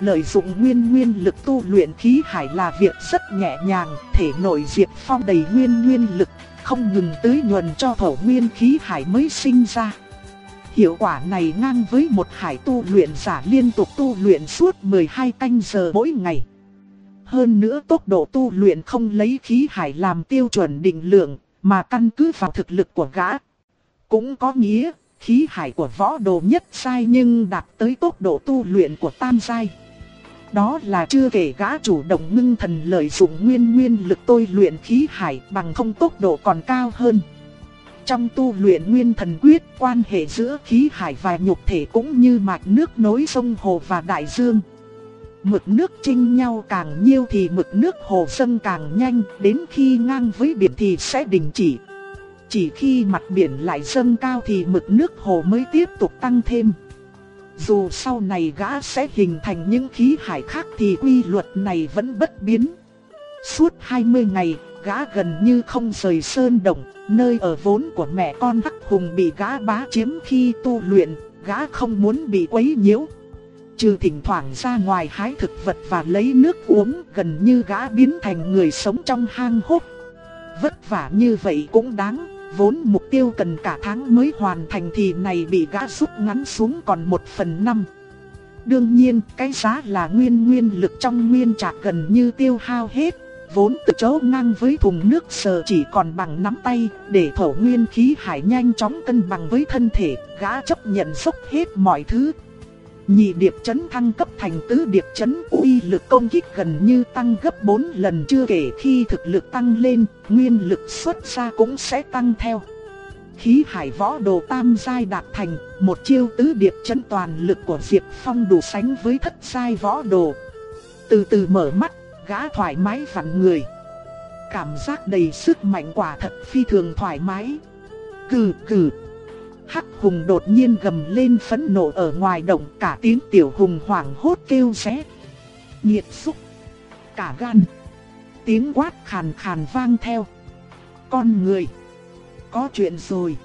Lợi dụng nguyên nguyên lực tu luyện khí hải là việc rất nhẹ nhàng, thể nội diệt Phong đầy nguyên nguyên lực, không ngừng tưới nhuần cho thổ nguyên khí hải mới sinh ra. Hiệu quả này ngang với một hải tu luyện giả liên tục tu luyện suốt 12 canh giờ mỗi ngày. Hơn nữa tốc độ tu luyện không lấy khí hải làm tiêu chuẩn định lượng, mà căn cứ vào thực lực của gã. Cũng có nghĩa, khí hải của võ đồ nhất sai nhưng đạt tới tốc độ tu luyện của tam sai. Đó là chưa kể gã chủ động ngưng thần lợi dụng nguyên nguyên lực tôi luyện khí hải bằng không tốc độ còn cao hơn. Trong tu luyện nguyên thần quyết, quan hệ giữa khí hải và nhục thể cũng như mạch nước nối sông hồ và đại dương. Mực nước chinh nhau càng nhiêu thì mực nước hồ dâng càng nhanh, đến khi ngang với biển thì sẽ đình chỉ. Chỉ khi mặt biển lại dâng cao thì mực nước hồ mới tiếp tục tăng thêm. Dù sau này gã sẽ hình thành những khí hải khác thì quy luật này vẫn bất biến. Suốt 20 ngày, gã gần như không rời sơn động, nơi ở vốn của mẹ con Hắc Hùng bị gã bá chiếm khi tu luyện, gã không muốn bị quấy nhiễu. Trừ thỉnh thoảng ra ngoài hái thực vật và lấy nước uống gần như gã biến thành người sống trong hang hốc. Vất vả như vậy cũng đáng vốn mục tiêu cần cả tháng mới hoàn thành thì này bị gã rút ngắn xuống còn một phần năm. Đương nhiên, cái giá là nguyên nguyên lực trong nguyên trạc gần như tiêu hao hết, vốn từ chỗ ngang với thùng nước sờ chỉ còn bằng nắm tay, để thổ nguyên khí hải nhanh chóng cân bằng với thân thể, gã chấp nhận sốc hết mọi thứ, Nhị điệp chấn thăng cấp thành tứ điệp chấn uy lực công kích gần như tăng gấp 4 lần chưa kể khi thực lực tăng lên, nguyên lực xuất ra cũng sẽ tăng theo. Khí hải võ đồ tam giai đạt thành, một chiêu tứ điệp chấn toàn lực của Diệp Phong đủ sánh với thất giai võ đồ. Từ từ mở mắt, gã thoải mái vặn người. Cảm giác đầy sức mạnh quả thật phi thường thoải mái. Cừ cừ. Hắc hùng đột nhiên gầm lên phẫn nộ ở ngoài động cả tiếng tiểu hùng hoảng hốt kêu ré. Nhiệt xúc. Cả gan. Tiếng quát khàn khàn vang theo. Con người. Có chuyện rồi.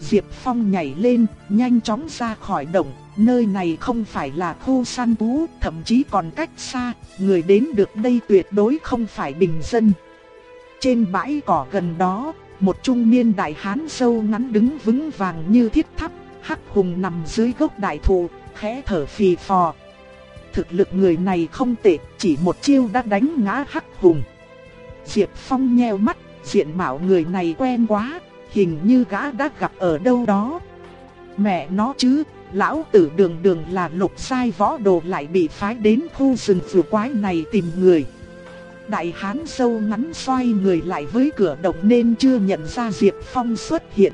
Diệp Phong nhảy lên, nhanh chóng ra khỏi động, nơi này không phải là khu săn thú, thậm chí còn cách xa, người đến được đây tuyệt đối không phải bình dân. Trên bãi cỏ gần đó, một trung niên đại hán sâu ngắn đứng vững vàng như thiết tháp, hắc hùng nằm dưới gốc đại thụ, khẽ thở phì phò. Thực lực người này không tệ, chỉ một chiêu đã đánh ngã hắc hùng. Diệp Phong nheo mắt, diện mạo người này quen quá, hình như gã đã gặp ở đâu đó. Mẹ nó chứ, lão tử đường đường là lục sai võ đồ lại bị phái đến khu rừng vừa quái này tìm người. Đại hán sâu ngắn xoay người lại với cửa động nên chưa nhận ra Diệp Phong xuất hiện.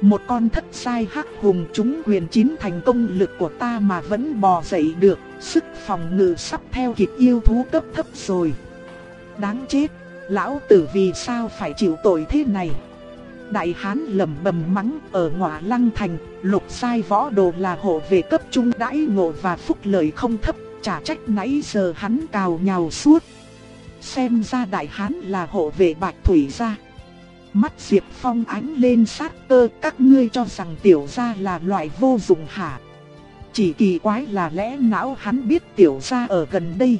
Một con thất sai hắc hùng chúng quyền chín thành công lực của ta mà vẫn bò dậy được, sức phòng ngự sắp theo kịp yêu thú cấp thấp rồi. Đáng chết, lão tử vì sao phải chịu tội thế này? Đại hán lầm bầm mắng ở ngọa lăng thành, lục sai võ đồ là hộ về cấp trung đãi ngộ và phúc lợi không thấp, trả trách nãy giờ hắn cào nhào suốt. Xem ra đại hán là hộ vệ bạch thủy gia. Mắt Diệp Phong ánh lên sát cơ các ngươi cho rằng tiểu gia là loại vô dụng hả? Chỉ kỳ quái là lẽ não hắn biết tiểu gia ở gần đây.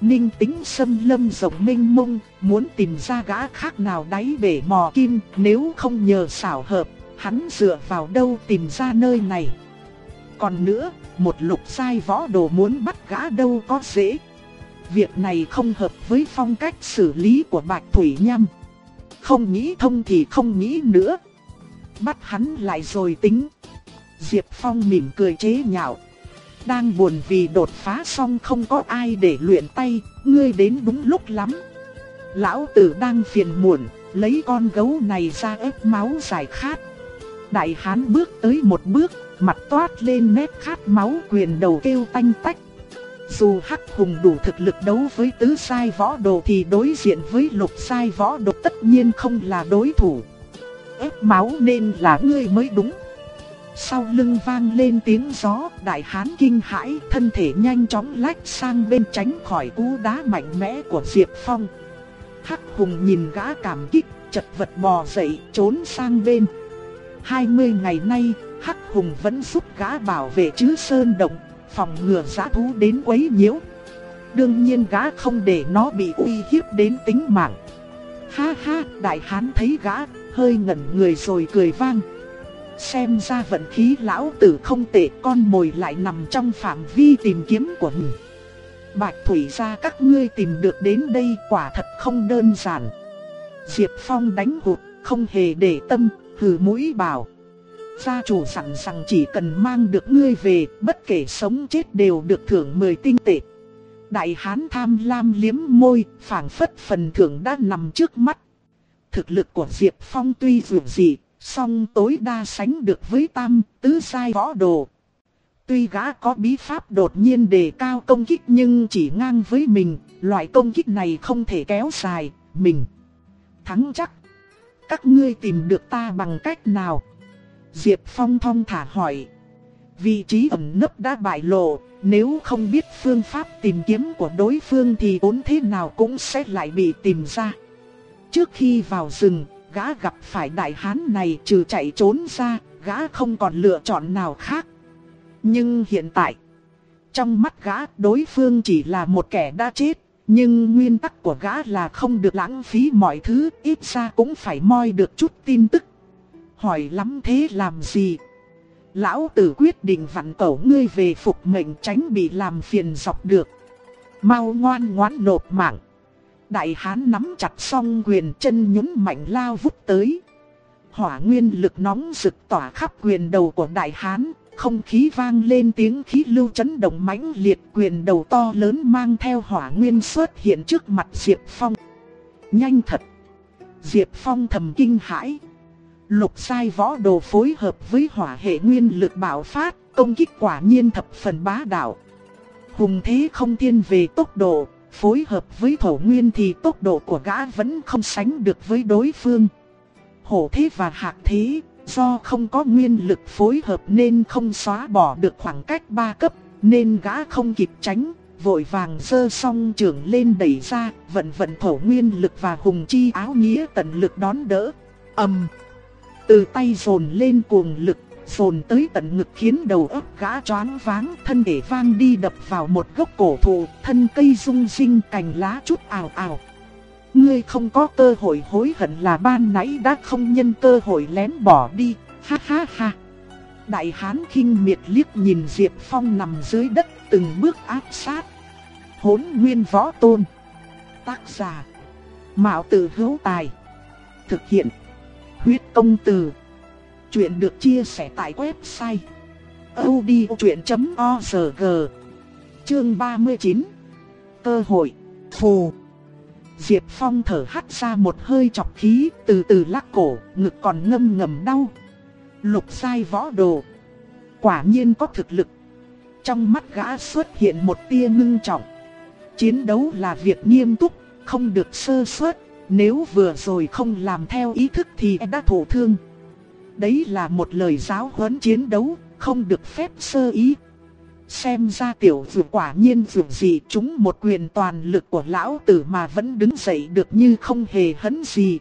Ninh tính xâm lâm rộng minh mông, muốn tìm ra gã khác nào đáy bể mò kim, nếu không nhờ xảo hợp, hắn dựa vào đâu tìm ra nơi này. Còn nữa, một lục sai võ đồ muốn bắt gã đâu có dễ. Việc này không hợp với phong cách xử lý của Bạch Thủy Nhâm. Không nghĩ thông thì không nghĩ nữa. Bắt hắn lại rồi tính. Diệp Phong mỉm cười chế nhạo. Đang buồn vì đột phá xong không có ai để luyện tay, ngươi đến đúng lúc lắm. Lão tử đang phiền muộn, lấy con gấu này ra ép máu giải khát. Đại hán bước tới một bước, mặt toát lên nét khát máu quyền đầu kêu tanh tách. Dù Hắc Hùng đủ thực lực đấu với tứ sai võ đồ thì đối diện với lục sai võ đồ tất nhiên không là đối thủ. Ép máu nên là ngươi mới đúng. Sau lưng vang lên tiếng gió, đại hán kinh hãi, thân thể nhanh chóng lách sang bên tránh khỏi cú đá mạnh mẽ của Diệp Phong. Hắc Hùng nhìn gã cảm kích, chật vật bò dậy, trốn sang bên. 20 ngày nay, Hắc Hùng vẫn giúp gã bảo vệ chứ sơn động, phòng ngừa giã thú đến quấy nhiễu. Đương nhiên gã không để nó bị uy hiếp đến tính mạng. Ha ha, đại hán thấy gã, hơi ngẩn người rồi cười vang. Xem ra vận khí lão tử không tệ con mồi lại nằm trong phạm vi tìm kiếm của mình. Bạch Thủy ra các ngươi tìm được đến đây quả thật không đơn giản. Diệp Phong đánh hụt, không hề để tâm, hừ mũi bảo. Gia chủ sẵn sàng chỉ cần mang được ngươi về, bất kể sống chết đều được thưởng 10 tinh tệ. Đại hán tham lam liếm môi, phảng phất phần thưởng đã nằm trước mắt. Thực lực của Diệp Phong tuy dù gì, song tối đa sánh được với tam, tứ sai võ đồ. Tuy gã có bí pháp đột nhiên đề cao công kích nhưng chỉ ngang với mình, loại công kích này không thể kéo dài, mình thắng chắc. Các ngươi tìm được ta bằng cách nào? Diệp Phong thong thả hỏi. Vị trí ẩn nấp đã bại lộ, nếu không biết phương pháp tìm kiếm của đối phương thì ốn thế nào cũng sẽ lại bị tìm ra. Trước khi vào rừng, gã gặp phải đại hán này trừ chạy trốn ra, gã không còn lựa chọn nào khác. Nhưng hiện tại, trong mắt gã đối phương chỉ là một kẻ đã chết, nhưng nguyên tắc của gã là không được lãng phí mọi thứ, ít ra cũng phải moi được chút tin tức. Hỏi lắm thế làm gì? Lão tử quyết định vặn cẩu ngươi về phục mệnh tránh bị làm phiền dọc được. Mau ngoan ngoãn nộp mạng. Đại hán nắm chặt song quyền chân nhún mạnh lao vút tới. Hỏa nguyên lực nóng rực tỏa khắp quyền đầu của đại hán, không khí vang lên tiếng khí lưu chấn động mãnh liệt quyền đầu to lớn mang theo hỏa nguyên xuất hiện trước mặt Diệp Phong. Nhanh thật! Diệp Phong thầm kinh hãi. Lục sai võ đồ phối hợp với hỏa hệ nguyên lực bạo phát, công kích quả nhiên thập phần bá đạo. Hùng thế không thiên về tốc độ, phối hợp với thổ nguyên thì tốc độ của gã vẫn không sánh được với đối phương. Hổ thế và hạc thế, do không có nguyên lực phối hợp nên không xóa bỏ được khoảng cách ba cấp, nên gã không kịp tránh, vội vàng giơ song trưởng lên đẩy ra, vận vận thổ nguyên lực và hùng chi áo nghĩa tận lực đón đỡ. ầm, từ tay dồn lên cuồng lực, dồn tới tận ngực khiến đầu óc gã choáng váng, thân thể vang đi đập vào một gốc cổ thụ, thân cây rung rinh cành lá chút ảo ảo. Ngươi không có cơ hội hối hận là ban nãy đã không nhân cơ hội lén bỏ đi, ha ha ha. Đại hán kinh miệt liếc nhìn Diệp Phong nằm dưới đất từng bước áp sát. Hốn nguyên võ tôn. Tác giả. Mạo tử hữu tài. Thực hiện. Huyết công từ. Chuyện được chia sẻ tại website. odchuyện.org Chương 39 Cơ hội. Phù. Diệp Phong thở hắt ra một hơi chọc khí, từ từ lắc cổ, ngực còn ngâm ngầm đau. Lục sai võ đồ. Quả nhiên có thực lực. Trong mắt gã xuất hiện một tia ngưng trọng. Chiến đấu là việc nghiêm túc, không được sơ suất, nếu vừa rồi không làm theo ý thức thì e đã thổ thương. Đấy là một lời giáo huấn chiến đấu, không được phép sơ ý. Xem ra tiểu dược quả nhiên dược gì chúng một quyền toàn lực của lão tử mà vẫn đứng dậy được như không hề hấn gì.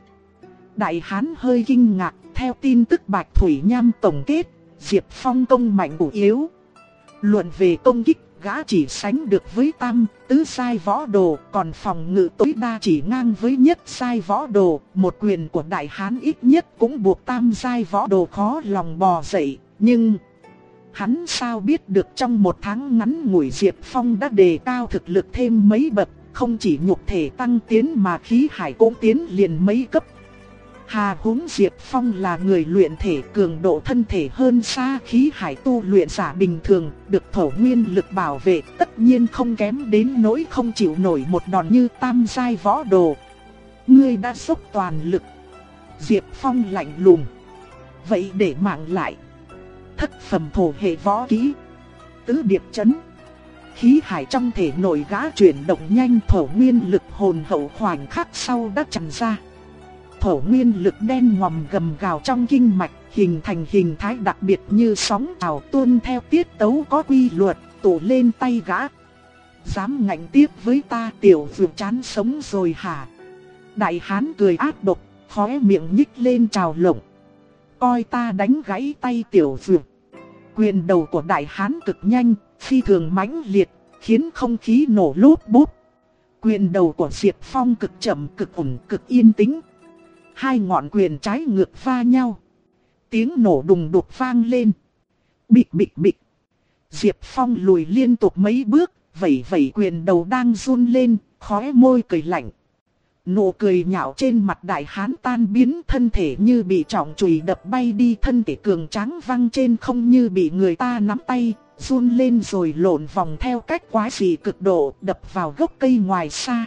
Đại hán hơi kinh ngạc, theo tin tức Bạch Thủy Nham tổng kết, Diệp Phong công mạnh của yếu. Luận về công kích, gã chỉ sánh được với tam, tứ sai võ đồ, còn phòng ngự tối đa chỉ ngang với nhất sai võ đồ, một quyền của đại hán ít nhất cũng buộc tam sai võ đồ khó lòng bò dậy, nhưng... Hắn sao biết được trong một tháng ngắn ngủi Diệp Phong đã đề cao thực lực thêm mấy bậc, không chỉ nhục thể tăng tiến mà khí hải cũng tiến liền mấy cấp. Hà húng Diệp Phong là người luyện thể cường độ thân thể hơn xa khí hải tu luyện giả bình thường, được thổ nguyên lực bảo vệ tất nhiên không kém đến nỗi không chịu nổi một đòn như tam giai võ đồ. Ngươi đã dốc toàn lực. Diệp Phong lạnh lùng. Vậy để mạng lại thất phẩm thổ hệ võ kỹ. Tứ điệp chấn. Khí hải trong thể nội gã chuyển động nhanh thổ nguyên lực hồn hậu khoảnh khắc sau đã tràn ra. Thổ nguyên lực đen ngòm gầm gào trong kinh mạch, hình thành hình thái đặc biệt như sóng ảo tuôn theo tiết tấu có quy luật, tụ lên tay gã. Dám ngạnh tiếp với ta tiểu vượt chán sống rồi hả? Đại hán cười ác độc, khóe miệng nhích lên trào lộng. Coi ta đánh gãy tay tiểu vượt. Quyền đầu của đại hán cực nhanh, phi thường mãnh liệt, khiến không khí nổ lốp bút. Quyền đầu của Diệp Phong cực chậm cực ổn cực yên tĩnh. Hai ngọn quyền trái ngược va nhau. Tiếng nổ đùng đục vang lên. Bịch bịch bịch. Diệp Phong lùi liên tục mấy bước, vẩy vẩy quyền đầu đang run lên, khóe môi cười lạnh. Nụ cười nhạo trên mặt đại hán tan biến thân thể như bị trọng chùy đập bay đi thân thể cường tráng văng trên không như bị người ta nắm tay, run lên rồi lộn vòng theo cách quái dị cực độ đập vào gốc cây ngoài xa.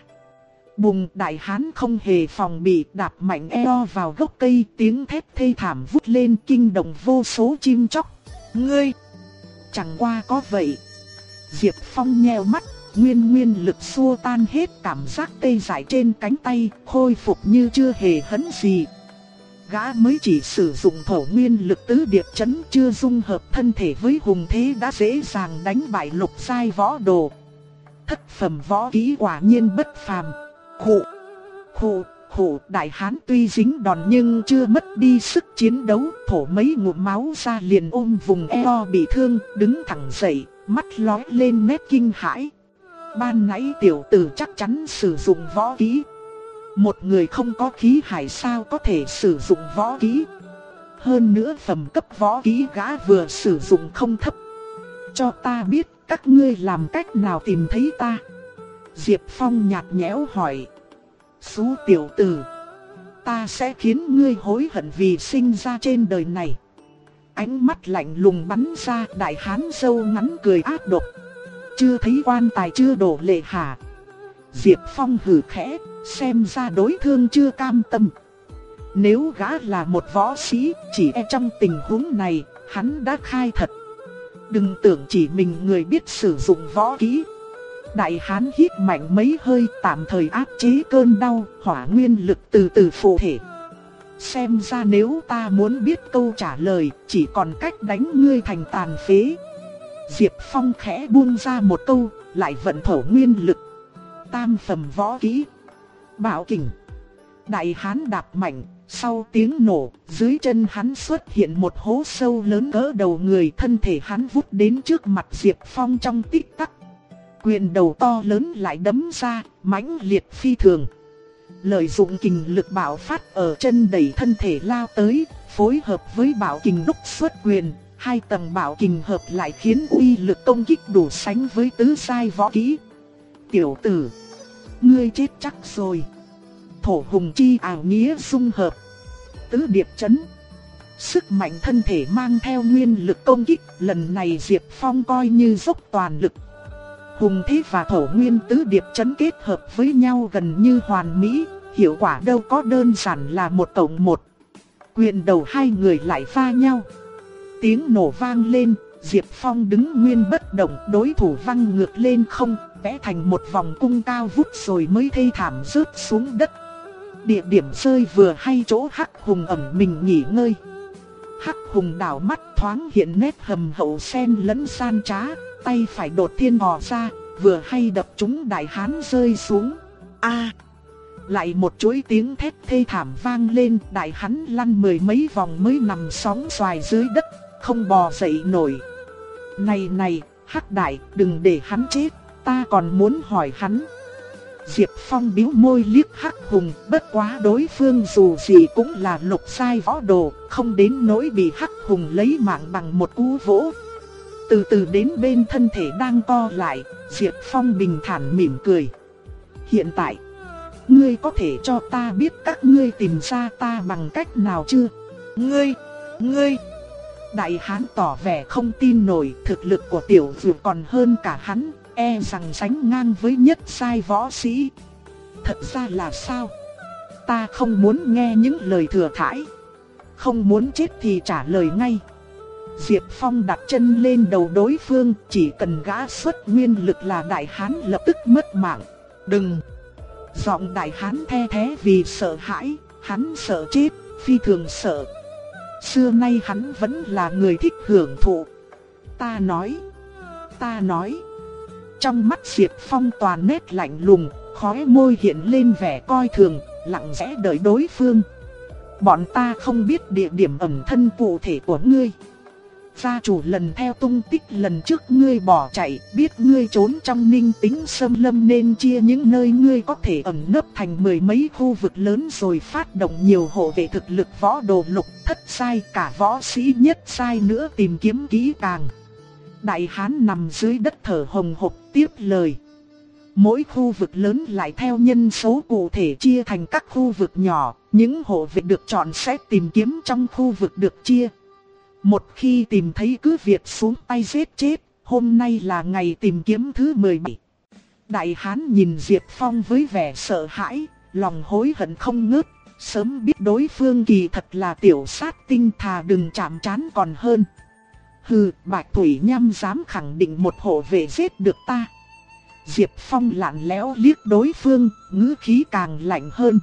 Bùng đại hán không hề phòng bị đạp mạnh eo vào gốc cây tiếng thét thê thảm vút lên kinh động vô số chim chóc. Ngươi! Chẳng qua có vậy. Diệp Phong nheo mắt nguyên nguyên lực xua tan hết cảm giác tê dại trên cánh tay, khôi phục như chưa hề hấn gì. Gã mới chỉ sử dụng thổ nguyên lực tứ điệp chấn chưa dung hợp thân thể với hùng thế đã dễ dàng đánh bại lục sai võ đồ. Thất phẩm võ kỹ quả nhiên bất phàm. Khụ, khụ, khụ đại hán tuy dính đòn nhưng chưa mất đi sức chiến đấu, thổ mấy ngụm máu ra liền ôm vùng eo bị thương, đứng thẳng dậy, mắt lóe lên nét kinh hãi. Ban nãy tiểu tử chắc chắn sử dụng võ kỹ. Một người không có khí hải sao có thể sử dụng võ kỹ. Hơn nữa phẩm cấp võ kỹ gã vừa sử dụng không thấp. Cho ta biết các ngươi làm cách nào tìm thấy ta. Diệp Phong nhạt nhẽo hỏi. Xú tiểu tử. Ta sẽ khiến ngươi hối hận vì sinh ra trên đời này. Ánh mắt lạnh lùng bắn ra đại hán sâu ngắn cười ác độc. Chưa thấy quan tài chưa đổ lệ hả? Diệp Phong hừ khẽ, xem ra đối thương chưa cam tâm. Nếu gã là một võ sĩ, chỉ e trong tình huống này, hắn đã khai thật. Đừng tưởng chỉ mình người biết sử dụng võ kỹ. Đại hán hít mạnh mấy hơi tạm thời áp chế cơn đau, hỏa nguyên lực từ từ phụ thể. Xem ra nếu ta muốn biết câu trả lời, chỉ còn cách đánh ngươi thành tàn phế. Diệp Phong khẽ buông ra một câu, lại vận thổ nguyên lực. Tam phẩm võ kỹ. Bảo kình. Đại hán đạp mạnh, sau tiếng nổ, dưới chân hắn xuất hiện một hố sâu lớn cỡ đầu người thân thể hắn vút đến trước mặt Diệp Phong trong tích tắc. Quyền đầu to lớn lại đấm ra, mãnh liệt phi thường. Lợi dụng kình lực bạo phát ở chân đẩy thân thể lao tới, phối hợp với bảo kình đúc xuất quyền, hai tầng bảo kình hợp lại khiến uy lực công kích đủ sánh với tứ sai võ kỹ. Tiểu tử, ngươi chết chắc rồi. Thổ hùng chi ảo nghĩa dung hợp. Tứ điệp chấn. Sức mạnh thân thể mang theo nguyên lực công kích, lần này Diệp Phong coi như dốc toàn lực. Hùng thế và thổ nguyên tứ điệp chấn kết hợp với nhau gần như hoàn mỹ, hiệu quả đâu có đơn giản là một tổng một. Quyền đầu hai người lại pha nhau. Tiếng nổ vang lên, Diệp Phong đứng nguyên bất động đối thủ văng ngược lên không, vẽ thành một vòng cung cao vút rồi mới thê thảm rớt xuống đất. Địa điểm rơi vừa hay chỗ Hắc Hùng ẩm mình nghỉ ngơi. Hắc Hùng đảo mắt thoáng hiện nét hầm hậu sen lẫn san trá, tay phải đột thiên bò ra, vừa hay đập trúng đại hán rơi xuống. A! lại một chuỗi tiếng thét thê thảm vang lên, đại hán lăn mười mấy vòng mới nằm sóng xoài dưới đất, không bò dậy nổi. Này này, Hắc đại, đừng để hắn chết, ta còn muốn hỏi hắn. Diệp Phong biếu môi liếc Hắc Hùng, bất quá đối phương dù gì cũng là lục sai võ đồ, không đến nỗi bị Hắc Hùng lấy mạng bằng một cú vỗ. Từ từ đến bên thân thể đang co lại, Diệp Phong bình thản mỉm cười. Hiện tại, ngươi có thể cho ta biết các ngươi tìm ra ta bằng cách nào chưa? Ngươi, ngươi... Đại hán tỏ vẻ không tin nổi thực lực của tiểu dược còn hơn cả hắn, e rằng sánh ngang với nhất sai võ sĩ. Thật ra là sao? Ta không muốn nghe những lời thừa thãi. Không muốn chết thì trả lời ngay. Diệp Phong đặt chân lên đầu đối phương, chỉ cần gã xuất nguyên lực là đại hán lập tức mất mạng. Đừng! Giọng đại hán the thế vì sợ hãi, hắn sợ chết, phi thường sợ. Xưa nay hắn vẫn là người thích hưởng thụ. Ta nói, ta nói. Trong mắt Diệp Phong toàn nét lạnh lùng, khóe môi hiện lên vẻ coi thường, lặng lẽ đợi đối phương. Bọn ta không biết địa điểm ẩn thân cụ thể của ngươi. Gia chủ lần theo tung tích lần trước ngươi bỏ chạy, biết ngươi trốn trong ninh tính sâm lâm nên chia những nơi ngươi có thể ẩn nấp thành mười mấy khu vực lớn rồi phát động nhiều hộ vệ thực lực võ đồ lục thất sai cả võ sĩ nhất sai nữa tìm kiếm kỹ càng. Đại hán nằm dưới đất thở hồng hộc tiếp lời. Mỗi khu vực lớn lại theo nhân số cụ thể chia thành các khu vực nhỏ, những hộ vệ được chọn sẽ tìm kiếm trong khu vực được chia. Một khi tìm thấy cứ việc xuống tay giết chết, hôm nay là ngày tìm kiếm thứ 17. Đại hán nhìn Diệp Phong với vẻ sợ hãi, lòng hối hận không ngớt, sớm biết đối phương kỳ thật là tiểu sát tinh thà đừng chạm chán còn hơn. Hừ, Bạch Thủy Nham dám khẳng định một hộ vệ giết được ta. Diệp Phong lạnh lẽo liếc đối phương, ngữ khí càng lạnh hơn.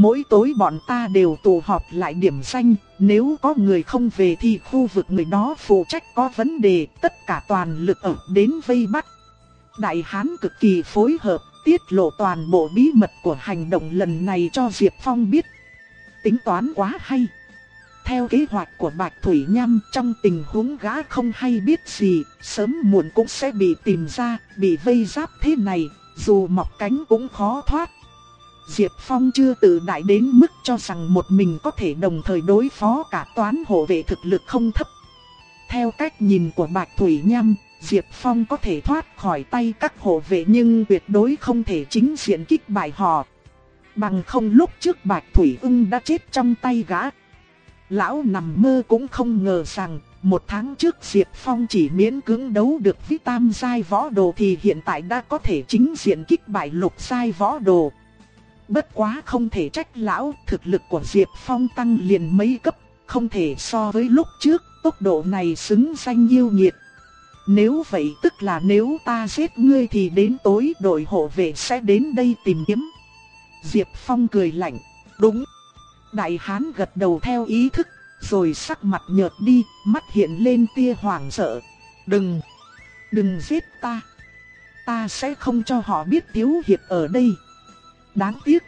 Mỗi tối bọn ta đều tụ họp lại điểm danh, nếu có người không về thì khu vực người đó phụ trách có vấn đề, tất cả toàn lực ở đến vây bắt. Đại Hán cực kỳ phối hợp, tiết lộ toàn bộ bí mật của hành động lần này cho Diệp Phong biết. Tính toán quá hay. Theo kế hoạch của Bạch Thủy Nham trong tình huống gã không hay biết gì, sớm muộn cũng sẽ bị tìm ra, bị vây giáp thế này, dù mọc cánh cũng khó thoát. Diệp Phong chưa tự đại đến mức cho rằng một mình có thể đồng thời đối phó cả toán hộ vệ thực lực không thấp. Theo cách nhìn của Bạch Thủy Nham, Diệp Phong có thể thoát khỏi tay các hộ vệ nhưng tuyệt đối không thể chính diện kích bại họ. Bằng không lúc trước Bạch Thủy ưng đã chết trong tay gã. Lão nằm mơ cũng không ngờ rằng, một tháng trước Diệp Phong chỉ miễn cưỡng đấu được với tam giai võ đồ thì hiện tại đã có thể chính diện kích bại lục giai võ đồ. Bất quá không thể trách lão, thực lực của Diệp Phong tăng liền mấy cấp, không thể so với lúc trước, tốc độ này xứng danh yêu nhiệt. Nếu vậy tức là nếu ta giết ngươi thì đến tối đội hộ vệ sẽ đến đây tìm kiếm. Diệp Phong cười lạnh, đúng. Đại hán gật đầu theo ý thức, rồi sắc mặt nhợt đi, mắt hiện lên tia hoảng sợ. Đừng, đừng giết ta. Ta sẽ không cho họ biết Tiếu Hiệp ở đây. Đáng tiếc,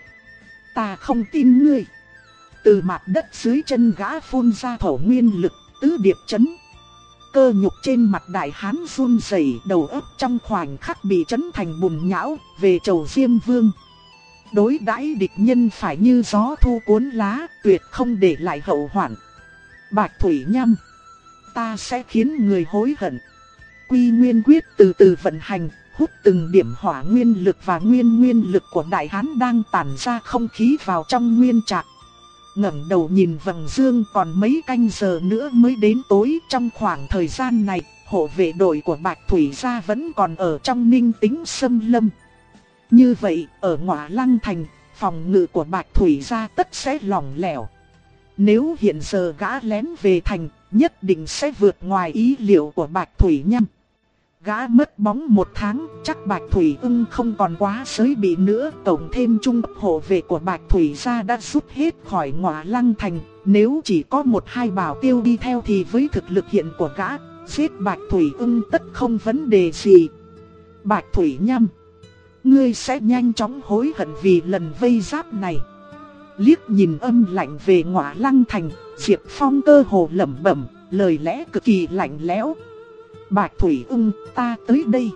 ta không tin ngươi. Từ mặt đất dưới chân gã phun ra thổ nguyên lực, tứ điệp chấn. Cơ nhục trên mặt đại hán run rẩy, đầu ấp trong khoảnh khắc bị chấn thành bùn nhão, về chầu Diêm Vương. Đối đãi địch nhân phải như gió thu cuốn lá, tuyệt không để lại hậu hoạn. Bạch Thủy Nhâm, ta sẽ khiến người hối hận. Quy Nguyên Quyết từ từ vận hành, hút từng điểm hỏa nguyên lực và nguyên nguyên lực của đại hán đang tản ra không khí vào trong nguyên trạc ngẩng đầu nhìn vầng dương còn mấy canh giờ nữa mới đến tối trong khoảng thời gian này, hộ vệ đội của Bạch Thủy gia vẫn còn ở trong ninh tính sâm lâm. Như vậy, ở ngọa lăng thành, phòng ngự của Bạch Thủy gia tất sẽ lỏng lẻo. Nếu hiện giờ gã lén về thành, nhất định sẽ vượt ngoài ý liệu của Bạch Thủy Nhâm. Gã mất bóng một tháng, chắc Bạch Thủy ưng không còn quá giới bị nữa. Tổng thêm trung hộ vệ của Bạch Thủy gia đã rút hết khỏi ngọa lăng thành. Nếu chỉ có một hai bảo tiêu đi theo thì với thực lực hiện của gã, giết Bạch Thủy ưng tất không vấn đề gì. Bạch Thủy nhâm, ngươi sẽ nhanh chóng hối hận vì lần vây giáp này. Liếc nhìn âm lạnh về ngọa lăng thành, Diệp Phong cơ hồ lẩm bẩm, lời lẽ cực kỳ lạnh lẽo. Bạch Thủy ưng, ta tới đây.